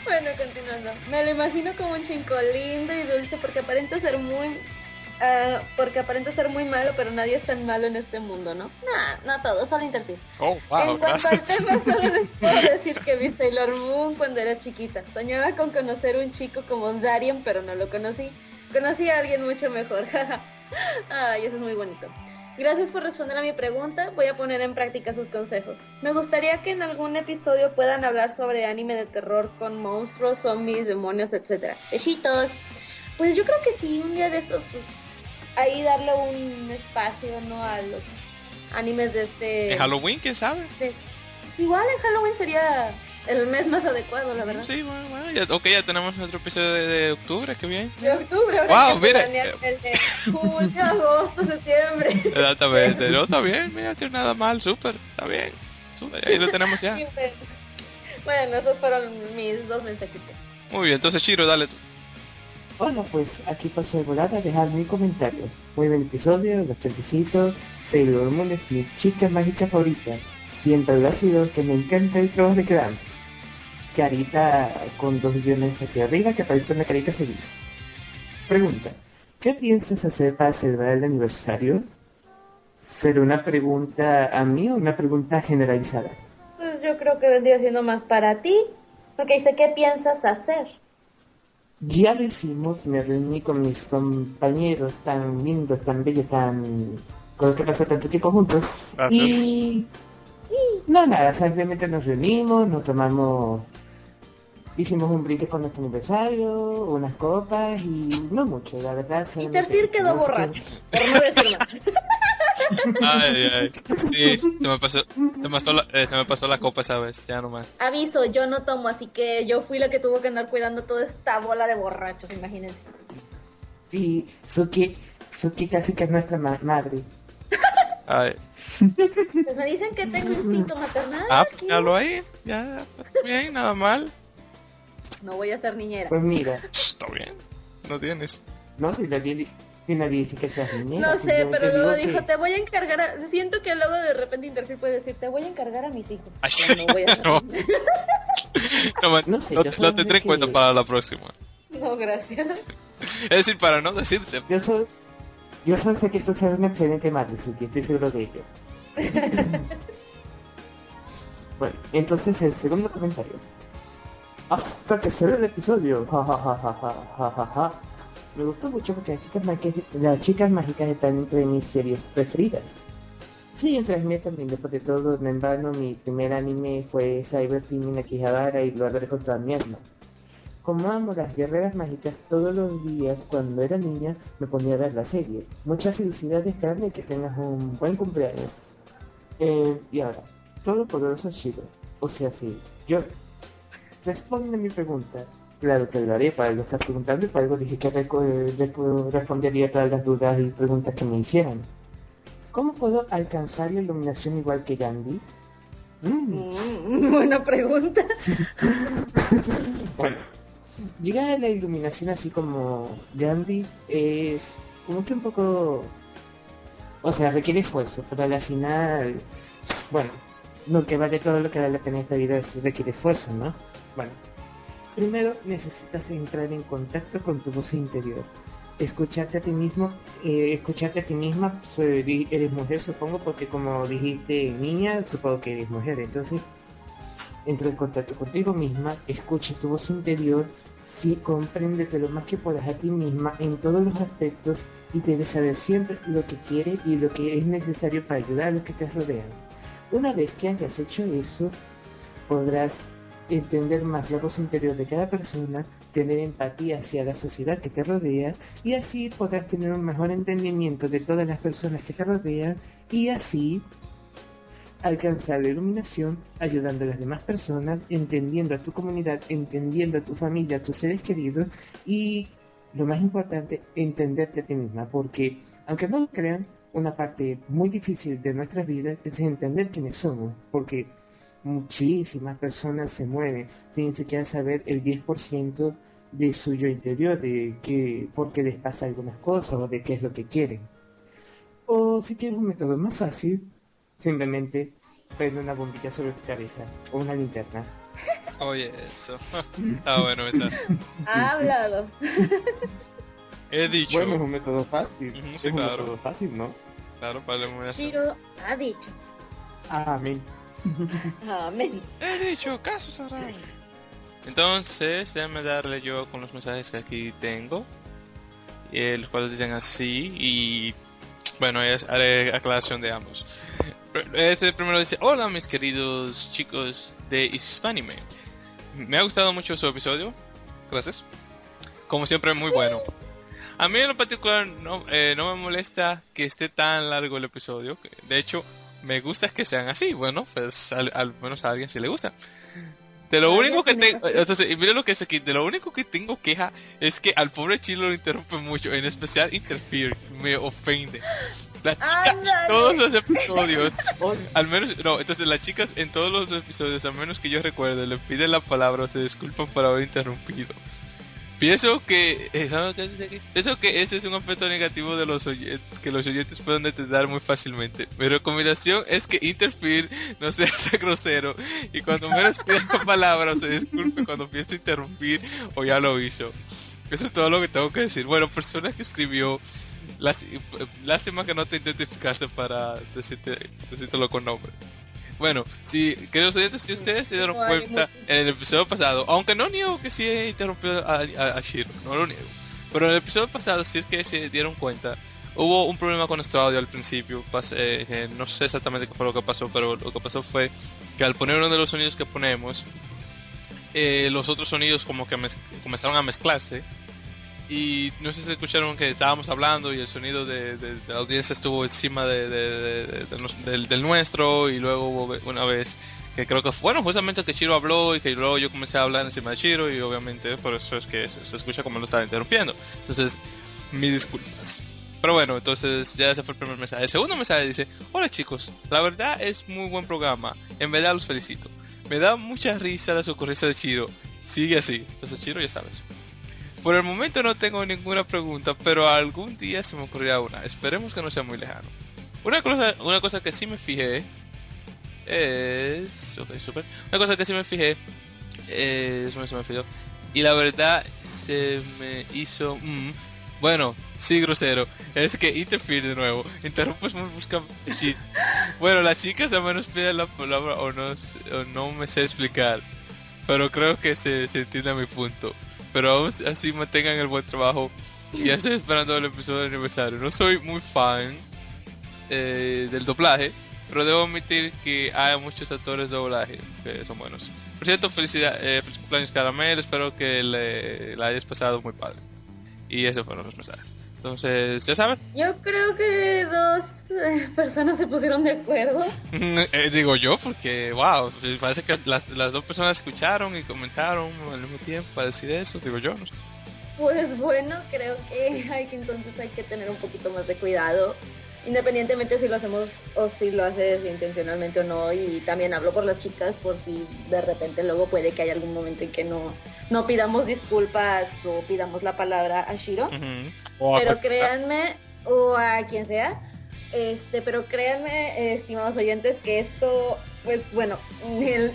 D: Bueno, continuando. Me lo imagino como un chico lindo y dulce porque aparenta ser muy... Uh, porque aparenta ser muy malo, pero nadie es tan malo en este mundo, ¿no? Nah, no todo, solo Interfir.
A: Oh, wow,
D: en cuanto al tema, solo les puedo [laughs] decir que vi Sailor Moon cuando era chiquita. Soñaba con conocer un chico como Darien, pero no lo conocí. Conocí a alguien mucho mejor, [laughs] Ay, eso es muy bonito. Gracias por responder a mi pregunta. Voy a poner en práctica sus consejos. Me gustaría que en algún episodio puedan hablar sobre anime de terror con monstruos, zombies, demonios, etc. Besitos. Pues yo creo que sí, un día de esos, pues, ahí darle un espacio, ¿no? A los animes de este...
A: ¿En Halloween, quién sabe?
D: Pues, igual en Halloween sería el mes más adecuado, la verdad.
A: Sí, bueno, bueno. Ya, ok, ya tenemos otro episodio de, octubre, qué bien.
D: De octubre,
A: wow, mira.
D: El de julio, agosto, septiembre.
A: Exactamente, no, está bien, mira que nada mal, súper, está bien. Súper, ahí lo tenemos ya.
D: bueno, esos fueron mis dos mensajitos.
A: Muy bien, entonces Chiro, dale tú.
E: Hola, pues aquí paso de volada a dejar mi comentario. Muy buen episodio, los felicito. Sailor Moon es mi chica mágica favorita. Siempre lo ha sido que me encanta el trabajo de Cram carita con dos guiones hacia arriba que aparece una carita feliz. Pregunta, ¿qué piensas hacer para celebrar el aniversario? ¿Será una pregunta a mí o una pregunta generalizada?
D: Pues yo creo que vendría siendo más para ti, porque dice, ¿qué piensas hacer?
E: Ya lo hicimos, me reuní con mis compañeros tan lindos, tan bellos, tan... con los que pasó tanto tiempo juntos.
A: Gracias.
E: Y... y... no, nada, simplemente nos reunimos, nos tomamos hicimos un brinque con nuestro aniversario, unas copas y no mucho, la verdad.
D: Interfir quedó borracho, por no decir más.
A: Ay, ay. Sí, se me pasó, se me pasó, la, eh, se me pasó la copa esa vez, ya nomás.
D: Aviso, yo no tomo, así que yo fui la que tuvo que andar cuidando toda esta bola de borrachos, imagínense.
E: Sí, Suki, Suki casi que es nuestra ma madre.
A: Ay.
D: Pues me dicen que tengo instinto maternal.
A: Ah, lo ahí, ya, bien, nada mal.
D: No voy a ser niñera.
E: Pues mira. [laughs]
A: Está bien. No tienes.
E: No, si nadie, si nadie dice que seas niñera.
D: No sé, pero luego dijo, te voy a encargar a... Siento que luego de repente Interfil puede decir, te voy a encargar a mis hijos.
A: Ay, no voy a [laughs] no. [laughs] no, no, sé, lo, tendré en cuenta para la próxima.
D: No, gracias.
A: Es decir, para no decirte.
E: Yo soy... Yo solo sé que tú eres un excelente madre, Suki, estoy seguro de ello. bueno, entonces el segundo comentario hasta que se ve el episodio. Me gustó mucho porque las chicas, mágicas, están entre mis series preferidas. Sí, entre las mías también, después de todo, en vano, mi primer anime fue Cyber Team Akihabara y lo haré con toda mi alma. Como amo las guerreras mágicas, todos los días cuando era niña me ponía a ver la serie. Muchas felicidades, Carmen, que tengas un buen cumpleaños. Eh, y ahora, todo poderoso Shiro. O sea, sí, yo responde mi pregunta. Claro que lo haré, para algo estás preguntando y para algo dije que respondería todas las dudas y preguntas que me hicieran. ¿Cómo puedo alcanzar la iluminación igual que Gandhi?
D: Mm. [laughs] buena pregunta. [laughs]
E: bueno, llegar a la iluminación así como Gandhi es como que un poco... O sea, requiere esfuerzo, pero al final, bueno, lo que vale todo lo que vale la pena esta vida es requiere esfuerzo, ¿no? Primero necesitas entrar en contacto con tu voz interior. Escucharte a ti mismo, eh, escucharte a ti misma, eres mujer supongo, porque como dijiste niña, supongo que eres mujer, entonces entra en contacto contigo misma, escucha tu voz interior, Sí, compréndete lo más que puedas a ti misma en todos los aspectos y debes saber siempre lo que quieres y lo que es necesario para ayudar a los que te rodean. Una vez que hayas hecho eso, podrás entender más la voz interior de cada persona, tener empatía hacia la sociedad que te rodea y así podrás tener un mejor entendimiento de todas las personas que te rodean y así alcanzar la iluminación ayudando a las demás personas, entendiendo a tu comunidad, entendiendo a tu familia, a tus seres queridos y lo más importante, entenderte a ti misma, porque aunque no lo crean, una parte muy difícil de nuestras vidas es entender quiénes somos, porque muchísimas personas se mueren sin siquiera saber el 10% de su yo interior, de que, por qué les pasa algunas cosas o de qué es lo que quieren. O si quieres un método más fácil, simplemente prende una bombilla sobre tu cabeza o una linterna.
A: Oye, eso. [laughs] Ah, bueno, esa.
D: Ha hablado.
A: He dicho.
E: Bueno, es un método fácil.
A: Sí,
E: es un
A: claro.
E: método fácil, ¿no?
A: Claro, para la iluminación.
D: Shiro ha dicho.
E: Amén. [laughs]
D: Amén.
A: He dicho, caso cerrado. Entonces, déjame darle yo con los mensajes que aquí tengo. eh, los cuales dicen así. Y bueno, es, haré aclaración de ambos. Este primero dice: Hola, mis queridos chicos de Hispanime. Me ha gustado mucho su episodio. Gracias. Como siempre, muy bueno. A mí en lo particular no, eh, no me molesta que esté tan largo el episodio. De hecho, me gusta que sean así. Bueno, pues al, al menos a alguien sí le gusta. De lo único que tengo, entonces, mira lo que es aquí, de lo único que tengo queja es que al pobre Chilo lo interrumpe mucho, en especial Interfere, me ofende. Las chicas todos los episodios, [laughs] al menos, no, entonces las chicas en todos los episodios, al menos que yo recuerde, le piden la palabra o se disculpan por haber interrumpido. Pienso que, eh. Pienso que ese es un aspecto negativo de los que los oyentes pueden detectar muy fácilmente. Mi recomendación es que Interfere [laughs] no sea grosero y cuando menos pida la palabra o se disculpe cuando a interrumpir o ya lo hizo. Eso es todo lo que tengo que decir. Bueno, persona que escribió, las- lástima que no te identificaste para decirte, decírtelo con nombre. Bueno, si, queridos oyentes, si ustedes se dieron cuenta en el episodio pasado, aunque no niego que sí he interrumpido a, a, a Shiro, no lo niego, pero en el episodio pasado, si es que se dieron cuenta, hubo un problema con nuestro audio al principio, pas- eh, eh, no sé exactamente qué fue lo que pasó, pero lo que pasó fue que al poner uno de los sonidos que ponemos, eh, los otros sonidos como que mez- comenzaron a mezclarse y no sé si escucharon que estábamos hablando y el sonido de, la audiencia estuvo encima de, del, del nuestro y luego hubo una vez que creo que fue bueno, justamente que Shiro habló y que luego yo comencé a hablar encima de Shiro y obviamente por eso es que se, escucha como lo estaba interrumpiendo. Entonces, mis disculpas. Pero bueno, entonces ya ese fue el primer mensaje. El segundo mensaje dice, hola chicos, la verdad es muy buen programa, en verdad los felicito. Me da mucha risa la ocurrencia de Shiro. Sigue así. Entonces Shiro ya sabes. Por el momento no tengo ninguna pregunta, pero algún día se me ocurrirá una. Esperemos que no sea muy lejano. Una cosa, una cosa que sí me fijé es... Ok, super. Una cosa que sí me fijé es... Se me, fijó. Y la verdad se me hizo... mm, bueno, sí, grosero. Es que interfiere de nuevo. Interrumpes busca shit. Bueno, las chicas al menos piden la palabra o no, o no me sé explicar. Pero creo que se, se entiende mi punto. Pero aún así mantengan el buen trabajo. Y ya estoy esperando el episodio de aniversario. No soy muy fan eh, del doblaje. Pero debo admitir que hay muchos actores de doblaje que son buenos. Por cierto, felicidad, eh, feliz cumpleaños Caramel. Espero que le, hayas pasado muy padre. Y esos fueron los mensajes. Entonces, ya saben.
D: Yo creo que dos eh, personas se pusieron de acuerdo.
A: Eh, digo yo, porque, wow, parece que las, las dos personas escucharon y comentaron al mismo tiempo para decir eso. Digo yo, no sé.
D: Pues bueno, creo que hay que entonces hay que tener un poquito más de cuidado, independientemente si lo hacemos o si lo haces intencionalmente o no. Y también hablo por las chicas, por si de repente luego puede que haya algún momento en que no, no pidamos disculpas o pidamos la palabra a Shiro.
A: Ujú. O
D: Pero créanme, o a quien sea, este, pero créanme, estimados oyentes, que esto, pues bueno, el,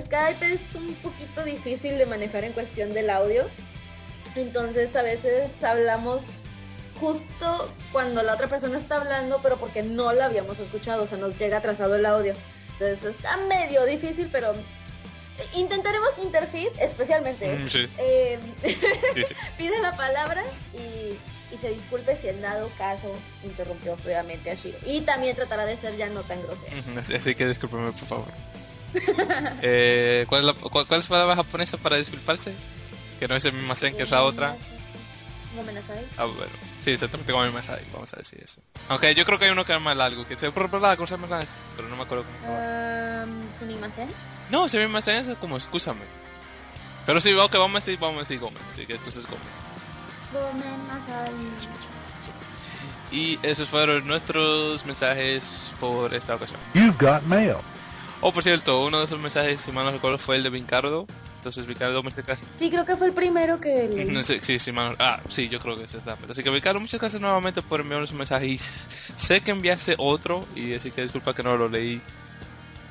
D: Skype es un poquito difícil de manejar en cuestión del audio. Entonces a veces hablamos justo cuando la otra persona está hablando, pero porque no la habíamos escuchado, o sea, nos llega atrasado el audio. Entonces está medio difícil, pero Intentaremos Interfit, especialmente,
A: Mm, sí.
D: eh,
A: Sí, sí. [laughs]
D: pide la palabra y, y se disculpe si en dado caso interrumpió feamente a Shiro. Y también tratará de ser ya no tan grosero.
A: Así, que discúlpeme, por favor. [laughs] eh, ¿cuál, es la, cuál, cuál es la palabra japonesa para disculparse? Que no es el mimasen, que es la otra.
D: Gomenasai.
A: Ah, bueno. Sí, exactamente como mimasai, vamos a decir eso. Aunque yo creo que hay uno que es más largo, que se ¿verdad? ¿Cómo se llama? Pero no me acuerdo cómo se llama.
D: Um, Sumimasen.
A: No, ese mimasen es como excúsame. Pero sí, ok, vamos a decir, vamos a decir Gomen, así que entonces Gomen. Y esos fueron nuestros mensajes por esta ocasión.
G: You've got mail.
A: Oh, por cierto, uno de esos mensajes, si mal no recuerdo, fue el de Vincardo. Entonces, Vincardo, muchas gracias.
D: Sí, creo que fue el primero que leí. [laughs]
A: No sé, sí, sí, mal- ah, sí, yo creo que ese Pero Así que, Vincardo, muchas gracias nuevamente por enviarnos un mensaje. Y sé que enviaste otro, y así que disculpa que no lo leí.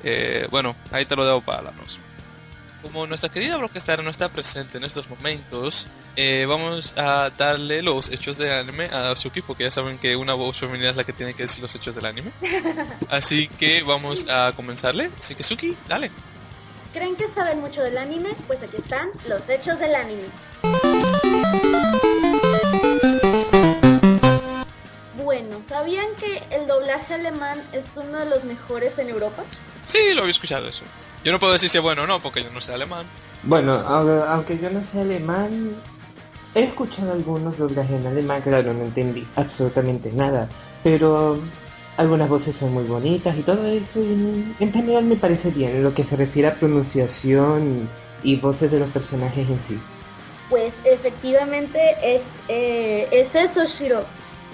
A: Eh, bueno, ahí te lo dejo para la próxima. Como nuestra querida Brockstar no está presente en estos momentos, eh, vamos a darle los hechos del anime a Suki, porque ya saben que una voz femenina es la que tiene que decir los hechos del anime. [laughs] Así que vamos a comenzarle. Así que Suki, dale.
D: ¿Creen que saben mucho del anime? Pues aquí están los hechos del anime. Bueno, ¿sabían que el doblaje alemán es uno de los mejores en Europa?
A: Sí, lo había escuchado eso. Yo no puedo decir si es bueno o no, porque yo no sé alemán.
E: Bueno, aunque, yo no sé alemán, he escuchado algunos doblajes en alemán, claro, no entendí absolutamente nada, pero algunas voces son muy bonitas y todo eso, y en general me parece bien, en lo que se refiere a pronunciación y voces de los personajes en sí.
D: Pues efectivamente es, eh, es eso, Shiro.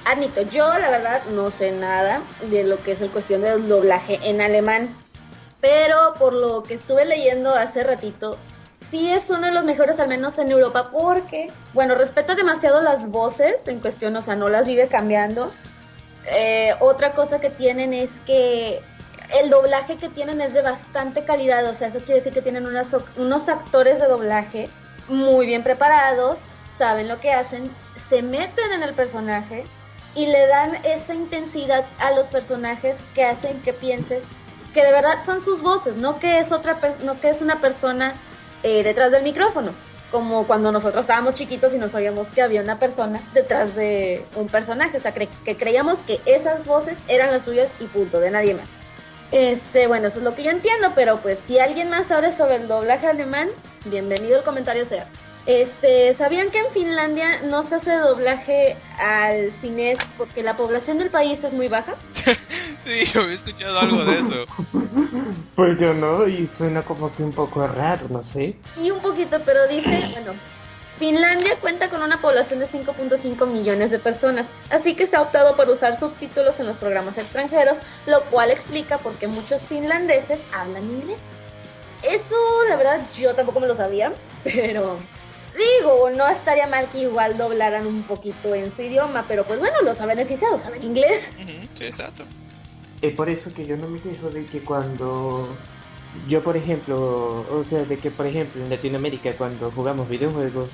D: Admito, yo la verdad no sé nada de lo que es el cuestión del doblaje en alemán, pero por lo que estuve leyendo hace ratito, sí es uno de los mejores, al menos en Europa, porque, bueno, respeta demasiado las voces en cuestión, o sea, no las vive cambiando. Eh, otra cosa que tienen es que el doblaje que tienen es de bastante calidad, o sea, eso quiere decir que tienen unos actores de doblaje muy bien preparados, saben lo que hacen, se meten en el personaje y le dan esa intensidad a los personajes que hacen que pienses que de verdad son sus voces, no que es otra no que es una persona eh, detrás del micrófono, como cuando nosotros estábamos chiquitos y no sabíamos que había una persona detrás de un personaje, o sea, que creíamos que esas voces eran las suyas y punto, de nadie más. Este, bueno, eso es lo que yo entiendo, pero pues si alguien más sabe sobre el doblaje alemán, bienvenido el comentario sea. Este, ¿sabían que en Finlandia no se hace doblaje al finés porque la población del país es muy baja? [laughs]
A: Sí, yo había escuchado algo de eso. [laughs]
E: Pues yo no, y suena como que un poco raro, no sé.
D: Sí, un poquito, pero dice, [clears throat] bueno, Finlandia cuenta con una población de 5.5 millones de personas, así que se ha optado por usar subtítulos en los programas extranjeros, lo cual explica por qué muchos finlandeses hablan inglés. Eso, la verdad, yo tampoco me lo sabía, [laughs] pero digo, no estaría mal que igual doblaran un poquito en su idioma, pero pues bueno, los ha beneficiado, saben inglés.
A: Sí, exacto.
E: Es por eso que yo no me quejo de que cuando yo, por ejemplo, o sea, de que, por ejemplo, en Latinoamérica, cuando jugamos videojuegos,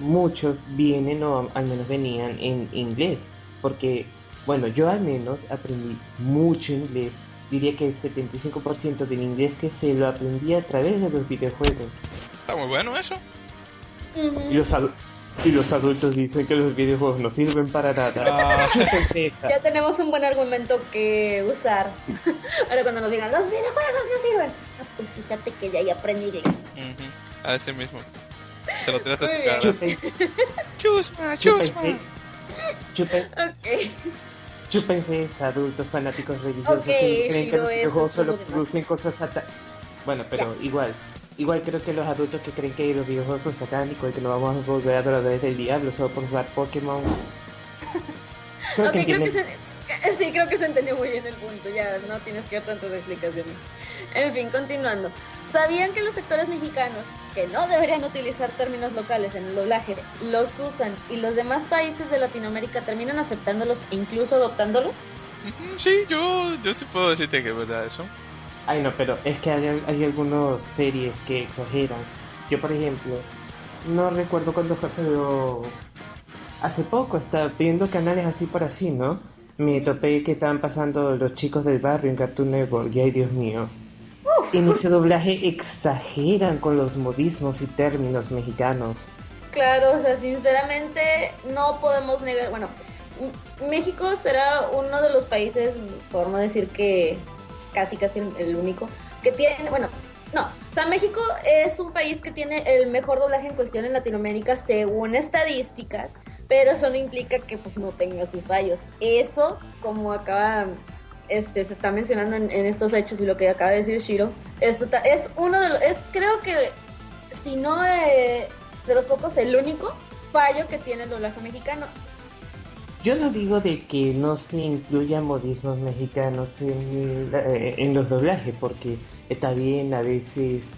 E: muchos vienen o al menos venían en inglés. Porque, bueno, yo al menos aprendí mucho inglés. Diría que el 75% del inglés que sé lo aprendí a través de los videojuegos.
A: Está muy bueno eso.
E: Y los, y los adultos dicen que los videojuegos no sirven para nada. [laughs]
D: Ya tenemos un buen argumento que usar. [laughs] Ahora cuando nos digan, los videojuegos no sirven. Ah, pues fíjate que ya ahí aprendí inglés.
A: Ujú, A ese mismo. Te lo tiras a su cara. [laughs] Chusma, chusma.
E: chúpense, chupen-
D: Ok.
E: Chúpense esa, adultos fanáticos religiosos
D: Ok,
E: que creen que los videojuegos solo
D: de
E: producen cosas satánicas. Bueno, pero igual. Igual creo que los adultos que creen que los videojuegos son satánicos y que nos vamos a volver adoradores del diablo solo por jugar Pokémon. Creo
D: Ok,
E: que
D: creo que se... Sí, creo que se entendió muy bien el punto. Ya no tienes que dar tantas explicaciones. En fin, continuando. ¿Sabían que los sectores mexicanos, que no deberían utilizar términos locales en el doblaje, los usan y los demás países de Latinoamérica terminan aceptándolos e incluso adoptándolos?
A: Sí, yo, yo sí puedo decirte que es verdad eso.
E: Ay, no, pero es que hay, hay algunas series que exageran. Yo, por ejemplo, no recuerdo cuándo fue, pero hace poco estaba viendo canales así por así, ¿no? Me topé que estaban pasando los chicos del barrio en Cartoon Network y ay, Dios mío. en ese doblaje exageran con los modismos y términos mexicanos.
D: Claro, o sea, sinceramente no podemos negar, bueno, México será uno de los países, por no decir que casi casi el único, que tiene, bueno, no, o sea, México es un país que tiene el mejor doblaje en cuestión en Latinoamérica según estadísticas, pero eso no implica que pues no tenga sus fallos. Eso, como acaba, este, se está mencionando en, estos hechos y lo que acaba de decir Shiro, es, tota, es uno de los, es creo que, si no eh, de los pocos, el único fallo que tiene el doblaje mexicano.
E: Yo no digo de que no se incluyan modismos mexicanos en, eh, en los doblajes, porque está bien, a veces,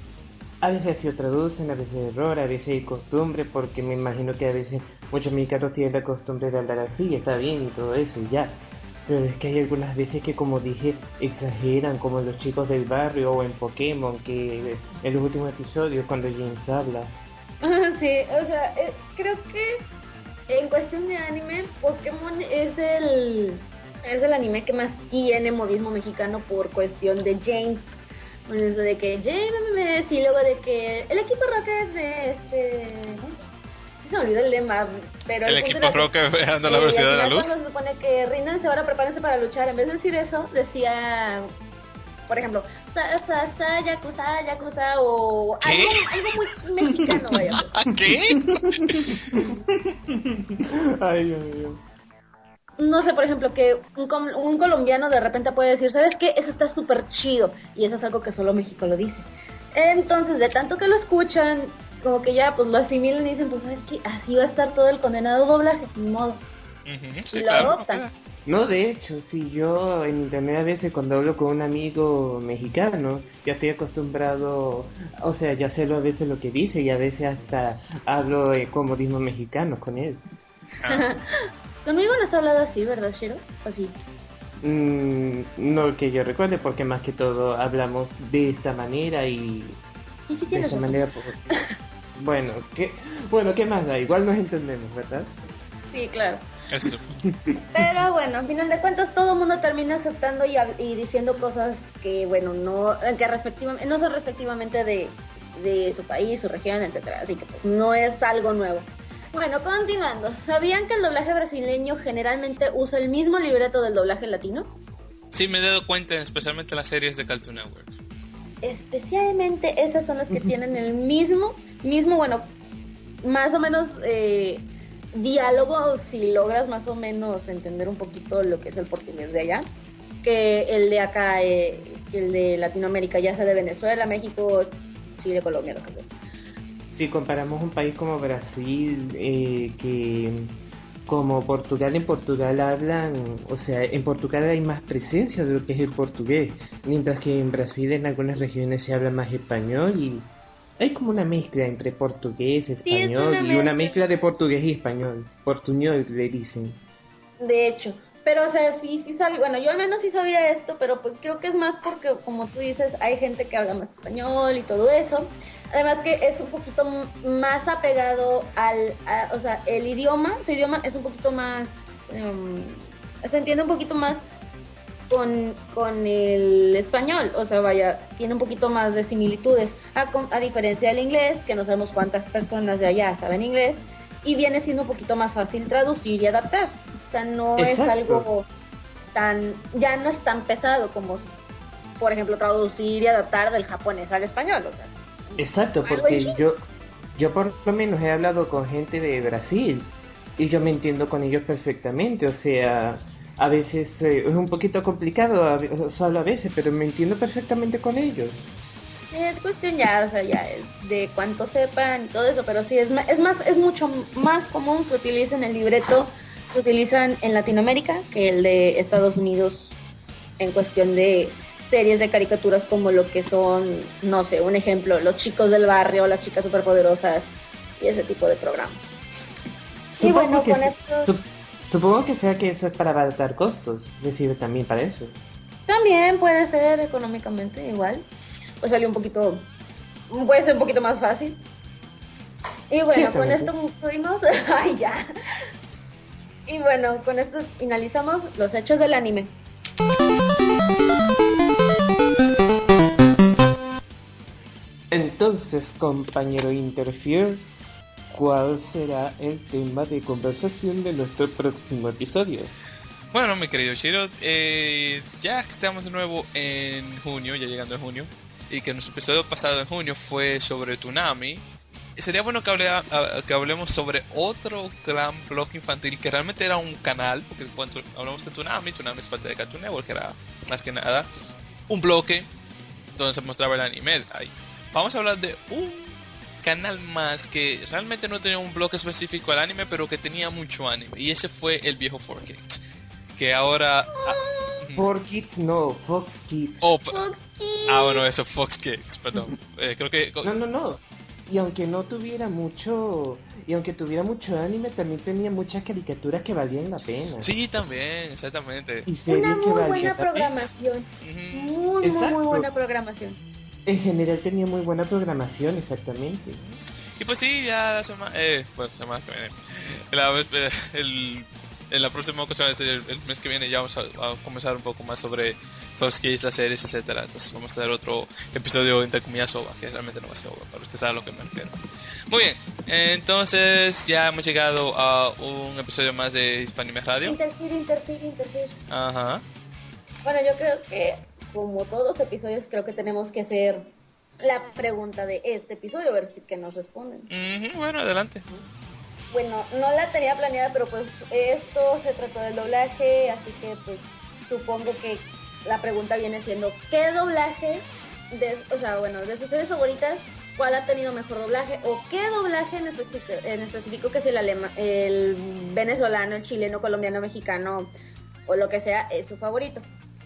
E: a veces así traducen, a veces error, a veces hay costumbre, porque me imagino que a veces muchos mexicanos tienen la costumbre de hablar así, está bien y todo eso, y ya. Pero es que hay algunas veces que, como dije, exageran, como los chicos del barrio o en Pokémon, que en los últimos episodios, cuando James habla. [laughs]
D: sí, o sea, eh, creo que en cuestión de anime, Pokémon es el es el anime que más tiene modismo mexicano por cuestión de James. Bueno, eso de que James y luego de que el equipo Rocket es de este. Se me olvidó el lema, pero.
A: El, equipo Rocket [laughs] anda a la velocidad de la luz.
D: Se supone que ríndanse ahora, prepárense para luchar. En vez de decir eso, decía por ejemplo, sa, sa, sa, yakuza, yakuza o algo, algo muy mexicano, vaya. [laughs] ¿Qué?
E: Ay, Dios mío.
D: No sé, por ejemplo, que un, un colombiano de repente puede decir, ¿sabes qué? Eso está súper chido. Y eso es algo que solo México lo dice. Entonces, de tanto que lo escuchan, como que ya pues lo asimilan y dicen, pues sabes qué, así va a estar todo el condenado doblaje, ni modo. Y lo adoptan.
E: No, de hecho, si yo en internet a veces cuando hablo con un amigo mexicano, ya estoy acostumbrado, o sea, ya sé a veces lo que dice y a veces hasta hablo eh, con modismo mexicano con él.
D: Ah. [laughs] Conmigo no has hablado así, ¿verdad, Shiro? Así.
E: Mm, no que yo recuerde, porque más que todo hablamos de esta manera y...
D: Sí, sí tienes de esta manera, pues, [laughs]
E: bueno, ¿qué, bueno, ¿qué más da? Igual nos entendemos, ¿verdad?
D: Sí, claro. Eso. Pero bueno, al final de cuentas todo el mundo termina aceptando y, diciendo cosas que, bueno, no, que respectivamente, no son respectivamente de, de su país, su región, etcétera. Así que pues no es algo nuevo. Bueno, continuando. ¿Sabían que el doblaje brasileño generalmente usa el mismo libreto del doblaje latino?
A: Sí, me he dado cuenta, especialmente en las series de Cartoon Network.
D: Especialmente esas son las que [laughs] tienen el mismo, mismo, bueno, más o menos eh, diálogo si logras más o menos entender un poquito lo que es el portugués de allá, que el de acá, eh, el de Latinoamérica, ya sea de Venezuela, México, Chile, Colombia, lo que sea.
E: Si comparamos un país como Brasil, eh, que como Portugal, en Portugal hablan, o sea, en Portugal hay más presencia de lo que es el portugués, mientras que en Brasil en algunas regiones se habla más español y hay como una mezcla entre portugués, español y una mezcla de portugués y español. Portuñol le dicen.
D: De hecho, pero o sea, sí, sí sabía, bueno, yo al menos sí sabía esto, pero pues creo que es más porque, como tú dices, hay gente que habla más español y todo eso. Además que es un poquito más apegado al, o sea, el idioma, su idioma es un poquito más, em, se entiende un poquito más con, con, el español, o sea, vaya, tiene un poquito más de similitudes, a, a, diferencia del inglés, que no sabemos cuántas personas de allá saben inglés, y viene siendo un poquito más fácil traducir y adaptar. O sea, no es algo tan, ya no es tan pesado como, por ejemplo, traducir y adaptar del japonés al español, o sea.
E: Exacto, porque yo, yo por lo menos he hablado con gente de Brasil y yo me entiendo con ellos perfectamente, o sea, a veces eh, es un poquito complicado, solo a veces, pero me entiendo perfectamente con ellos.
D: Es cuestión ya, o sea, ya de cuánto sepan y todo eso, pero sí, es, es, más, es mucho más común que utilicen el libreto que utilizan en Latinoamérica que el de Estados Unidos en cuestión de series de caricaturas como lo que son, no sé, un ejemplo, los chicos del barrio, las chicas superpoderosas y ese tipo de programas.
E: y bueno, con esto... Supongo que sea que eso es para abaratar costos, decir también para eso.
D: También puede ser económicamente igual, pues salió un poquito, puede ser un poquito más fácil. Y bueno, con esto fuimos, [laughs] ay ya. Y bueno, con esto finalizamos los hechos del anime.
E: Entonces, compañero Interfere, ¿cuál será el tema de conversación de nuestro próximo episodio?
A: Bueno, mi querido Shiro, eh, ya estamos de nuevo en junio, ya llegando a junio, y que nuestro episodio pasado en junio fue sobre Tsunami. Sería bueno que, hable- que hablemos sobre otro gran blog infantil que realmente era un canal, porque cuando hablamos de Tsunami, Tsunami es parte de Cartoon Network, que era más que nada un bloque donde se mostraba el anime ahí. Vamos a hablar de un canal más que realmente no tenía un bloque específico al anime, pero que tenía mucho anime, y ese fue el viejo 4Kids, que ahora... ah,
E: Four Kids no, Fox Kids.
A: oh,
D: Fox Kids.
A: Ah, bueno, eso, Fox Kids, perdón. [laughs] Eh, creo que.
E: No, no, no. Y aunque no tuviera mucho, y aunque tuviera mucho anime, también tenía muchas caricaturas que valían la pena.
A: Sí, también, exactamente.
E: Y
D: Una
E: que
D: muy buena programación. Muy, muy, muy buena programación.
E: En general tenía muy buena programación, exactamente.
A: Y pues sí, ya la semana. Eh, bueno, semana que viene. La vez- eh, el, en la próxima ocasión, el, el mes que viene, ya vamos a, a comenzar un poco más sobre Fox Kids, las series, etcétera Entonces, vamos a dar otro episodio entre comillas OVA, que realmente no va a ser OVA, pero usted sabe a lo que me refiero. Muy bien, entonces ya hemos llegado a un episodio más de Hispanime Radio.
D: Interfere, interfere, interfere.
A: Ajá.
D: Bueno, yo creo que, como todos los episodios, creo que tenemos que hacer la pregunta de este episodio, a ver si que nos responden.
A: Bueno, adelante.
D: Bueno, no la tenía planeada, pero pues esto se trató del doblaje, así que pues supongo que la pregunta viene siendo, ¿qué doblaje, de, o sea, bueno, de sus series favoritas, cuál ha tenido mejor doblaje? ¿O qué doblaje en específico, en específico que si el, alema- el venezolano, el chileno, colombiano, mexicano o lo que sea es su favorito?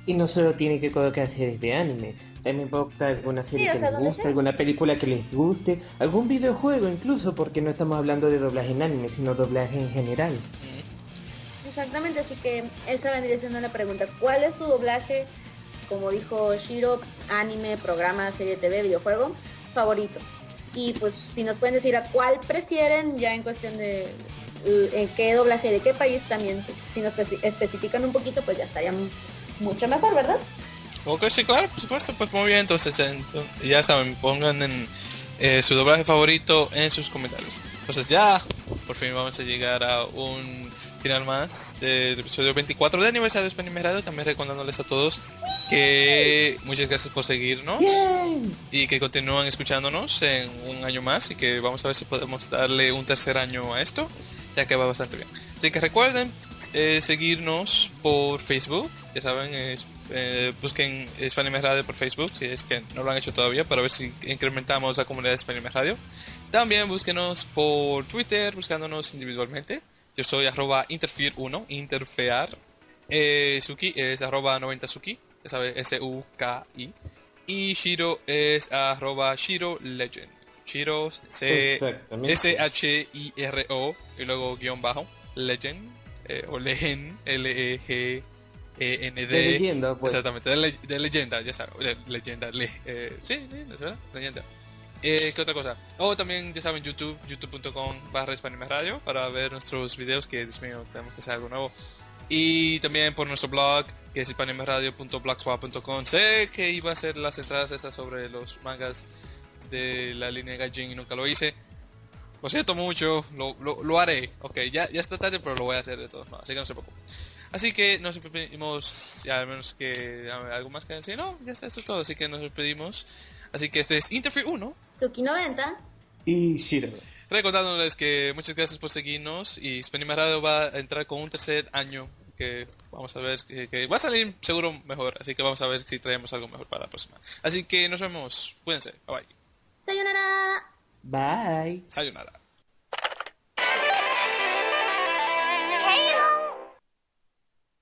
E: Y no solo tiene que colocar series de anime, también puede buscar alguna serie
D: Sí,
E: que
D: sea,
E: les guste,
D: sea.
E: alguna película que les guste, algún videojuego incluso, porque no estamos hablando de doblaje en anime, sino doblaje en general.
D: Exactamente, así que esa vendría siendo la pregunta. ¿Cuál es su doblaje, como dijo Shiro, anime, programa, serie TV, videojuego, favorito? Y pues si nos pueden decir a cuál prefieren, ya en cuestión de eh, en qué doblaje, de qué país también, si nos especi- especifican un poquito, pues ya estaría m- mucho mejor, ¿verdad?
A: Ok, sí, claro, por supuesto. Pues muy bien, entonces, ento- ya saben, pongan en eh, su doblaje favorito en sus comentarios. Entonces ya, por fin vamos a llegar a un final más del episodio 24 de aniversario de Radio. También recordándoles a todos que muchas gracias por seguirnos y que continúan escuchándonos en un año más y que vamos a ver si podemos darle un tercer año a esto, ya que va bastante bien. Así que recuerden eh, seguirnos por Facebook, ya saben, es- eh, busquen Hispanime Radio por Facebook si es que no lo han hecho todavía para ver si incrementamos la comunidad de Hispanime Radio. También búsquenos por Twitter buscándonos individualmente. Yo soy arroba interfear1, interfear. Eh, Suki es arroba 90suki, ya sabe, S-U-K-I. Y Shiro es arroba Shiro Legend. Shiro C
E: Exactamente.
A: S-H-I-R-O y luego guion bajo Legend eh, o Legend L-E-G-E-N-D
E: De leyenda, pues.
A: Exactamente, de, le- de leyenda, ya sabes, de leyenda, le, eh, sí, sí, es verdad, leyenda. Eh, ¿Qué otra cosa? O también, ya saben, YouTube, youtube.com barra Radio para ver nuestros videos, que Dios mío, tenemos que hacer algo nuevo. Y también por nuestro blog, que es hispanimeradio.blogspot.com. Sé que iba a hacer las entradas esas sobre los mangas de la línea Gaijin y nunca lo hice. Lo siento mucho, lo, lo, lo haré. Ok, ya, ya está tarde, pero lo voy a hacer de todos modos, así que no se preocupen. Así que nos despedimos, ya, al menos que a ver, algo más que decir. No, ya está, esto es todo, así que nos despedimos. Así que este es Interfere 1.
D: Suki 90.
E: Y Shiro.
A: Recordándoles que muchas gracias por seguirnos y Spanima Radio va a entrar con un tercer año que vamos a ver que, que va a salir seguro mejor, así que vamos a ver si traemos algo mejor para la próxima. Así que nos vemos, cuídense, bye bye.
D: Sayonara.
E: Bye.
A: Sayonara.